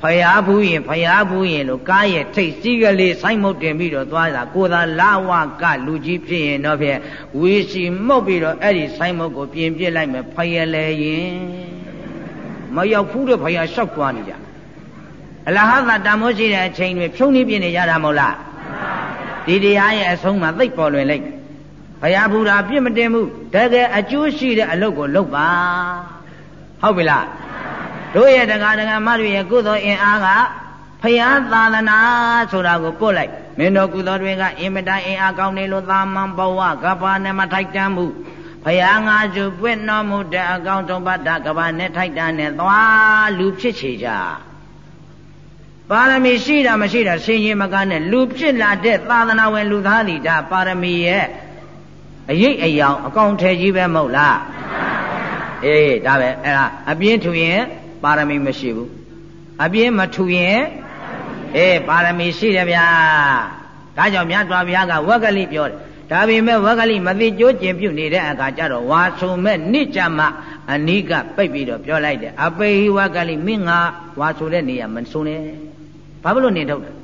ဖယားဘူးရင်ဖယားဘူးရင်လို့ကားရဲ့ထိတ်စည်းကလေးဆိုင်းမုတ်တင်ပြီးတော့သွားတာကိုသာလာဝကလူကြီးဖြစ်ရင်တော့ဖြင့်ဝေစီမှုတ်ပြီးတော့အဲ့ဒီဆိုင်းမုတ်ကိုပြင်ပြစ်လိုက်မယ်ဖယလဲရင်မရောက်ဘူးတဲ့ဖယားရှောက်သွားနေကြအလဟသတမိုးရှိတဲ့အချိန်တွေဖြုံးနေပြနေကြတာမဟုတ်လားဒီတရားရဲ့အဆုံးမှာသိပ်ပေါ်လွင်လိုက် ဘုရားဘုရားပြစ်မတင်ဘူးတကယ်အကျိုးရှိတဲ့အလုပ်ကိုလုပ်ပါဟုတ်ပြီလားတို့ရဲ့တရားတရားမတွေရဲ့ကုသိုလ်အင်အားကဖယားသာသနာဆိုတာကိုပို့လိုက်မင်းတို့ကုသိုလ်တွေကအင်မတန်အင်အားကောင်းနေလို့သာမန်ဘဝကဘာနဲ့မထိုက်တမ်းမှုဖယားငါစုပွင့်တော်မူတဲ့အကောင်တုံးပတ်တာကဘာနဲ့ထိုက်တမ်းနဲ့သွားလူဖြစ်ချေကြပါရမီရှိတာမရှိတာရှင်ရင်မကနဲ့လူဖြစ်လာတဲ့သာသနာဝင်လူသားတွေဒါပါရမီရဲ့ အရေးအယောင်အကောင်ထဲကြီးပဲမဟုတ်လားအေးဒါပဲအဲ့ဒါအပြင်းထူရင်ပါရမီမရှိဘူးအပြင်းမထူရင်အေးပါရမီရှိတယ်ဗျာဒါကြောင့်မြတ်စွာဘုရားကဝက်ကလိပြောတယ်ဒါပေမဲ့ဝက်ကလိမသိကြိုးကျင်ပြုတ်နေတဲ့အခါကျတော့ဝါဆုံမဲ့နိကြမအနိကပိတ်ပြီးတော့ပြောလိုက်တယ်အပေဟိဝက်ကလိမင်းငါဝါဆိုတဲ့နေရာမဆုံနဲ့ဘာဖြစ်လို့နေထုတ်တယ်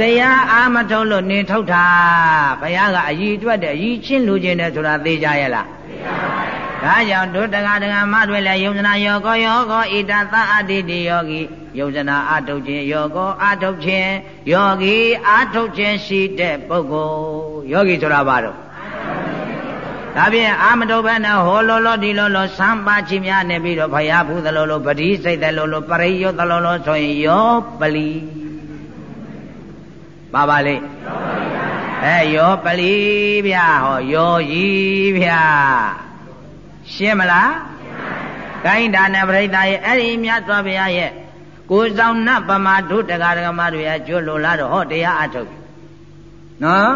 တရားအာမထုတ်လို့နေထုတ်တာဘုရားကအည်အတွက်တဲ့အည်ချင်းလူချင်းတယ်ဆိုတာသိကြရဲ့လားသိပါပါဒါကြောင့်ဒုတက္ကဒကမတွေလည်းယုံနာယောကောယောကောဣတသအတိတိယောဂီယုံနာအာထုတ်ခြင်းယောကောအာထုတ်ခြင်းယောဂီအာထုတ်ခြင်းရှိတဲ့ပုဂ္ဂိုလ်ယောဂီဆိုတာဘာတော့ဒါဖြင့်အာမတုဘနဲ့ဟောလောလောဒီလောလောစံပါချီများနေပြီးတော့ဘုရားဖူးသလိုလိုပတိစိတ်သလိုလိုပရိယောသလိုလိုဆိုရင်ယောပလီ ပါပါလေအဲယောပလီဗျာဟောယောကြီးဗျာရှင်းမလားကိုင်းဒါနဲ့ပြိဿရဲ့အဲ့ဒီမြတ်စွာဘုရားရဲ့ကိုယ်ဆောင်နပမာဒုတက္ကရကမတို့ရကျွလို့လာတော့ဟောတရားအထုတ်နော်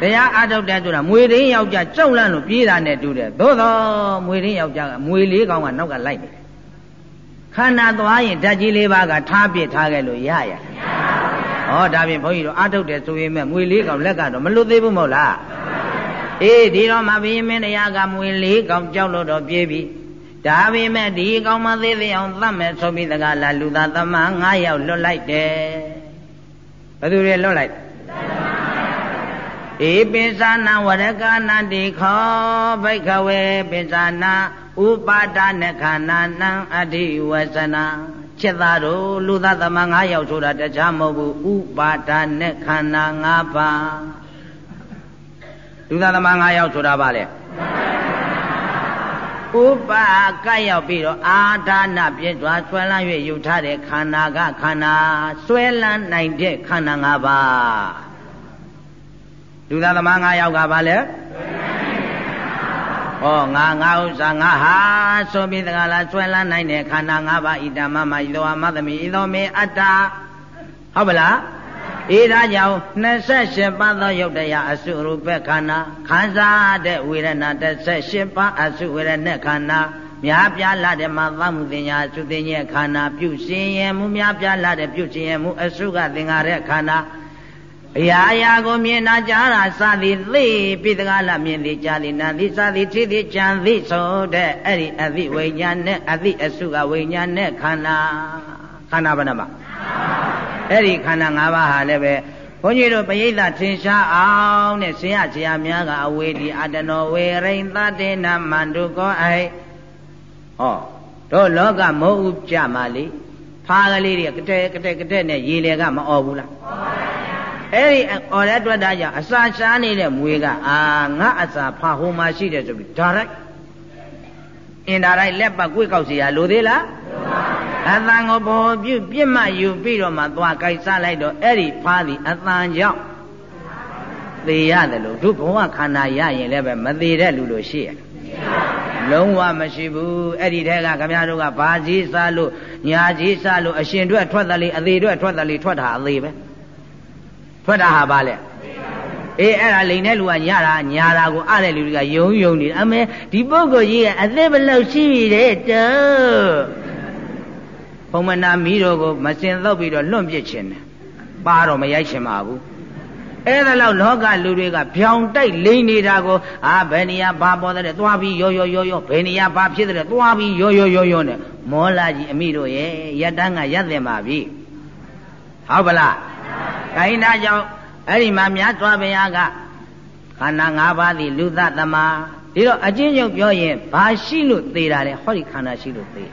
တရားအထုတ်တယ်ဆိုတာမွေရင်းယောက်ျားကြောက်လန့်လို့ပြေးတာနဲ့တူတယ်သို့တော့မွေရင်းယောက်ျားကမွေလေးကောင်ကနောက်ကလိုက်တယ်ခန္ဓာသွားရင်ဓာတ်ကြီးလေးပါးကထားပြစ်ထားခဲ့လို့ရရ ဟောဒါဖြင့်ဘုန်းကြီးတို့အထုတ်တယ်ဆိုရင်မဲ့မွေလေးကောင်လက်ကတော့မလွတ်သေးဘူးမဟုတ်လားအေးဒီတော့မဘိမင်းတရားကမွေလေးကောင်ကြောက်လို့တော့ပြေးပြီဒါပေမဲ့ဒီကောင်မသေးသေးအောင်သတ်မယ်ဆိုပြီးတကလားလူသားသမား9ယောက်လွတ်လိုက်တယ်ဘယ်သူတွေလွတ်လိုက်ဧပိသနာဝရကနာတိခောဘိခဝေပိသနာဥပါဒနခန္ဓာနံအဋ္ဌိဝဇနာ จิตသားတို့လူသားသမား9ယောက်ဆိုတာတခြားမဟုတ်ဘူးဥပါဒနခန္ဓာ9ပါးလူသားသမား9ယောက်ဆိုတာဗာလေဥပါကရောက်ပြီးတော့အာဒါနပြည့်စွာဆွဲလန်း၍ယူထားတဲ့ခန္ဓာကခန္ဓာဆွဲလန်းနိုင်တဲ့ခန္ဓာ၅ပါးလူသားသမား၅ယောက်ကဘာလဲ ဟောငါငါဥစ္စာငါဟာဆိုပြီးတကလားဆွဲလန်းနိုင်တဲ့ခန္ဓာ၅ပါးဣတမမဣသောမသမီဣသောမေအတ္တဟုတ်ပလားအေးဒါကြောင့်28ပါးသောယုတ်တရားအစုရူပခန္ဓာခံစားတဲ့ဝေဒနာ28ပါးအစုဝေဒနာခန္ဓာများပြားလာတဲ့မှာသမှုတင်ညာသုတင်ရဲ့ခန္ဓာပြုရှင်ရမှုများပြားလာတဲ့ပြုရှင်ရမှုအစုကသင်္ဃာတဲ့ခန္ဓာ အရာရာကိုမြင်နာကြားတာစသည်သိပိတကလမြင်သည်ကြားသည်နာသည်စသည်ထိသည်ကြံသည်ဆိုတဲ့အဲ့ဒီအသိဝိညာဉ်နဲ့အသိအစုကဝိညာဉ်နဲ့ခန္ဓာခန္ဓာဘယ်နှပါအဲ့ဒီခန္ဓာ၅ပါးဟာလည်းပဲဘုန်းကြီးတို့ပရိသတ်ထင်ရှားအောင်နဲ့ဆရာဆရာများကအဝေဒီအတနောဝေရိန်သတေနမန္တုကောအိဟောတို့လောကမဟုတ်ဘူးကြမှာလေဖားကလေးတွေကတဲ့ကတဲ့ကတဲ့နဲ့ရေလေကမအော်ဘူးလားအော်ပါဗျာ အဲ့ဒီအော်တဲ့အတွက်ဒါကြောင့်အစာရှားနေတဲ့မွေကအာငါအစာဖာဟိုမှာရှိတယ်ဆိုပြီးဒါရိုက်အင်ဒါရိုက်လက်ပတ်ကွေ့ကောက်စီရလိုသေးလားအတန်ကိုဘောပြုပြစ်မှတ်ယူပြီးတော့မှသွားကြိုက်စားလိုက်တော့အဲ့ဒီဖားသည်အတန်ကြောင့်သေရတယ်လို့တို့ဘဝခန္ဓာရရင်လည်းပဲမသေးတဲ့လူလို့ရှိရလုံးဝမရှိဘူးအဲ့ဒီထဲကခမရတို့ကဘာကြီးစားလို့ညာကြီးစားလို့အရှင်တို့ထွက်တယ်လေအသေးတို့ထွက်တယ်လေထွက်တာအသေးပဲ ထွက်တာဟာဘာလဲအေးအဲ့ဒါလိန်တဲ့လူကညတာညာတာကိုအားတဲ့လူတွေကယုံယုံနေအမေဒီပုဂ္ဂိုလ်ကြီးကအသက်ဘလောက်ရှိပြီတဲ့တောဘုံမနာမီးတော်ကိုမစင်တော့ပြီးတော့လွန့်ပစ်ခြင်းတယ်ပါတော့မရိုက်ချင်ပါဘူးအဲ့ဒါလောက်လောကလူတွေကဗျောင်တိုက်လိမ့်နေတာကိုအာဘယ်နေရာဘာပေါ်တဲ့သွားပြီးရောရောရောရောဘယ်နေရာဘာဖြစ်တဲ့သွားပြီးရောရောရောရောနဲ့မောလာကြီးအမိတို့ရဲ့ရတန်းကရက်တင်ပါပြီဟုတ်ပလား ခိုင်းတာကြောင့်အဲ့ဒီမှာမြတ်စွာဘုရားကခန္ဓာ၅ပါးသည်လူသတ္တမဒီတော့အချင်းချင်းပြောရင်ဘာရှိလို့သေတာလဲဟောဒီခန္ဓာရှိလို့သေ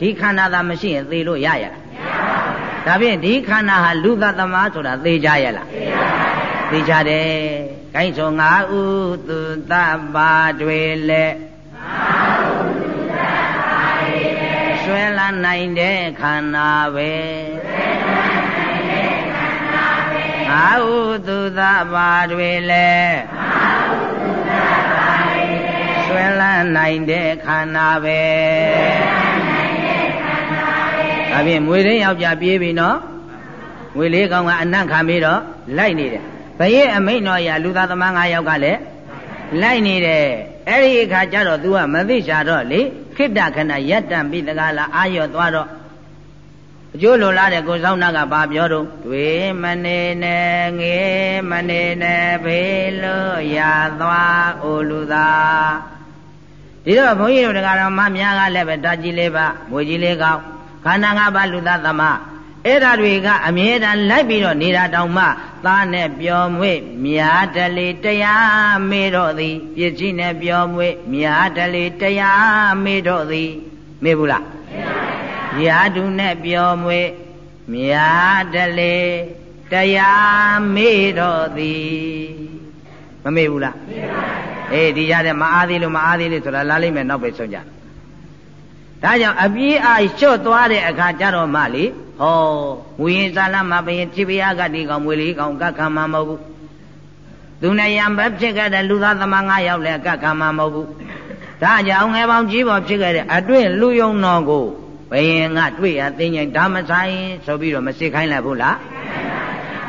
ဒီခန္ဓာသာမရှိရင်သေလို့ရရလားဒါဖြင့်ဒီခန္ဓာဟာလူသတ္တမဆိုတာသေကြရလားသေကြတယ်ခိုင်းဆိုငါဥသူတပ္ပါတွေလဲဆွဲလာနိုင်တဲ့ခန္ဓာပဲ အာဟုသူသဘာတွေလဲဆွဲလန်းနိုင်တဲ့ခန္ဓာပဲဒါဖြင့်မွေရင်းယောက်ျားပြေးပြီနော်ငွေလေးကောင်ကအနံ့ခံပြီးတော့လိုက်နေတယ်ဘရဲ့အမိန်တော်ရလူသားသမား၅ယောက်ကလည်းလိုက်နေတယ်အဲ့ဒီအခါကျတော့ तू ကမသိချာတော့လေခိတ္တခဏယတ္တံပိတကလာအာရော့သွားတော့ အကျိုးလိုလားတဲ့ကိုဆောင်နာကဘာပြောတော့တွေမနေနဲ့ငေမနေနဲ့ဘေးလို့ရသွားအိုလူသာဒီတော့ဘုန်းကြီးတို့တရားတော်မများကလည်းပဲတာကြီးလေးပါငွေကြီးလေးကောက်ခန္ဓာငါးပါးလူသားသမအဲ့ဓာတွေကအမြဲတမ်းလိုက်ပြီးတော့နေတာတောင်မှသားနဲ့ပျော်မွေ့မြားတလေတရားမေတော့သည်ပြည့်ကြီးနဲ့ပျော်မွေ့မြားတလေတရားမေတော့သည်မေဘူးလားမေပါ ရာတုနဲ့ပြောမွေမြာတလေတရားမေ့တော်သည်မမေ့ဘူးလားမေ့ပါဘူးအေးဒီရတဲ့မအားသေးလို့မအားသေးလို့ဆိုတာလာလိမ့်မယ်နောက်ပဲဆုံးကြဒါကြောင့်အပြေးအားလျှော့သွားတဲ့အခါကျတော့မှလေဟောဝိရင်ဇာလမဘယင်တိပယကတိကောင်မွေလေးကောင်ကခံမှာမဟုတ်ဘူးသူနဲ့ရံပဲဖြစ်ခဲ့တဲ့လူသားသမား၅ယောက်လည်းကခံမှာမဟုတ်ဘူးဒါကြောင့်ငယ်ပေါင်းကြီးပေါ်ဖြစ်ခဲ့တဲ့အတွေ့လူယုံတော်ကို ဘယင်ကတွေ့ရသိငိမ့်ဓမ္မဆိုင်ဆိုပြီးတော့မစစ်ခိုင်းလိုက်ဘူးလား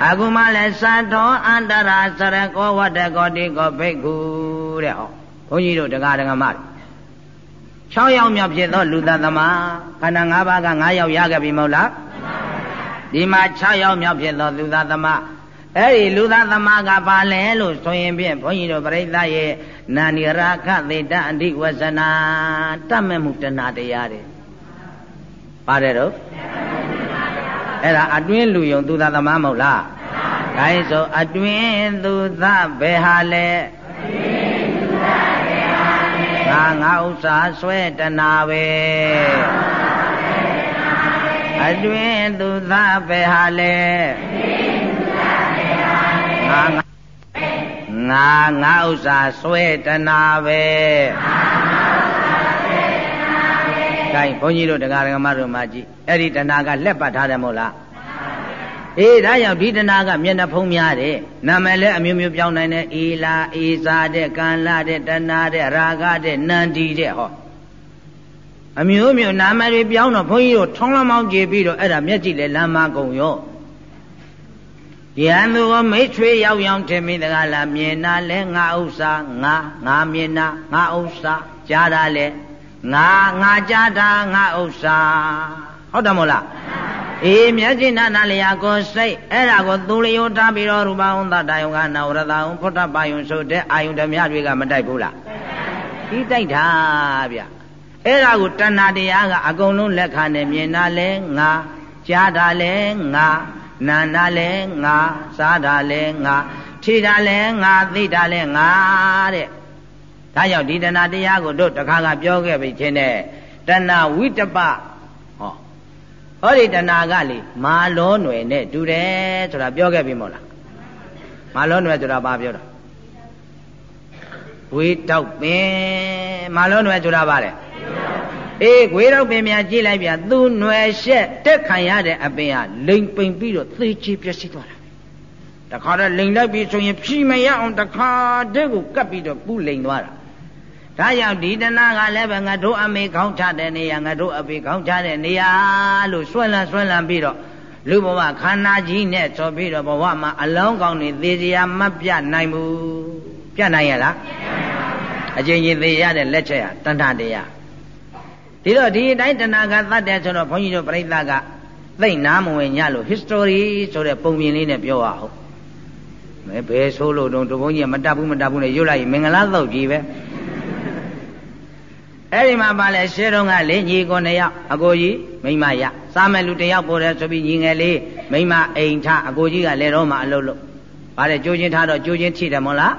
အခုမှလည်းသတ္တောအန္တရာစရကောဝတ္တကောတိကောဘိက္ခုတဲ့ဟောဘုန်းကြီးတို့တရားဓမ္မ6ယောက်မြောက်ဖြစ်သောလူသားသမားခန္ဓာ၅ပါးက9ယောက်ရခဲ့ပြီမဟုတ်လားဒီမှာ6ယောက်မြောက်ဖြစ်သောလူသားသမားအဲ့ဒီလူသားသမားကပါလဲလို့ဆိုရင်ဖြင့်ဘုန်းကြီးတို့ပြိဿရဲ့နာနိရာခသေတအဓိဝဇနာတတ်မဲ့မှုတဏှာတရားတွေ ပါတယ်တော့အဲ့ဒါအတွင်းလူယုံသူသာသမားမဟုတ်လားဒါရင်ဆိုအတွင်းသူသဘယ်ဟာလဲငါငါဥစ္စာဆွဲတနာပဲအတွင်းသူသဘယ်ဟာလဲငါငါငါဥစ္စာဆွဲတနာပဲ။ ဒါဘုန်းကြီးတို့တရားဓမ္မတို့မှကြည့်အဲ့ဒီတဏှာကလက်ပတ်ထားတယ်မဟုတ်လား။အေးဒါကြောင့်ဒီတဏှာကမျက်နှာဖုံးများတယ်။နာမည်လည်းအမျိုးမျိုးပြောင်းနိုင်တယ်။အေလာအေစာတဲ့ကံလာတဲ့တဏှာတဲ့ရာဂတဲ့နန္ဒီတဲ့ဟော။အမျိုးမျိုးနာမည်တွေပြောင်းတော့ဘုန်းကြီးတို့ထုံးလမောင်းကြည့်ပြီးတော့အဲ့ဒါမျက်ကြည့်လဲလမ်းမကုန်ရော။ဒီယံသူကိုမိတ်ဆွေရောက်ရောက်ထင်မိတကားလားမြင်နာလဲငါဥစ္စာငါငါမြင်နာငါဥစ္စာကြားတာလဲ ငါငါကြားတာငါဥစ္စာဟုတ်တယ်မို့လားအေးမျက်စိနာနာလျာကိုစိတ်အဲ့ဒါကိုသူလျောထားပြီးတော့ရူပဝန္တတယုံကနာဝရတဟုဖုဒ္ဓပါယုံဆိုတဲ့အာယုဓမြတွေကမတိုက်ဘူးလားဒီတိုက်တာဗျအဲ့ဒါကိုတဏှာတရားကအကုန်လုံးလက်ခံနေမြင်တာလဲငါကြားတာလဲငါနာနာလဲငါစားတာလဲငါထိတာလဲငါသိတာလဲငါတဲ့ ဒါကြောင့်ဒီတဏှာတရားကိုတို့တခါကပြောခဲ့ပြီချင်းတဲ့တဏှာဝိတပဟောဟောဒီတဏှာကလေမာလောနွယ်နဲ့တူတယ်ဆိုတာပြောခဲ့ပြီမဟုတ်လားမာလောနွယ်ဆိုတာဘာပြောတာဝေတောက်ပင်မာလောနွယ်ဆိုတာဘာလဲအေးခွေတော့ပင်များကြည့်လိုက်ပြန်သူຫນွယ်ရှက်တက်ခံရတဲ့အပင်ဟာလိန်ပိန်ပြီးတော့သေချေပြည့်စည်သွားတာတခါတော့လိန်လိုက်ပြီးဆိုရင်ဖြီမရအောင်တခါတည်းကိုကပ်ပြီးတော့ပူလိန်သွားတာ ဒါကြောင့်ဒီတနာကလည်းပဲငါတို့အမေခေါင်းချတဲ့နေရာငါတို့အဖေခေါင်းချတဲ့နေရာလို့ဆွဲလန်းဆွဲလန်းပြီးတော့လူဘဝခန္ဓာကြီးနဲ့ဆိုပြီးတော့ဘဝမှာအလောင်းကောင်းနေသေးစရာမပြနိုင်ဘူးပြနိုင်ရလားအချင်းချင်းသေးရတဲ့လက်ချက်ဟာတဏ္ဍတရားဒီတော့ဒီအတိုင်းတဏှာကသတ်တယ်ဆိုတော့ဘုန်းကြီးတို့ပြိဿကသိမ့်နားမဝင်ညလို့ history ဆိုတဲ့ပုံပြင်လေးနဲ့ပြောရအောင်မဲဘယ်ဆိုလို့တော့တဘုန်းကြီးမတတ်ဘူးမတတ်ဘူးနဲ့ရွတ်လိုက်ရင်မင်္ဂလာသုတ်ကြီးပဲ အဲ့ဒီမှာပါလဲရှေးတုန်းကလေညီကိုနှစ်ယောက်အကိုကြီးမိမရစားမဲ့လူတစ်ယောက်ပို့တယ်ဆိုပြီးညီငယ်လေးမိမအိမ်ထအကိုကြီးကလည်းတော့မှအလုပ်လုပ်ဗါတယ်ကြိုးချင်းထားတော့ကြိုးချင်းထိတယ်မို့လား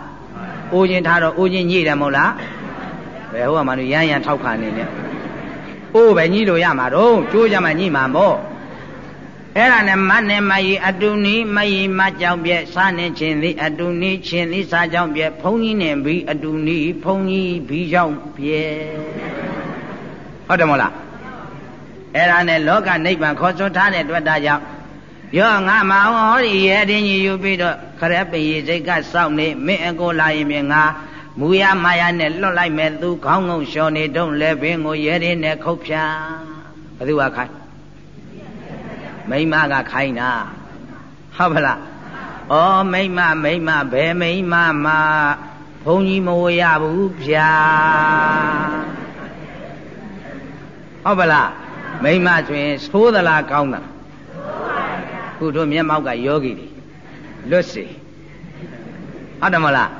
အိုးချင်းထားတော့အိုးချင်းညှိတယ်မို့လားဘယ်ဟိုကမှလူရမ်းရမ်းထောက်ခံနေနဲ့အိုးပဲညှိလို့ရမှာတော့ကြိုးကြမှာညှိမှာမို့ အဲ့ဒါနဲ့မနဲ့မယီအတူနီးမယီမကြောက်ပြက်စားနေခြင်းသည်အတူနီးခြင်းသည်စားကြောင့်ပြက်ဘုံကြီးနဲ့ဘီအတူနီးဘုံကြီးဘီကြောင့်ပြက်ဟုတ်တယ်မို့လားအဲ့ဒါနဲ့လောကနိဗ္ဗာန်ခေါ်ဆိုထားတဲ့တွေ့တာကြောင့်ရောငါမအောင်ဟောဒီရဲ့တင်းကြီးယူပြီးတော့ခရက်ပင်ရေစိတ်ကစောင့်နေမင်းအကိုလာရင်မြင်ငါမူရမာယာနဲ့လွတ်လိုက်မဲ့သူခေါင်းငုံလျှော်နေတုံးလဲပင်ကိုရဲရင်းနဲ့ခုတ်ဖြာဘယ်သူကခိုင်း မိမကခိုင်းတာဟုတ်ပါလားဩမိမမိမဘယ်မိမမှာဘုန်းကြီးမဝရဘူးဗျာဟုတ်ပါလားမိမဆိုရင်သိုးသလားကောင်းသလားခုတို့မျက်မှောက်ကယောဂီတွေလွတ်စီဟုတ်တယ်မလား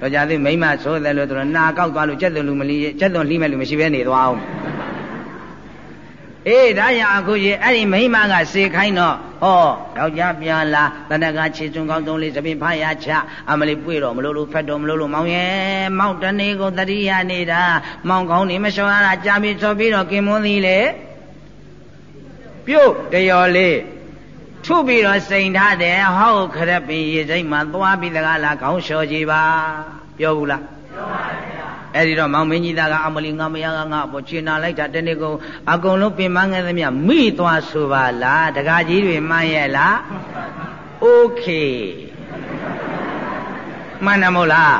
တော့ကြသည်မိမဆိုးတယ်လို့သူတို့နာကောက်သွားလို့ကြက်သွန်လူမလီကြက်သွန်လှိမဲ့လူမရှိဘဲနေသွားအောင် အေးဒါရအခုကြီးအဲ့ဒီမိမကစေခိုင်းတော့ဟောယောက်ျားပြန်လာတဏ္ဍကခြေစွန်းကောင်းဆုံးလေးသပင်ဖားရချအမလေးပွေတော့မလို့လို့ဖက်တော့မလို့လို့မောင်ရဲ့မောင်တနေကိုတတိယနေတာမောင်ကောင်းနေမလျှော်ရတာကြာပြီဆိုပြီးတော့กินမွန်းသည်လေပြုတ်တရော်လေးထုပြီးတော့စိန်ထားတယ်ဟောက်ခရက်ပင်ရေစိမ့်မှာသွားပြီးတကားလားခေါင်းလျှော်ကြည်ပါပြောဘူးလားပြောပါဗျာ အဲ့ဒီတော့မောင်မင်းကြီးသားကအမလီငါမယားကငါပေါ်ချင်နာလိုက်တာတနေ့ကုန်အကုန်လုံးပင်မငယ်သမျှမိသွားဆိုပါလားတကားကြီးတွေမှန်းရဲ့လားโอเคမှန်တယ်မို့လား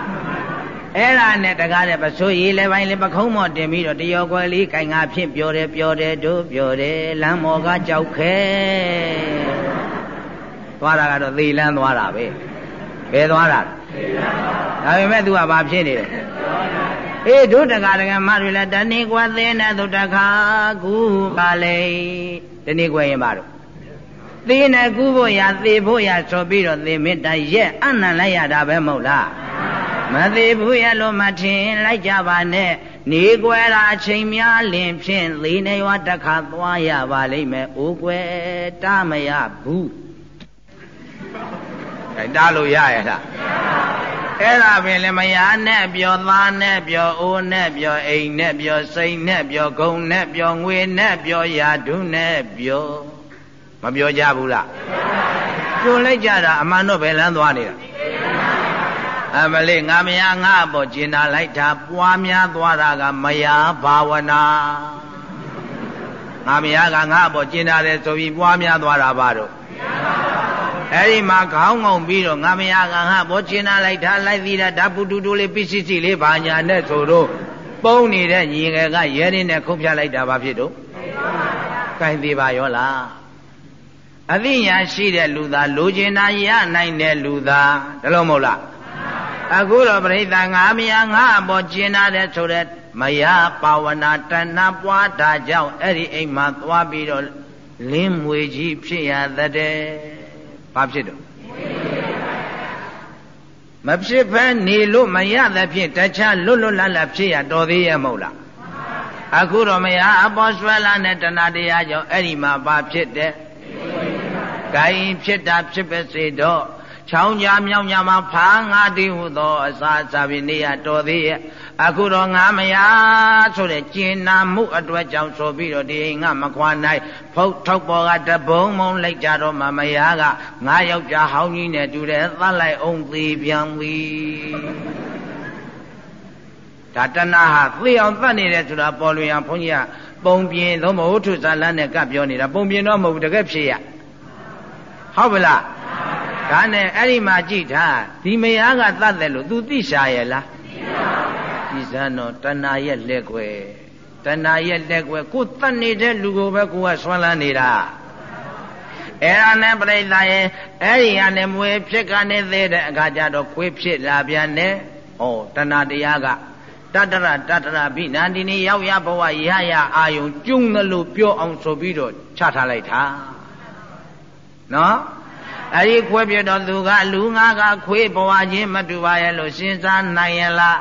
အဲ့ဒါနဲ့တကားတဲ့ပစိုးရေးလဲပိုင်းလေးပခုံးမော်တင်ပြီးတော့တရော်ကွယ်လေးကင်ငါဖြင့်ပြောတယ်ပြောတယ်တို့ပြောတယ်လမ်းမော်ကကြောက်ခဲသွားတာကတော့သေလန်းသွားတာပဲဘယ်သွားတာသေလန်းသွား ဒါပေမဲ့ तू ကဘာဖြစ်နေလဲအေးဒုတကတကမတွေလည်းတဏိကွာသေးနေသုတခါကူပါလေတဏိကွာရင်ပါတော့သေနေကူဖို့ရသေဖို့ရဆိုပြီးတော့သေမေတ္တာရဲ့အနန္လိုက်ရတာပဲမဟုတ်လားမသေးဘူးရလို့မထင်လိုက်ကြပါနဲ့နေကွယ်တာအချိန်များလင်ဖြင့်သေနေရွာတခါသွားရပါလိမ့်မယ်အိုးကွယ်တမရဘူးအဲ တားလို့ရရလားအဲ့ဒါပင်လည်းမယားနဲ့ပြောသားနဲ့ပြောအိုးနဲ့ပြောအိမ်နဲ့ပြောစိတ်နဲ့ပြောဂုံနဲ့ပြောငွေနဲ့ပြောယာဓုနဲ့ပြောမပြောကြဘူးလားပြောလိုက်ကြတာအမှန်တော့ဘယ်လန်းသွားနေတာအမလေးငါမယားငါပေါ့ကျင်နာလိုက်တာပွားများသွားတာကမယားဘာဝနာငါမယားကငါပေါ့ကျင်နာတယ်ဆိုပြီးပွားများသွားတာပါတော့ အဲ့ဒီမှာခေါင်းငုံပြီးတော့ငါမယားကငါဘောချင်နာလိုက်ထားလိုက်သီးတာဓာပူတူတူလေးပစ္စည်းစီလေးဘာညာနဲ့ဆိုတော့ပုံနေတဲ့ညီငယ်ကရဲရင်းနဲ့ခုတ်ပြလိုက်တာဘာဖြစ်တော့ကင်သေးပါရောလားအသိဉာဏ်ရှိတဲ့လူသားလိုချင်တာရနိုင်တဲ့လူသားဒါလို့မဟုတ်လားအခုတော့ပြိဿငါမယားငါအပေါ်ကျင်နာတဲ့ဆိုတဲ့မယားပါဝနာတဏှပွားတာကြောင့်အဲ့ဒီအိမ်မှာသွားပြီးတော့လင်းမွေကြီးဖြစ်ရတဲ့ ဘာဖြစ်တော့မဖြစ်ဖဲနေလို့မရသဖြင့်တခြားလွတ်လွတ်လပ်လပ်ဖြစ်ရတော်သေးရဲ့မဟုတ်လားအခုတော့မရအပေါ်ဆွဲလာတဲ့တဏှတရားကြောင့်အဲ့ဒီမှာဘာဖြစ်တဲ့ဂိုင်းဖြစ်တာဖြစ်ပဲစေတော့ ချောင်းကြမြောင်ကြမှာဖာငါတိဟုသောအစာစာပြီးနေရတော်သေးရဲ့အခုတော့ငါမရဆိုတဲ့ကျင်နာမှုအတွက်ကြောင့်ဆိုပြီးတော့ဒီငါမခွာနိုင်ဖုတ်ထောက်ပေါ်ကတပုံမုံလိုက်ကြတော့မှမရကငါယောက်ျားဟောင်းကြီးနဲ့တူတယ်သတ်လိုက်အောင်သေးပြန်ပြီဒါတဏှာဟာသိအောင်သတ်နေတယ်ဆိုတာပေါ်လွင်အောင်ဘုန်းကြီးကပုံပြင်သုံးမဟုတ်ထုဇာလန်းနဲ့ကပ်ပြောနေတာပုံပြင်တော့မဟုတ်ဘူးတကယ်ဖြစ်ရဟုတ်ပလား ဒါနဲ့အဲ့ဒီမှာကြည့်ထားဒီမယားကသတ်တယ်လို့ तू သိရှာရဲ့လားသိစမ်းတော့တဏှာရဲ့လက်ွယ်တဏှာရဲ့လက်ွယ်ကိုသတ်နေတဲ့လူကိုပဲကိုကဆွမ်းလန်းနေတာအဲ့ဒါနဲ့ပြိဿရဲ့အဲ့ဒီကနေမွေဖြစ်ကနေသေးတဲ့အခါကျတော့ခွေးဖြစ်လာပြန်တယ်။ဩတဏှာတရားကတတရတတရဘိနာဒီနေ့ရောက်ရဘဝရရအာယုံကျုံတယ်လို့ပြောအောင်ဆိုပြီးတော့ချထားလိုက်တာ။နော် အဲ့ဒီခွဲပြတော့သူကလူငါကခွေးဘဝချင်းမတူပါရဲ့လို့စဉ်းစားနိုင်ရလား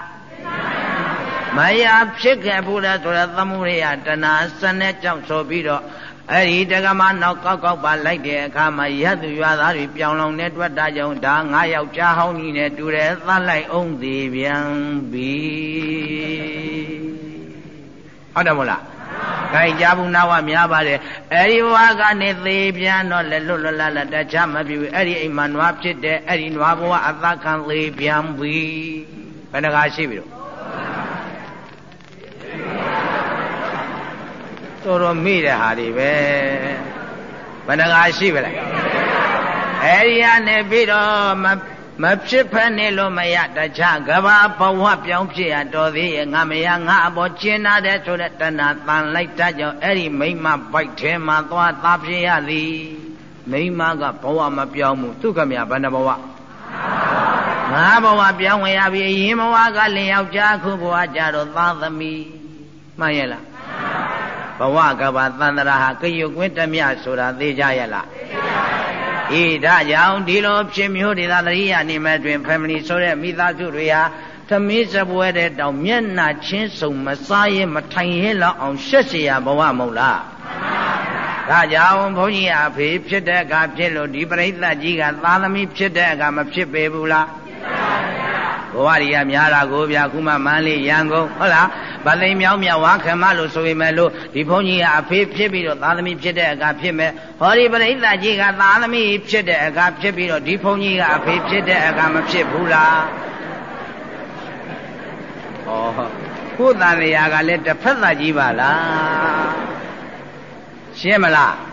မယဖြစ်ခဲ့ဘူးလားဆိုတော့သမှုရိယတဏှာစနဲ့ကြောင့်ဆိုပြီးတော့အဲ့ဒီတက္ကမနောက်ကောက်ကောက်ပါလိုက်တဲ့အခါမှာရတ်သူရွာသားတွေပြောင်းလောင်နေတွက်တာကြောင့်ဒါငါယောက်ျားဟောင်းကြီးနဲ့တူတယ်သတ်လိုက်အောင်သေးပြန်ပြီဟုတ်တယ်မို့လား ခိုင်ကြဘူးနာဝများပါတယ်အဲဒီဘဝကနေသေးပြန်တော့လက်လွတ်လွတ်လပ်လပ်တခြားမပြူအဲ့ဒီအိမ်မှာနွားဖြစ်တဲ့အဲ့ဒီနွားဘဝအသက်ခံသေးပြန်ပြီဘယ်နှကားရှိပြီတော့တော်တော်မိတဲ့ဟာတွေပဲဘယ်နှကားရှိပါလဲအဲဒီကနေပြီးတော့မ မဖြစ်ဖက်နေလို့မရတခြားကဘာဘဝပြောင်းဖြစ်ရတော်သေးရဲ့ငါမရငါအပေါ်ကျင်နာတဲ့ဆိုတဲ့တဏှာတန်လိုက်တတ်ကြောင့်အဲ့ဒီမိမဘိုက်ထဲမှာသွားသားဖြစ်ရသည်မိမကဘဝမပြောင်းဘူးသူကမြဘယ်နှဘဝငါဘဝပြောင်းဝင်ရပြီအရင်ဘဝကလင်ယောက်ျားခုဘဝကြတော့သားသမီးမှန်ရဲ့လားဘဝကဘာသန္တရာဟာကယုတ်ကွင်းတမြဆိုတာသိကြရလားသိကြပါဘူး ဤဒါကြောင့်ဒီလိုဖြစ်မျိုးတွေသာတရိယာနေမဲ့တွင် family ဆိုတဲ့မိသားစုတွေဟာသမီးစပွဲတဲ့တောင်မျက်နှာချင်းစုံမစားရဲမထိုင်ရဲလောက်အောင်ရှက်เสียဘဝမဟုတ်လားဒါကြောင့်ဘုန်းကြီးအဖေဖြစ်တဲ့အခါဖြစ်လို့ဒီပရိသတ်ကြီးကသာသမီဖြစ်တဲ့အခါမဖြစ်ပေဘူးလားဘ ဝတွေကများတာကိုဗျာခုမှမန်းလေးရန်ကုန်ဟုတ်လားဗလိန်မြောင်းမြဝါခမလို့ဆိုပေမဲ့လို့ဒီဘုန်းကြီးကအဖေဖြစ်ပြီးတော့သာသမီဖြစ်တဲ့အခါဖြစ်မဲ့ဟောဒီပရိသတ်ကြီးကသာသမီဖြစ်တဲ့အခါဖြစ်ပြီးတော့ဒီဘုန်းကြီးကအဖေဖြစ်တဲ့အခါမဖြစ်ဘူးလားဩကိုယ်တန်လျာကလည်းတစ်ဖက်သက်ကြီးပါလားရှင်းမလား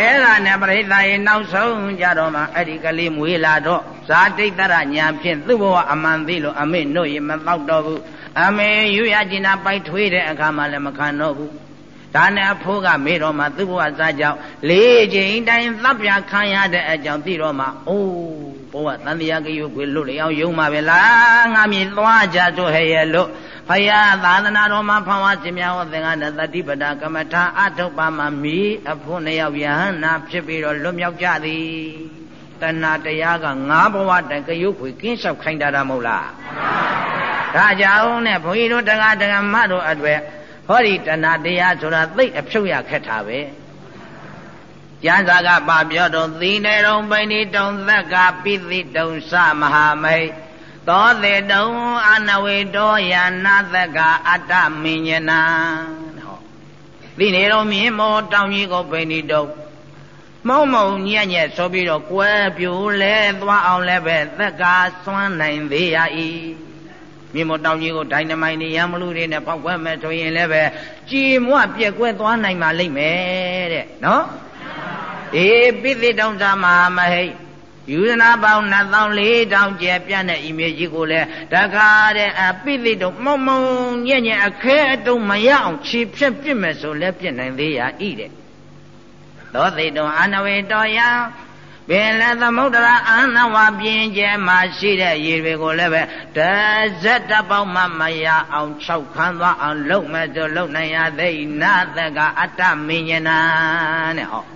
အဲ့ဒါနဲ့ပရိသတ်ရေနောက်ဆုံးကြတော့မှအဲ့ဒီကလေးမွေးလာတော့ဇာတိတ်တရညာဖြင့်သူ့ဘဝအမှန်သိလို့အမေနှုတ်ရမတော့တော့ဘူးအမေယူရကျင်နာပိုက်ထွေးတဲ့အခါမှလည်းမခံတော့ဘူးဒါနဲ့အဖိုးကမေးတော့မှသူ့ဘဝစားကြောင့်လေးချိန်တိုင်းသတ်ပြခံရတဲ့အကြောင်းသိတော့မှအိုး ဘဝတန်တရားကယူခွေလွတ်လျောင်းယုံမှာပဲလားငါမြင်သွားကြတော့ဟဲ့ရဲ့လို့ဖယားသာသနာတော်မှာဖန်ဝါရှင်များဟောသင်္ကန်းတတိပဒကမ္မထာအထုပ်ပါမှာမိအဖို့နှစ်ယောက်ယဟန္နာဖြစ်ပြီးတော့လွတ်မြောက်ကြသည်တဏှာတရားကငါးဘဝတကရုပ်ခွေကင်းလျှောက်ခိုင်းတာမဟုတ်လားဒါကြောင့်နဲ့ဘုန်းကြီးတို့တရားတရားမတို့အတွက်ဟောဒီတဏှာတရားဆိုတာသိအဖြုတ်ရခက်တာပဲ ကျမ်းစာကပါပြောတော့သီနေတော်ပိဏိတုံသက်ကပိသိတုံသမဟာမိတ်သောတေတုံအနဝေတောယနာသကအတ္တမဉ္ဇနာဟောဒီနေတော့မြင်မောတောင်ကြီးကိုပိဏိတုံမုံမုံညက်ညက်ဆိုပြီးတော့ကွဲပြိုလဲသွားအောင်လည်းပဲသက်ကစွမ်းနိုင်သေးရ၏မြင်မတောင်ကြီးကိုဒိုင်နမိုင်းနေရမလူတွေနဲ့ပေါက်ကွဲမဲ့ဆိုရင်လည်းပဲကြည်မွပြက်ကွဲသွားနိုင်ပါလိမ့်မယ်တဲ့နော် အေးပိသိတောင်သာမဟာမဟိတ်ယူဇနာပေါင်း2400ကျယ်ပြန့်တဲ့ဤမြေကြီးကိုလည်းတခါတဲ့အပိသိတုံမုံမုံညံ့ညံ့အခဲအတုံးမရအောင်ခြေဖြက်ပြစ်မယ်ဆိုလည်းပြစ်နိုင်သေးရဤတဲ့သောသိတောအာနဝေတောယံပင်လည်းသမုဒ္ဒရာအာနဝပြင်းကျဲမှာရှိတဲ့ရေတွေကိုလည်းပဲတဇက်တပေါက်မှမရအောင်၆ခန်းသွားအောင် လုပ်မဲ့ဆိုလုပ်နိုင်ရသိနာတကအတ္တမင်းညနာတဲ့ဟော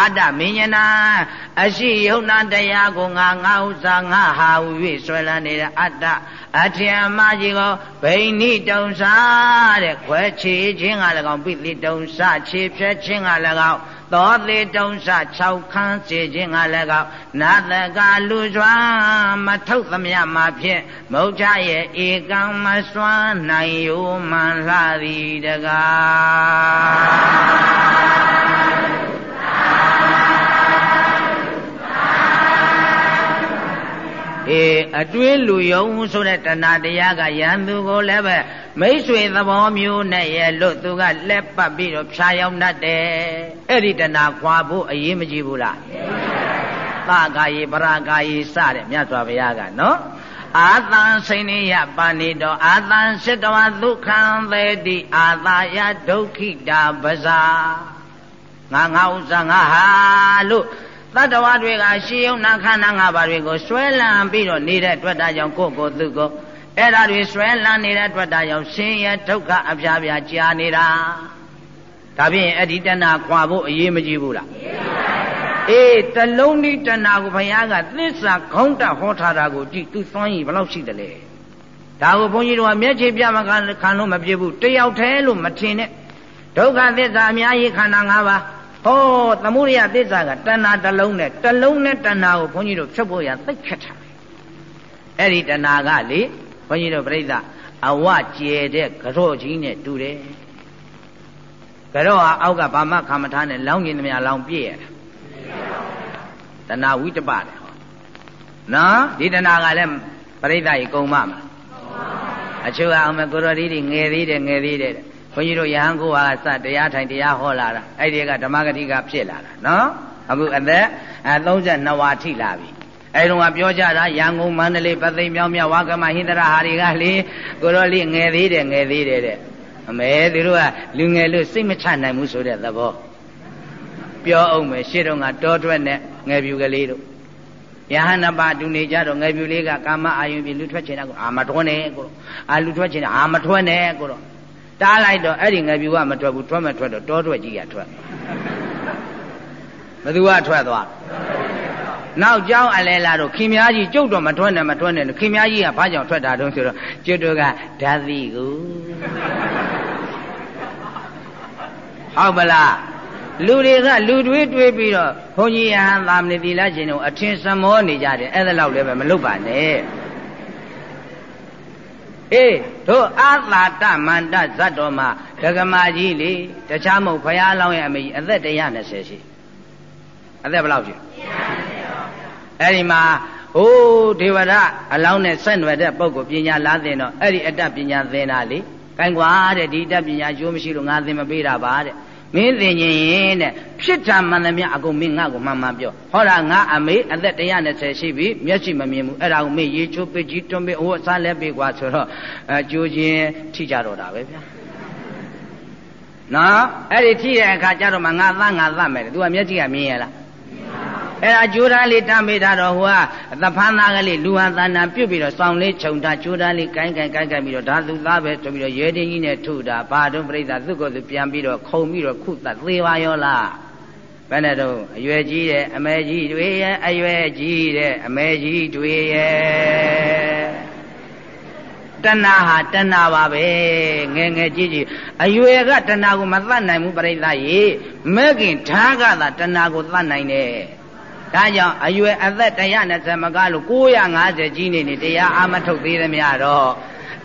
အတ္တမင်းညနာအရှိယုံနာတရားကိုငါငါဥစ္စာငါဟာဟူ၍ဆွဲလန်းနေတဲ့အတ္တအထင်အမှားကြီးကိုဗိဏိတုံစာတဲ့ခွဲချေခြင်းကလည်းကောင်းပိလိတုံစာခြေဖြဲခြင်းကလည်းကောင်းသောသေးတုံးစ6ခန်းစေခြင်းကလည်းကောနာတကလူစွာမထုတ်သမျှမှာဖြင့်မௌချရဲ့ဧကံမစွမ်းနိုင်ယိုမှန်လှသည်တကား အေးအတွင်းလူယုံဆိုတဲ့တဏှာတရားကယံသူကိုလည်းပဲမိတ်ဆွေသဘောမျိုးနဲ့ရဲ့လို့သူကလက်ပတ်ပြီးတော့ဖြာရောက်တတ်တယ်အဲ့ဒီတဏှာခွာဖို့အရေးမကြီးဘူးလားသာကာယေပရာကာယေစတဲ့မြတ်စွာဘုရားကနော်အာသံစိနေယပါဏိတောအာသံစိတဝဒုက္ခံသေတိအာသာယဒုက္ခိတာပဇာငါငါဥစ္စာငါဟာလို့ တတ္တဝါတွေကရှေးုံနာခန္ဓာ၅ပါးတွေကိုဆွဲလန်းပြီးတော့နေတဲ့အတွက်ဒါကြောင့်ကိုယ့်ကိုယ်သူကိုယ်အဲ့ဒါတွေဆွဲလန်းနေတဲ့အတွက်ဒါကြောင့်ဆင်းရဲဒုက္ခအပြားပြားကြာနေတာဒါဖြင့်အဲ့ဒီတဏှာခွာဖို့အရေးမကြီးဘူးလားအေးတလုံးဒီတဏှာကိုဘုရားကသစ္စာခေါင်းတဟောထားတာကိုကြည့်သူသွမ်းရည်ဘယ်လောက်ရှိတယ်လဲဒါကိုဘုန်းကြီးတို့ကမျက်ခြေပြမခံခံလို့မပြစ်ဘူးတယောက်တည်းလို့မထင်နဲ့ဒုက္ခသစ္စာအများကြီးခန္ဓာ၅ပါး ဟောသမုဒိယသစ္စာကတဏှာတစ်လုံးနဲ့တစ်လုံးနဲ့တဏှာကိုဘုန်းကြီးတို့ဖြုတ်ဖို့ရသိခက်တာအဲ့ဒီတဏှာကလေဘုန်းကြီးတို့ပြိဿအဝကျဲတဲ့ကြော့ကြီးနဲ့တူတယ်ကြော့ဟာအောက်ကဘာမှခံမထားနဲ့လောင်းကျင်သမျှလောင်းပြည့်ရတာတဏှာဝိတပတယ်ဟောနော်ဒီတဏှာကလည်းပြိဿကြီးကုံမမှာအချို့ကအောင်မကိုရော်ဒီငယ်သေးတယ်ငယ်သေးတယ် ဘုန်းကြီးတို့ယဟန်ကိုဟာစတရားထိုင်တရားဟောလာတာအဲ့ဒီကဓမ္မဂတိကဖြစ်လာတာနော်အခုအသက်32ဝါထိလာပြီအဲ့တုန်းကပြောကြတာရန်ကုန်မန္တလေးပသိမ်မြောင်းမြဝါကမဟိန္ဒရာဟာတွေကလေကိုရောလေးငယ်သေးတယ်ငယ်သေးတယ်တဲ့အမေသူတို့ကလူငယ်လို့စိတ်မချနိုင်ဘူးဆိုတဲ့သဘောပြောအောင်မယ်ရှေ့တုန်းကတောထွက်နဲ့ငယ်ပြူကလေးတို့ယဟန်နပါတူနေကြတော့ငယ်ပြူလေးကကာမအာယုန်ပြလူထွက်ချင်တာကိုအာမထွက်နဲ့ကိုအာလူထွက်ချင်တာအာမထွက်နဲ့ကိုတော့ တားလိုက်တော့အဲ့ဒီငယ်ပြူကမထွက်ဘူးထွက်မထွက်တော့တောထွက်ကြီးကထွက်ဘသူကထွက်သွားနောက်ကြောင်းအလဲလာတော့ခင်များကြီးကျုပ်တော့မထွက်နဲ့မထွက်နဲ့ခင်များကြီးကဘာကြောင့်ထွက်တာတုံးဆိုတော့ကျွတ်တို့ကဓာတိကိုဟုတ်ပလားလူတွေကလူတွေးတွေးပြီးတော့ဘုန်းကြီးယဟန်သာမဏေသီလရှင်တို့အထင်စမောနေကြတယ်အဲ့ဒါလောက်လည်းပဲမလုပ်ပါနဲ့ အေးတို့အာသာတမန္တဇတ်တော်မှာဒဂမကြီးလေတခြားမဟုတ်ဖရာလောင်းရဲ့အမေကြီးအသက်120ရှိအသက်ဘယ်လောက်ရှိအဲ့ဒီမှာဟိုးဒေဝရအလောင်းနဲ့ဆက်နွယ်တဲ့ပုဂ္ဂိုလ်ပညာလားသင်တော့အဲ့ဒီအတ္တပညာသင်တာလေကိုင်းကွာတဲ့ဒီအတ္တပညာကျိုးမရှိလို့ငါသင်မပေးတာပါတဲ့ မင်းသိရင်ရင်တဲ့ဖြစ်တာမှန်သမျှအကုန်မင်းငါ့ကိုမှန်မှန်ပြောဟောတာငါအမေအသက်120ရှိပြီမျက်စိမမြင်ဘူးအဲ့ဒါကိုမင်းရေချိုးပစ်ကြီးတွန်းပစ်အဝတ်စားလဲပေးကွာဆိုတော့အကျိုးချင်းထိကြတော့တာပဲဗျာနော်အဲ့ဒီထိတဲ့အခါကျတော့မှငါသားငါသားမယ်သူကမျက်စိကမြင်ရလား အဲ့ဒါကြိုးသားလေးတမ်းမိတာတော့ဟိုကသဖန်းသားကလေးလူဟန်သန္တာပြုတ်ပြီးတော့စောင်းလေးခြုံထားကြိုးသားလေးကိုင်းကိုင်းကိုင်းကိုင်းပြီးတော့ဒါသူသားပဲဆိုပြီးတော့ရဲတင်းကြီးနဲ့ထုတာဘာတော့ပြိဿသူ့ကိုယ်သူပြန်ပြီးတော့ခုံပြီးတော့ခုသသေးပါရောလားဘယ်နဲ့တော့အရွယ်ကြီးတဲ့အမဲကြီးတွေရဲ့အရွယ်ကြီးတဲ့အမဲကြီးတွေရဲ့တဏှာဟာတဏှာပါပဲငယ်ငယ်ကြီးကြီးအရွယ်ကတဏှာကိုမသတ်နိုင်ဘူးပြိဿရေမဲ့ခင်ဓာကသာတဏှာကိုသတ်နိုင်တယ် ဒါကြောင့်အရွယ်အသက်120မကလို့950ကြီးနေနေတရားအာမထုတ်သေးသမျှတော့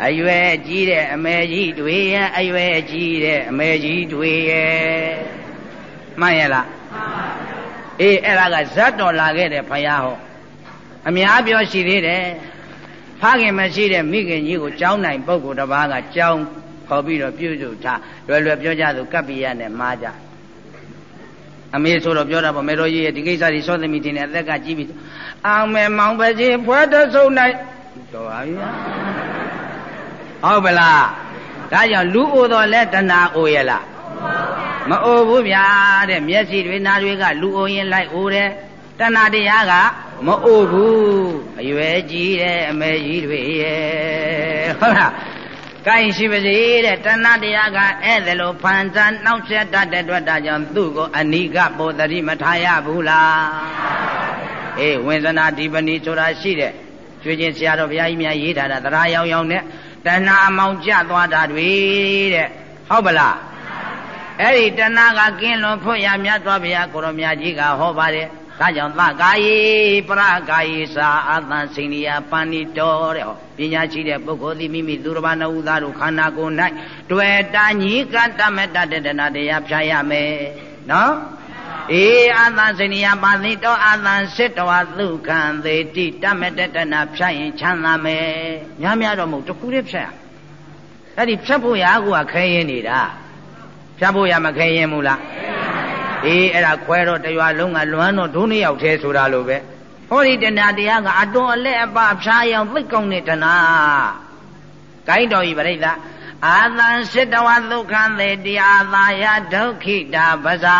အရွယ်ကြီးတဲ့အမေကြီးတွေရဲ့အရွယ်ကြီးတဲ့အမေကြီးတွေရဲ့မှန်ရဲ့လားမှန်ပါဗျာအေးအဲ့ဒါကဇတ်တော်လာခဲ့တဲ့ဖယားဟောအများပြောရှိသေးတယ်ဖခင်မရှိတဲ့မိခင်ကြီးကိုကြောင်းနိုင်ပုဂ္ဂိုလ်တစ်ပါးကကြောင်းခေါ်ပြီးတော့ပြုစုထားလွယ်လွယ်ပြောကြသူကပ္ပိယနဲ့မာကြ အမေဆိုတော့ပြောတာပေါ့မေတော်ကြီးရဲ့ဒီကိစ္စကြီးစောသမီးတင်တဲ့အသက်ကကြီးပြီအောင်မဲမောင်ပဲကြီးဖွဲတဆုပ်နိုင်တော်ပါပြီဟုတ်ပလားဒါကြောင့်လူအိုတော်လဲတဏှာအိုရလားမအိုဘူးဗျာတဲ့မျက်စိတွေနားတွေကလူအိုရင်လိုက်အိုတယ်တဏှာတရားကမအိုဘူးအရွယ်ကြီးတဲ့အမေကြီးတွေရဲ့ဟုတ်လား ကိုင်းရှိပါစေတဲ့တဏှာတရားကဧည့်သည်လိုဖန်ဆန်းနှောက်ရက်တတ်တဲ့အတွက်ဒါကြောင့်သူ့ကိုအနိကပေါ်တတိမထားရဘူးလားအေးဝိဇ္ဇနာဒီပဏီဆိုတာရှိတဲ့ကျွေးချင်းဆရာတော်ဘုရားကြီးများရေးထားတာတရားရောင်ရောင်နဲ့တဏှာအမောင်ကျသွားတာတွေတဲ့ဟုတ်ပလားအဲ့ဒီတဏှာကကင်းလွန်ဖို့ရမြတ်သွားဘုရားကိုရောမြတ်ကြီးကဟောပါတယ် ဒါကြောင့်သကာယေပရကာယေသာအသံစိဏိယပဏိတောတဲ့ဟောပညာရှိတဲ့ပုဂ္ဂိုလ်သည်မိမိသူတော်ဘာနှုသားတို့ခန္ဓာကိုယ်၌တွေ့တာညီကတမတတတနာတရားဖြာရမယ်နော်အေအာသစိဏိယပါတိတောအာသစစ်တော်သုခံသေးတိတမတတနာဖြတ်ရင်ချမ်းသာမယ်များများတော့မဟုတ်တခုတည်းဖြတ်ရအဲ့ဒီဖြတ်ဖို့ရကူကခဲရင်နေတာဖြတ်ဖို့ရမခဲရင်ဘူးလား အေးအဲ့ဒါခွဲတော့တရွာလုံးကလွမ်းတော့ဒုနှစ်ယောက်သေးဆိုတာလိုပဲဟောဒီတဏှာတရားကအတွန်အလက်အပဖြားရောင်သိကောင်းတဲ့တဏှာကိုင်းတော်ဤပြိဿအာသံစစ်တဝဒုက္ခံသေတရားသာယဒုက္ခိတာပဇာ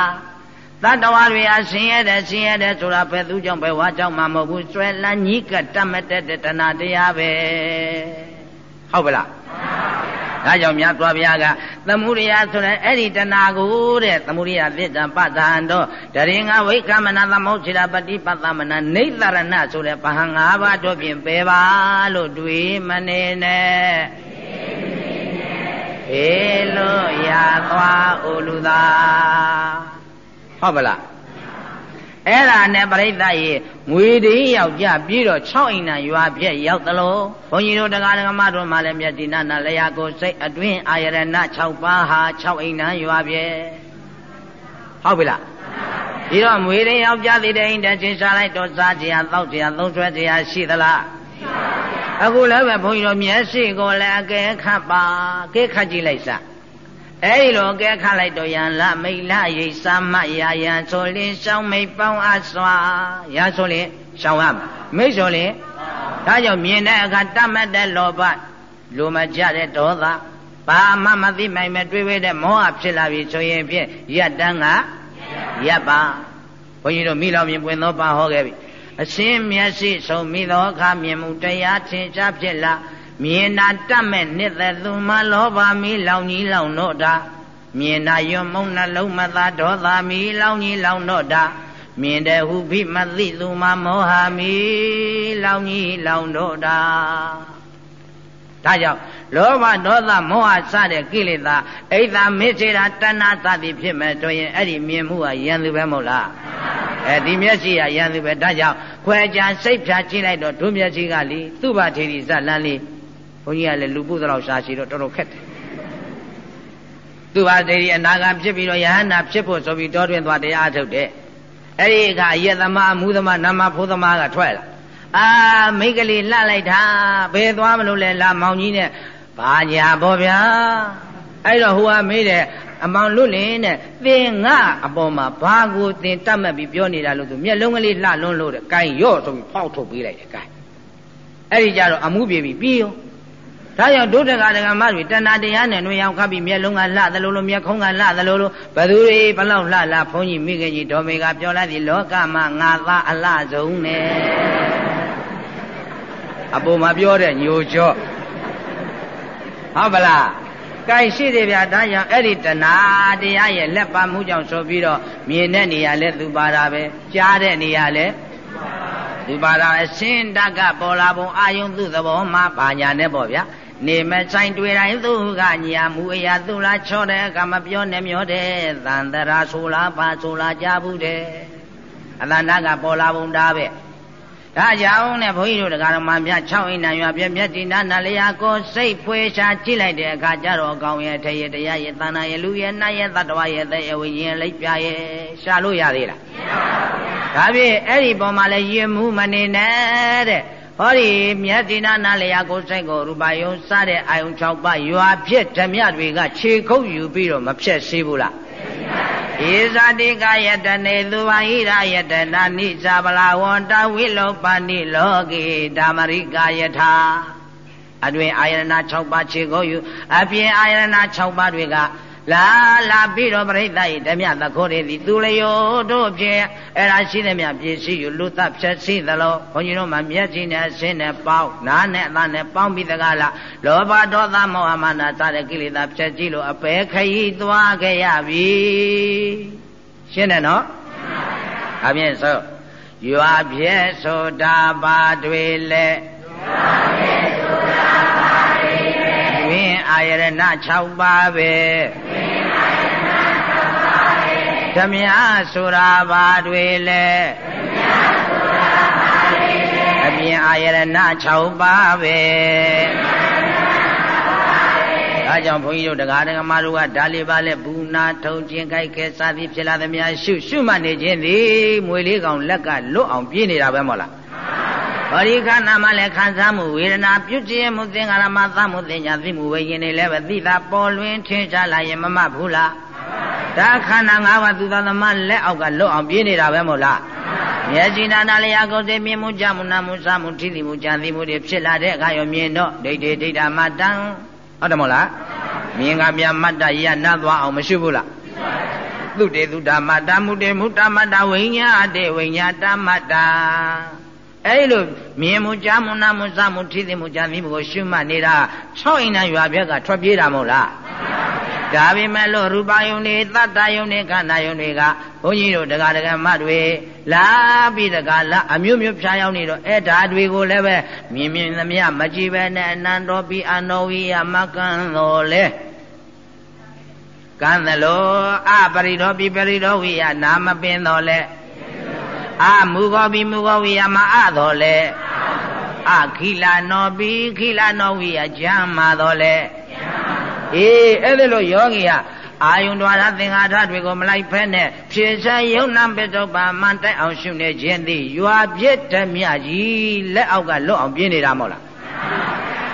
တတ္တဝါတွေအဆင်းရဲတဲ့ဆင်းရဲတဲ့ဆိုတာဘယ်သူကြောင့်ဘယ်ဝါကြောင့်မှမဟုတ်ဘူးကျွဲလန်းကြီးကတတ်မတက်တဲ့တဏှာတရားပဲဟုတ်ပလား ဒါကြောင့်မြတ်စွာဘုရားကသမုဒိယဆိုတဲ့အဲ့ဒီတဏှာကိုတဲ့သမုဒိယသစ္စာပတ္တဟံတော့တရင်္ဂဝိကမနာသမုတ်ချရာပฏิပတ္တမနာနေသရဏဆိုတဲ့ဘာဟံ၅ပါးတို့ဖြင့်ပယ်ပါလို့တွေးမနေနဲ့ေလို့ရသွားအိုလူသာဟုတ်ပလား အဲ့ဒါနဲ့ပြိဿရေငွေတည်းယောက်ျားပြီးတော့6အိမ်နံရွာပြက်ရောက်သလိုဘုန်းကြီးတို့တရားဓမ္မတို့မှလည်းမြတ်တိနာနာလျာကိုစိတ်အတွင်းအာရဏ6ပါးဟာ6အိမ်နံရွာပြက်ဟုတ်ပြီလားဒီတော့ငွေတည်းယောက်ျားသေးတဲ့အိမ်တချင်းစားလိုက်တော့စားကြရတောက်ကြရသုံးဆွဲကြရရှိသလားအခုလည်းပဲဘုန်းကြီးတို့မျက်စိကိုလည်းအကဲခတ်ပါကဲခတ်ကြည့်လိုက်စမ်း အဲ့ဒီလိုကဲခတ်လိုက်တော့ယံလမိတ်လရိတ်သမယာယံဆိုလင်းရှောင်းမိတ်ပေါင်းအစွာရဆိုလင်းရှောင်းရမှာမိတ်ဆိုလင်းဒါကြောင့်မြင်တဲ့အခါတတ်မှတ်တဲ့လောဘလူမကြတဲ့ဒေါသဘာမှမသိနိုင်မဲ့တွေးဝဲတဲ့မောဟဖြစ်လာပြီဆိုရင်ဖြင့်ယက်တန်းကရပ်ပါဘုန်းကြီးတို့မိလောင်မြင်ပွင့်သောပါဟောခဲ့ပြီအရှင်းမျက်စိဆုံးမိသောအခါမြင်မှုတရားထင်ရှားဖြစ်လာ မြင်နာတတ်မဲ့နှစ်သက်သူမလောဘမီလောင်ကြီးလောင်တော့တာမြင်နာယွမုံနှလုံးမသာဒေါသမီလောင်ကြီးလောင်တော့တာမြင်တဲ့ဟုဖိမသိသူမမောဟမီလောင်ကြီးလောင်တော့တာဒါကြောင့်လောဘဒေါသမောဟစတဲ့ကိလေသာအိဒါမေစေတာတဏှာသတိဖြစ်မဲ့ဆိုရင်အဲ့ဒီမြင်မှုကယံသူပဲမဟုတ်လားအဲဒီမျက်စိကယံသူပဲဒါကြောင့်ခွဲကြစိတ်ဖြာကြည့်လိုက်တော့ဒုမျက်စိကလီသူ့ဘာထေရီဇလန်းလေး ဘုန်းကြီးကလည်းလူပုသလောက်ရှားရှိတော့တော်တော်ခက်တယ်သူဟာတည်းအနာဂံဖြစ်ပြီးတော့ယဟန္တာဖြစ်ဖို့ဆိုပြီးတောတွင်သွားတရားထုတ်တယ်အဲ့ဒီအခါယက်သမားမူသမားနမဖိုးသမားကထွက်လာအာမိတ်ကလေးလှလိုက်တာဘယ်သွားမလို့လဲလာမောင်ကြီးနဲ့ဘာညာပေါ့ဗျာအဲ့တော့ဟိုကမေးတယ်အမောင်လွတ်လင်းတဲ့သင်ငါအပေါ်မှာဘာကိုသင်တတ်မှတ်ပြီးပြောနေတာလို့သူမျက်လုံးကလေးလှလွန်းလို့တဲ့။ကိုင်ရော့ဆိုပြီးဖောက်ထုတ်ပေးလိုက်တယ်ကိုင်။အဲ့ဒီကြတော့အမှုပြေပြီးပြီးရော ဒါကြောင့်ဒုဒကဒကမတွေတဏှာတရားနဲ့နှွေရောက်ခပ်ပြီးမျက်လုံးကလှသလိုလိုမျက်ခုံးကလှသလိုလိုဘသူတွေဘလောက်လှလှဘုန်းကြီးမိခင်ကြီးဒေါ်မေကပြောလိုက်သည်လောကမှာငါသားအလှဆုံးနဲ့အပေါ်မှာပြောတဲ့ညိုကြော့ဟုတ်ပလားကဲရှိတယ်ဗျာဒါကြောင့်အဲ့ဒီတဏှာတရားရဲ့လက်ပါမှုကြောင့်ဆိုပြီးတော့မြင်တဲ့နေရာလဲသူပါတာပဲကြားတဲ့နေရာလဲသူပါတာအရှင်းတကပေါ်လာပုံအာယုံသူ့သဘောမှာပါညာနဲ့ပေါ့ဗျာ နေမဆိုင်တွေ့တိုင်းသူကညာမူအရာသူလားချောတဲ့အခါမပြောနဲ့မျောတဲ့သန္တရာဆိုလားပါဆိုလားကြားဘူးတဲ့အတန္တကပေါ်လာပုံဒါပဲဒါကြောင့်နဲ့ဘုန်းကြီးတို့တရားတော်မှာမြတ်6အိမ်နံရွာပြမျက်တိနာနာလျာကိုစိတ်ဖွေရှာကြည့်လိုက်တဲ့အခါကျတော့အကောင်ရဲ့ထေရတရားရဲ့သန္နာရဲ့လူရဲ့နတ်ရဲ့သတ္တဝါရဲ့သက်ရဲ့ဝိညာဉ်လိပ်ပြရဲ့ရှာလို့ရသေးလားမရပါဘူးဒါဖြင့်အဲ့ဒီပုံမှာလည်းယဉ်မှုမနေနဲ့တဲ့ ဟောဒီမြတ်တိနာနာလျာကိုစိတ်ကိုရူပယုံစတဲ့အာယုံ6ပါးရွာဖြစ်ဓမြတွေကခြေခုပ်ယူပြီးတော့မဖြက်စေဘူးလားဧဇာတိကယတနေသူဝဟိရယတနာနိဇာပလာဝန္တဝိလောပနိလောကေဓမ္မရိကယထာအတွင်အာယရဏ6ပါးခြေကိုယူအပြင်အာယရဏ6ပါးတွေက လာလာပြီးတော့ပြိဿဤဓမြသခိုးတွေသည်သူလျောတို့ဖြင့်အဲ့ဒါရှိသမျှပြည့်စည်ယူလူသဖြက်စီသလိုဘုန်းကြီးတို့မှာမျက်စိနဲ့အစင်းနဲ့ပေါင်းနားနဲ့အသားနဲ့ပေါင်းပြီးတကားလားလောဘဒေါသမောဟမာနစတဲ့ကိလေသာဖြက်ကြည့်လို့အပေခရီးသွားခဲ့ရပြီရှင်းတယ်နော်အပြင်ဆိုရွာပြဲဆိုတာပါတွေလေရွာပြဲဆိုတာပါတွေလေဝင်းအာ ယရဏ6ပါးပဲဝင်းအာယရဏ6ပါးပဲဓမြဆိုတာပါတွေလေဓမြဆိုတာပါတွေလေအပြင်အာယရဏ6ပါးပဲဒါကြောင့်ဘုန်းကြီးတို့တရားဓမ္မတို့ကဒါလေးပါလဲဘူးနာထုံခြင်းကြိုက်ခဲစသည်ဖြစ်လာသမျှရှုရှုမှတ်နေခြင်းသည်မွေလေးကောင်လက်ကလွတ်အောင်ပြေးနေတာပဲမဟုတ်လား ဘောဓိခန္ဓာမှာလည်းခံစားမှုဝေဒနာပြုခြင်းမှုသင်္ခါရမှာသမှုသင်ညာသိမှုဝိညာဉ်တွေလည်းပဲသိတာပေါ်လွင်ထင်ရှားလာရင်မမဘူးလားဒါခန္ဓာ၅ပါးသူသာသမလက်အောက်ကလွတ်အောင်ပြေးနေတာပဲမဟုတ်လားမျက်စိနာနာလျာကိုယ်သိမြင်မှုကြမှုနာမှုစားမှုထိတိမှုကြံသိမှုတွေဖြစ်လာတဲ့အခါရောမြင်တော့ဒိဋ္ဌိဒိဋ္ဌာမတံဟုတ်တယ်မဟုတ်လားမြင်ကမြမတ္တရနတ်သွားအောင်မရှိဘူးလားသုတေသုဓမ္မတမုတေမုတ္တမတ္တဝိညာတေဝိညာတမတ္တ အဲ့လိုမြင်မှုကြားမှုနာမှုစမှုထိသိမှုကြားသိမှုကိုရှုမှတ်နေတာ၆အိမ်နာရွာပြက်ကထွက်ပြေးတာမဟုတ်လားဒါပေမဲ့လို့ရူပယုံတွေသတ္တယုံတွေခန္ဓာယုံတွေကဘုန်းကြီးတို့တရားဒဂမတွေလာပြီးတကလာအမျိုးမျိုးဖြာရောက်နေတော့အဲ့ဓာတွေကိုလည်းပဲမြင်မြင်သမျှမကြည့်ပဲနဲ့အနန္တောပိအနောဝိယမကံတော်လဲကံသလိုအပရိဒောပိပရိဒောဝိယနာမပင်တော်လဲ အမူကောပိမူကောဝိယမအတော်လဲအခိလနောပိခိလနောဝိယဂျမ်းမာတော်လဲအေးအဲ့ဒါလို့ယောဂီကအာယုန်တော်ရသင်္ဃာထတွေကိုမလိုက်ဖဲနဲ့ဖြည့်ဆယုံနာပစ္စုပန်မှန်တိုက်အောင်ရှုနေခြင်းသည်ရွာပြစ်ဓမြကြီးလက်အောက်ကလွတ်အောင်ပြင်းနေတာမဟုတ်လား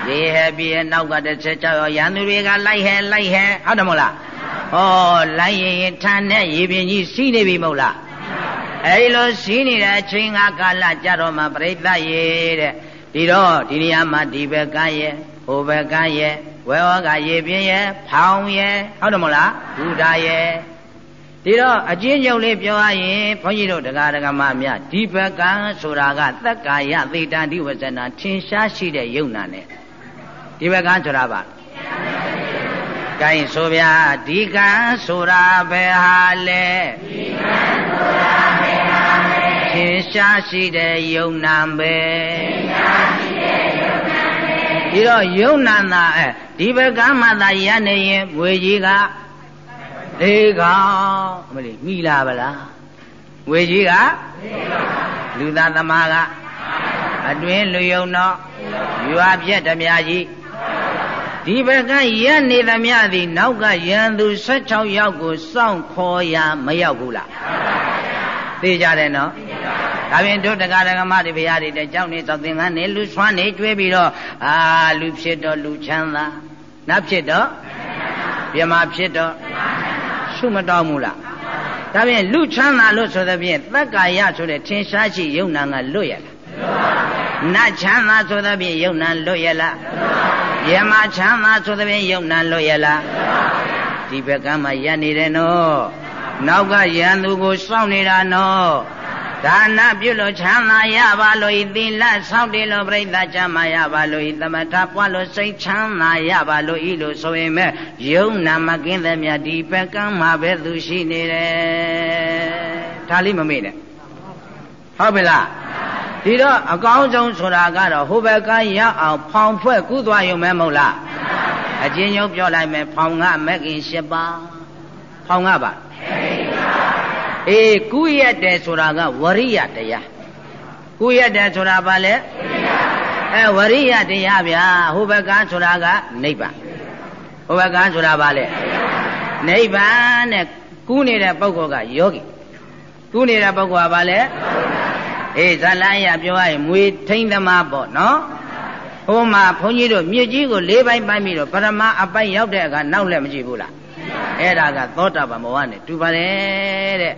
ရေဟဲပြေနောက်ကတစ်ချက်ကြောက်ရရန်သူတွေကလိုက်ဟဲလိုက်ဟဲဟုတ်တယ်မဟုတ်လားဩလိုက်ရင်ထန်တဲ့ရေပြင်ကြီးစီးနေပြီမဟုတ်လား အဲဒီလိုစီးနေတဲ့အချိန်ကကာလကြတော့မှပြိဿရေတဲ့ဒီတော့ဒီနေရာမှာဒီဘက်ကရဲ့ဟိုဘက်ကရဲ့ဝေဝကရေပြင်းရဲ့ဖောင်းရဲ့ဟုတ်တယ်မလားဘုဒ္ဓရဲ့ဒီတော့အချင်းချုပ်လေးပြောရရင်ဘုန်းကြီးတို့တရားဓမ္မများဒီဘကံဆိုတာကသက္ကာယသေတံဒီဝဇနာထင်ရှားရှိတဲ့ယုံနာနဲ့ဒီဘကံဆိုတာပါကိုင်းဆိုဗျာဒီကံဆိုတာပဲဟာလေဒီကံဆိုတာပဲဟာလေ ထင်ရှားရှိတဲ့ယုံနာပဲထင်ရှားရှိတဲ့ယုံနာပဲဒီတော့ယုံနာသာအဲဒီဘကမှသာရနေရင်ငွေကြီးကလေးကောင်မလေးမိလာဗလားငွေကြီးကလူသားသမားကအတွင်းလူယုံတော့ရွာပြက်ဓမြကြီးဒီဘက်ကရက်နေသမျှသည်နောက်ကရန်သူ16ယောက်ကိုစောင့်ခေါ်ရမရောက်ဘူးလား သိကြတယ်နော်ဒါပြင်တို့တက္ကရာကမတွေဘုရားတွေတဲ့ကြောင်းနေသောသင်္ကန်းနေလူဆွမ်းနေကျွေးပြီးတော့အာလူဖြစ်တော့လူချမ်းသာနတ်ဖြစ်တော့ပြမဖြစ်တော့ရှုမတော်မူလားဒါပြင်လူချမ်းသာလို့ဆိုတဲ့ဖြင့်သက္ကာယဆိုတဲ့ထင်ရှားရှိယုံနာကလွတ်ရလားနတ်ချမ်းသာဆိုတဲ့ဖြင့်ယုံနာလွတ်ရလားယမချမ်းသာဆိုတဲ့ဖြင့်ယုံနာလွတ်ရလားဒီဘက်ကမှရနေတယ်နော် နောက်ကရန်သူကိုစောင့်နေတာနော်ဒါနပြုလို့ချမ်းသာရပါလို့ဤသီလဆောက်တည်လို့ပြိဿချမ်းသာရပါလို့ဤသမထပွားလို့စိတ်ချမ်းသာရပါလို့ဤလို့ဆိုရင်မဲ့ယုံနာမကင်းတဲ့မြတ်ဒီပကံမှာပဲသူရှိနေတယ်ဒါလေးမမေ့နဲ့ဟုတ်ပြီလားဒီတော့အကောင်းဆုံးဆိုတာကတော့ဟိုဘက်ကရအောင်ဖောင်ဖွဲ့ကုသွားရုံပဲမဟုတ်လားအချင်းချင်းပြောလိုက်မယ်ဖောင်ကမက်ကင်၈ပါးဖောင်ကပါ အေးကုရတယ်ဆိုတာကဝရိယတရားကုရတယ်ဆိုတာဘာလဲအဲဝရိယတရားဗျာဟိုဘက်ကဆိုတာကနိဗ္ဗာန်ဟိုဘက်ကဆိုတာဘာလဲနိဗ္ဗာန်နဲ့ကူးနေတဲ့ပုဂ္ဂိုလ်ကယောဂီကူးနေတဲ့ပုဂ္ဂိုလ်ကဘာလဲအေးဇလန်းရပြောရရင်မွေထိန်သမားပေါ့နော်ဟိုမှာဘုန်းကြီးတို့မြစ်ကြီးကို၄ပိုင်းပိုင်းပြီးတော့ပရမအပိုက်ရောက်တဲ့အခါနောက်လည်းမကြည့်ဘူးလားအဲ့ဒါကသောတာပန်ဘဝနဲ့တူပါတယ်တဲ့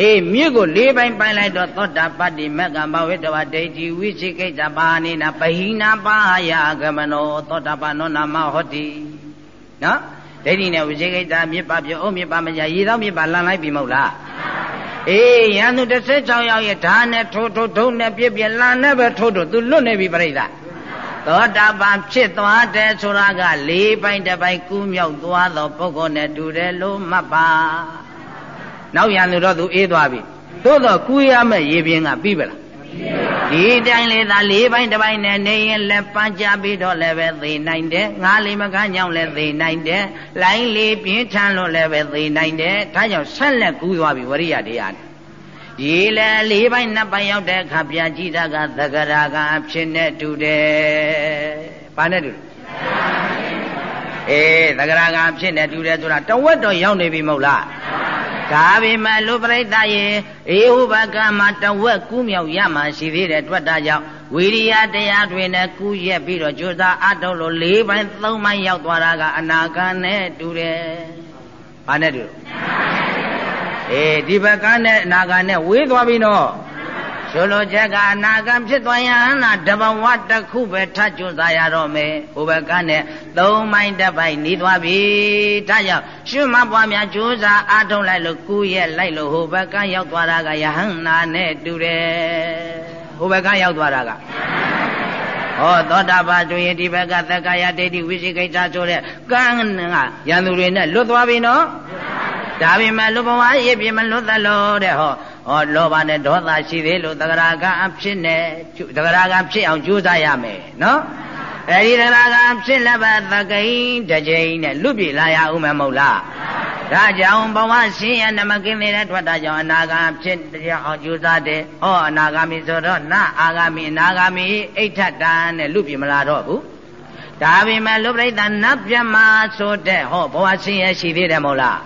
အေးမြစ်ကို၄ပိုင်းပိုင်းလိုက်တော့သောတာပတ္တိမက္ကံဘဝိတဝဒိဋ္ဌိဝိသိကိစ္စပါဏိနာပဟိနာပါယဂမနောသောတာပန်နောနာမဟောတိနော်ဒိဋ္ဌိနဲ့ဝိသေကိစ္စမြစ်ပါပြအိုးမြစ်ပါမညာရေသောမြစ်ပါလန်လိုက်ပြီမဟုတ်လားအေးရန်သူ16ယောက်ရဲ့ဓာနဲ့ထိုးထိုးဒုံနဲ့ပြစ်ပြလန်နဲ့ပဲထိုးထိုးသူလွတ်နေပြီပြိဿသောတာပန်ဖြစ်သွားတယ်ဆိုတာက၄ပိုင်းတစ်ပိုင်းကူးမြောက်သွားသောပုဂ္ဂိုလ်နဲ့တူတယ်လို့မှတ်ပါ နောက်ရန်သူတော့သူအေးသွားပြီသို့တော့ကူးရမယ့်ရေပြင်းကပြီးပလားဒီတိုင်းလေသာ၄ပိုင်းတစ်ပိုင်းနဲ့နေရင်လည်းပန်းကြပြီးတော့လည်းပဲသိနိုင်တယ်ငါးလေးမကညောင်းလည်းသိနိုင်တယ်လိုင်းလေးပြင်းထန်လို့လည်းပဲသိနိုင်တယ်ဒါကြောင့်ဆက်လက်ကူးသွားပြီဝရိယတရားရေလေလေးပိုင်းနှစ်ပိုင်းရောက်တဲ့အခါပြကြည့်တာကသကရာကအဖြစ်နဲ့တူတယ်။ဘာနဲ့တူလဲ။ အေးသကရာကအဖြစ်နဲ့တူတယ်ဆိုတာတဝက်တော့ရောက်နေပြီမဟုတ်လား။ဒါပေမဲ့လူပရိသတ်ရေအေဟုဘကမှာတဝက်ကူးမြောက်ရမှရှိသေးတယ်တွက်တာကြောင့်ဝိရိယတရားတွေနဲ့ကူးရက်ပြီးတော့ကြိုးစားအထုတ်လို့၄ပိုင်း၃ပိုင်းရောက်သွားတာကအနာဂတ်နဲ့တူတယ်။ဘာနဲ့တူလဲ။အေးဒီဘက်ကနဲ့အနာဂတ်နဲ့ဝေးသွားပြီနော် ဆိုလိုချက်ကအနာဂတ်ဖြစ်သွားရင်နာတဘဝတစ်ခုပဲထပ်ကြိုးစားရတော့မယ်ဟိုဘက်ကနဲ့သုံးမိုင်းတစ်ပိုက်နေသွားပြီဒါကြောင့်ရှုမှတ်ပွားများကြိုးစားအားထုတ်လိုက်လို့ကူးရဲ့လိုက်လို့ဟိုဘက်ကရောက်သွားတာကယဟန်နာနဲ့တူတယ်ဟိုဘက်ကရောက်သွားတာကဟောသောတာပန်တွင်ဒီဘက်ကသက္ကာယဒိဋ္ဌိဝိသိကိစ္စဆိုတဲ့ကံကရန်သူတွေနဲ့လွတ်သွားပြီနော်ဒါပေမဲ့လူဘဝရည်ပြမလွတ်သလိုတဲ့ဟော ဟောလောဘနဲ့ဒေါသရှိသေးလို့တဂရကအဖြစ်နဲ့တဂရကဖြစ်အောင်ကြိုးစားရမယ်နော်အဲဒီတဂရကဖြစ်လည်းပဲသကိန်းတစ်ချိန်နဲ့လွတ်ပြေလာရဦးမယ်မဟုတ်လားဒါကြောင့်ဘဝဆင်းရဲနမကင်းနေတဲ့ထွက်တာကြောင့်အနာဂါဖြစ်တရားအောင်ကြိုးစားတယ်ဟောအနာဂါမီဆိုတော့နအာဂါမီအနာဂါမီအိဋ္ဌတန်နဲ့လွတ်ပြေမလာတော့ဘူး ဒါပေမဲ့လူပရိသတ်နတ်ပြမဆိုတဲ့ဟောဘဝဆင်းရဲရှိသေးတယ်မဟုတ်လား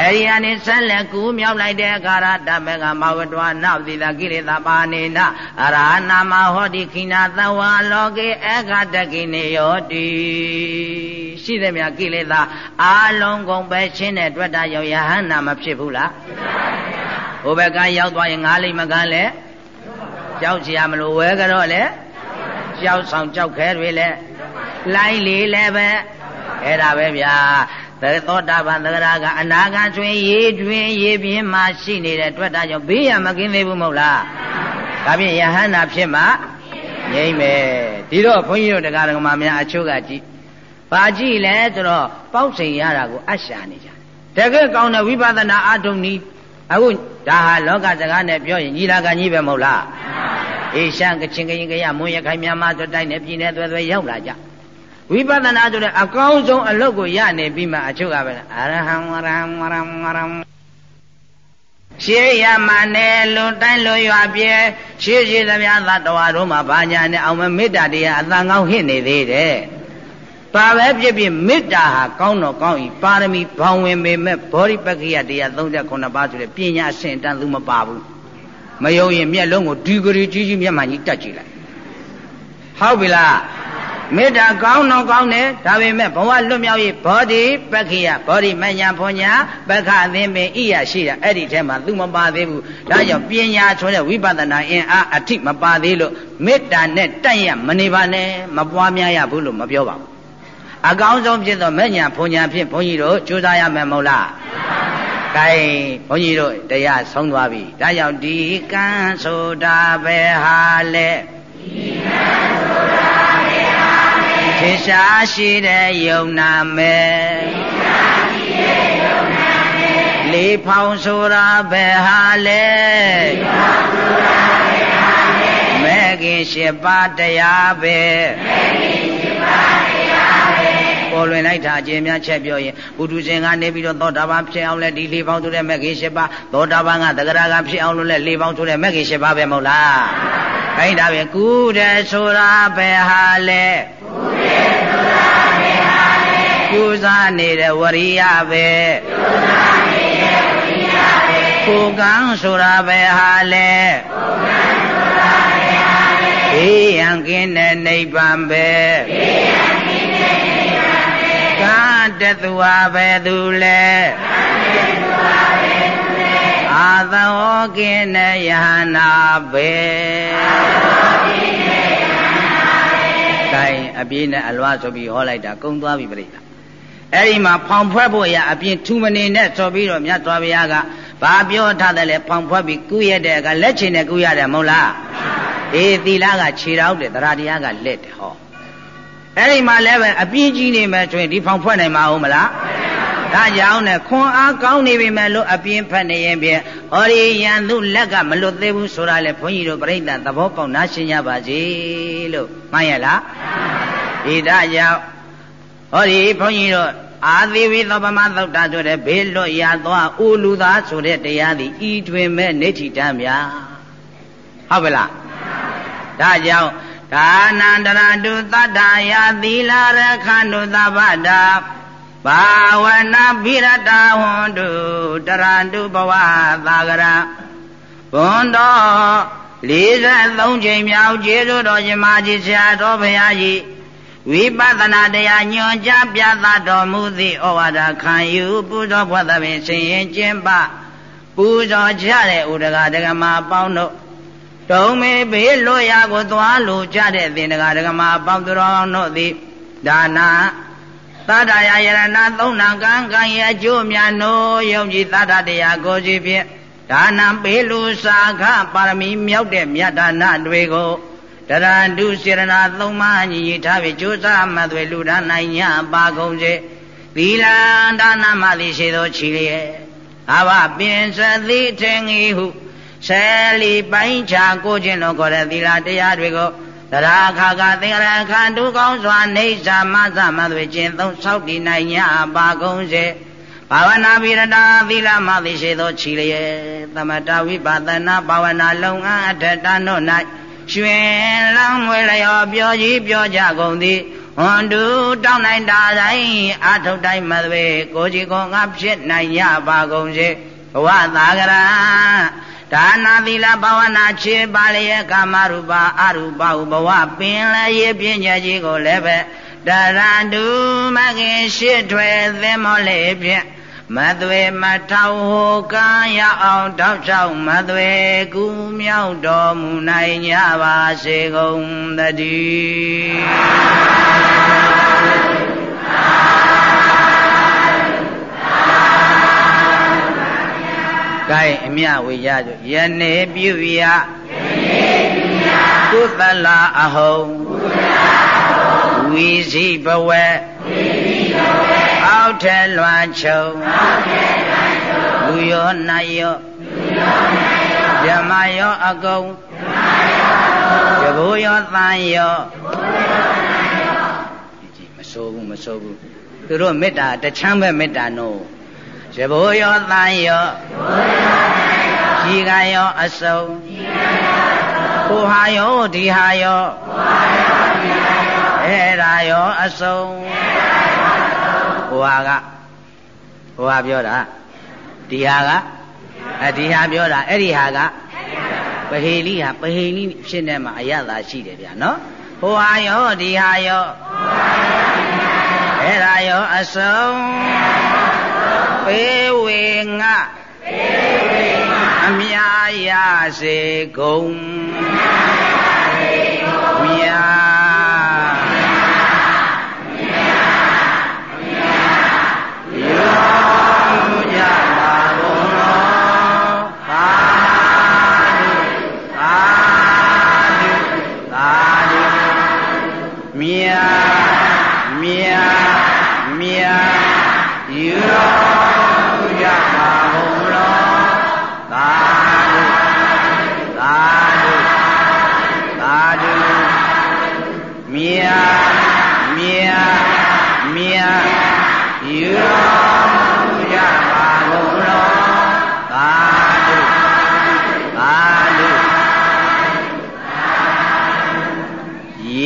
အဲဒီကနေဆက်လက်ကူမြောက်လိုက်တဲ့အခါရတမေကမဝတ္တဝနောက်တိတာကိရိတာပါနေနာအရဟနာမဟောတိခိနာသဝါလောကေအခတကိနေယောတိရှိသည်မြကိလေသာအာလုံးကုန်ပဲရှင်းတဲ့တွေ့တာရောက်ယဟန္နာမဖြစ်ဘူးလားဟိုဘက်ကရောက်သွားရင်ငါးလိမ့်မကန်းလဲကြောက်ချရမလို့ဝဲကြတော့လေကြောက်ဆောင်ကြောက်ခဲတွေလဲ လိုင်းလေးလည်းပဲအဲ့ဒါပဲဗျာသသောတာပန်သဂရာကအနာဂတ်တွင်ရေတွင်ရေပြင်းမှရှိနေတဲ့တွေ့တာကြောင့်ဘေးရမကင်းသေးဘူးမဟုတ်လားဒါဖြင့်ယဟန္တာဖြစ်မှငြိမ့်မယ်ဒီတော့ဘုန်းကြီးတို့တရားဓမ္မများအချို့ကကြည့်ဘာကြည့်လဲဆိုတော့ပေါက်စိန်ရတာကိုအရှာနေကြတကယ်ကောင်းတဲ့ဝိပဿနာအထုံနီးအခုဒါဟာလောကစကားနဲ့ပြောရင်ညီလာခံကြီးပဲမဟုတ်လားအေရှံကချင်းကရင်ကရမွန်ရခိုင်မြန်မာဆိုတိုင်းနဲ့ပြည်နယ်သွဲသွဲရောက်လာကြ ဝိပဿနာဆိုတဲ့အကောင်းဆုံးအလုပ်ကိုရနေပြီးမှအချုပ်ကပဲအရဟံဝရံဝရံဝရံရှေးရမနဲ့လွန်တိုင်းလွန်ရွာပြဲရှေးရှေးသမျှသတ္တဝါတို့မှာဘာညာနဲ့အောင်မမေတ္တာတရားအတန်ကောင်းဟစ်နေသေးတယ်။ဘာပဲဖြစ်ဖြစ်မေတ္တာဟာကောင်းတော့ကောင်းဤပါရမီဘောင်ဝင်ပေမဲ့ဘောဓိပက္ခိယတရား39ပါးဆိုတဲ့ပညာအရှင်တန်သူမပါဘူး။မယုံရင်မျက်လုံးကိုဒီဂရီကြီးကြီးမျက်မှန်ကြီးတက်ကြည့်လိုက်။ဟုတ်ပြီလား။ မေတ္တာကောင်းတော့ကောင်းတယ်ဒါပေမဲ့ဘဝလွတ်မြောက်ရေးဘောဓိပက္ခိယဘောဓိမညာဖွညာပက္ခအသင်ပင်ဣယရှိတာအဲ့ဒီထဲမှာသူမပါသေးဘူးဒါကြောင့်ပညာဆိုတဲ့ဝိပဿနာအင်အားအထိမပါသေးလို့မေတ္တာနဲ့တိုက်ရမနေပါနဲ့မပွားများရဘူးလို့မပြောပါဘူးအကောင်းဆုံးဖြစ်သောမညာဖွညာဖြင့်ဘုန်းကြီးတို့ကြိုးစားရမယ်မဟုတ်လားကဲဘုန်းကြီးတို့တရားဆုံးသွားပြီဒါကြောင့်ဒီကံဆိုတာပဲဟာလေဒီကံဆိုတာ ထေရှားရှိတဲ့ယုံနာမယ်လေးဖောင်ဆိုတာဘယ်ဟာလဲမဲခင်ရှိပါတရားပဲပေါ်လွင်လိုက်တာအကျဉ်းများချက်ပြောရင်ဘုသူရှင်ကနေပြီးတော့သောတာပန်ဖြစ်အောင်လဲဒီလေးပေါင်းဆိုတဲ့မဂ္ဂင်၈ပါးသောတာပန်ကသဂရကဖြစ်အောင်လို့လဲလေးပေါင်းဆိုတဲ့မဂ္ဂင်၈ပါးပဲမဟုတ်လား ခိုင်းတာပဲကုတယ်ဆိုတာပဲဟာလဲကုတယ်ကျိုးစားနေတဲ့ဝရိယပဲကျိုးစားနေတဲ့ဝရိယပဲကိုကံဆိုတာပဲဟာလေကိုကံဆိုတာပဲဟာလေဘေးရန်ကင်းတဲ့နိဗ္ဗာန်ပဲဘေးရန်ကင်းတဲ့နိဗ္ဗာန်ပဲကံတသူဟာပဲသူလဲကံတသူဟာပဲသူလဲအာ သောကင်းတဲ့ယဟနာပဲအာသောကင်းတဲ့ယဟနာပဲ gain အပြည့်နဲ့အလွားဆိုပြီးဟောလိုက်တာကုံသွားပြီပြိတ္တာအဲ့ဒီမှာဖောင်ဖွဲ့ဖို့ရအပြင်ထူမနေနဲ့ဆိုပြီးတော့မြတ်စွာဘုရားကဘာပြောထားတယ်လဲဖောင်ဖွဲ့ပြီးကုရတဲ့အခါလက်ချင်နဲ့ကုရတယ်မဟုတ်လားအေးသီလကခြေတော်တယ်တရားတရားကလက်တယ်ဟောအဲ့ဒီမှာလည်းပဲအပြင်းကြီးနေမယ်ဆိုရင်ဒီဖောင်ဖွဲ့နိုင်မှာဟုတ်မလား ဒါကြောင့်နဲ့ခွန်အားကောင်းနေပြီမဲ့လို့အပြင်းဖက်နေရင်ဖြင့်ဟောဒီယံသူလက်ကမလွတ်သေးဘူးဆိုတာလေဘုန်းကြီးတို့ပြိဿသဘောပေါက်နားရှင်းကြပါစေလို့မှန်ရလားဒီဒါကြောင့်ဟောဒီဘုန်းကြီးတို့အာသီဝိသောပမသုတ်တာဆိုတဲ့ဘေးလွတ်ရသွားဥလူသာဆိုတဲ့တရားသည်ဤတွင်မဲ့နေတိတံမြာဟုတ်ပါလားဒါကြောင့်ဒါနန္တရာတုသတ္တယာသီလာရခန္တုသဗ္ဗတာ ဘာဝနာပိရတဝန္တုတရန္တုဘဝသာဂရဘွန်တော်43ချိန်မြောက်ကျေးဇူးတော်ရှင်မကြီးဆရာတော်ဘုရားကြီးဝိပဿနာတရားညွန်ကြားပြသတော်မူသည့်ဩဝါဒခံယူပူဇော်ဘွားသဖြင့်ဆင်ရင်ကျင်းပပူဇော်ကြတဲ့ဥဒကဒကမာပေါင်းတို့တုံမေဘေးလွတ်ရာကိုသွားလိုကြတဲ့သင်္ဒကဒကမာပေါင်းတော်တို့သည်ဒါနာ သတ္တရာယရဏသုံးနာကံကံရဲ့အကျိုးများနိုးယုံကြည်သတ္တတရားကိုစီဖြင့်ဒါနံပေလူစာခပါရမီမြောက်တဲ့မြတ်ဒါနတွေကိုတရန္တုစေရနာသုံးပါးညီညီထားပြီးကြိုးစားမှသွေလူဒါနိုင်ညပါကုန်စေသီလဒါနမသည်ရှိသောချီလျက်အဘပင်စသည်ထင်၏ဟုဆယ်လီပိုင်းချာကိုခြင်းတော်ခေါ်တဲ့သီလတရားတွေကို တရာခါကသင်္ရခန္တုကောင်းစွာနေစာမသမသွေခြင်းသုံးဆောက်တည်နိုင်ညပါကုန်စေဘာဝနာပိရတာသီလမသိရှိသောချီလျက်သမတဝိပဿနာဘာဝနာလုံငန်းအထက်တန်တို့၌ရွှင်လန်းမွေလျော်ပြောကြီးပြောကြကုန်သည်ဟွန်တူတောင်းနိုင်တာတိုင်းအာထုတ်တိုင်းမသွေကိုကြီးကောငါဖြစ်နိုင်ရပါကုန်စေဘဝသာကရာ ဒါနာသီလဘာဝနာခြေပါလျက်ကာမရူပအရူပဟုဘဝပင်လည်းရပြည့်ညကြီးကိုလည်းပဲတရန္တုမခင်ရှစ်ထွယ်သင်မောလေးဖြင့်မသွေမထောက်ဟိုကံရအောင်တောက်ချောက်မသွေကူမြောက်တော်မူနိုင်ကြပါစေကုန်သတည်း ကိုင်အမြဝေရတို့ယနေ့ပြုရယနေ့ပြုရကုသလအဟုံကုသလအဟုံဝီစီဘဝဝီစီဘဝအောက်ထဲလွှမ်းချုံအောက်ထဲလွှမ်းချုံလူရောနတ်ရောလူရောနတ်ရောဓမ္မရောအကုန်ဓမ္မရောအကုန်တဘူရောသံရောတဘူရောသံရောကြည့်မဆိုးဘူးမဆိုးဘူးသူတို့မေတ္တာတချမ်းပဲမေတ္တာနို့ ရဘိုးရောသံရောជីကရောအစုံကိုဟာရောဒီဟာရောအဲ့ဒါရောအစုံဟိုဟာကဟိုဟာပြောတာဒီဟာကအဒီဟာပြောတာအဲ့ဒီဟာကပဟေလိဟာပဟေလိဖြစ်နေမှာအရသာရှိတယ်ဗျာနော်ဟိုဟာရောဒီဟာရောအဲ့ဒါရောအစုံ ပေဝေငါအမြာရစေကုန်မြာ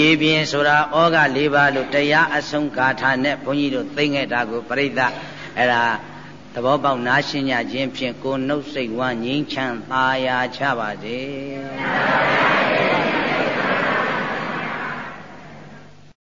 ရေပြင်းဆိုတာဩဃ၄ပါးလို့တရားအဆုံးဂါထာနဲ့ဘုန်းကြီးတို့သိခဲ့တာကိုပြိဿအဲ့ဒါသဘောပေါက်နားရှင်းကြခြင်းဖြင့်ကိုနှုတ်စိတ်ဝမ်းငြိမ်းချမ်းသာယာချပါစေ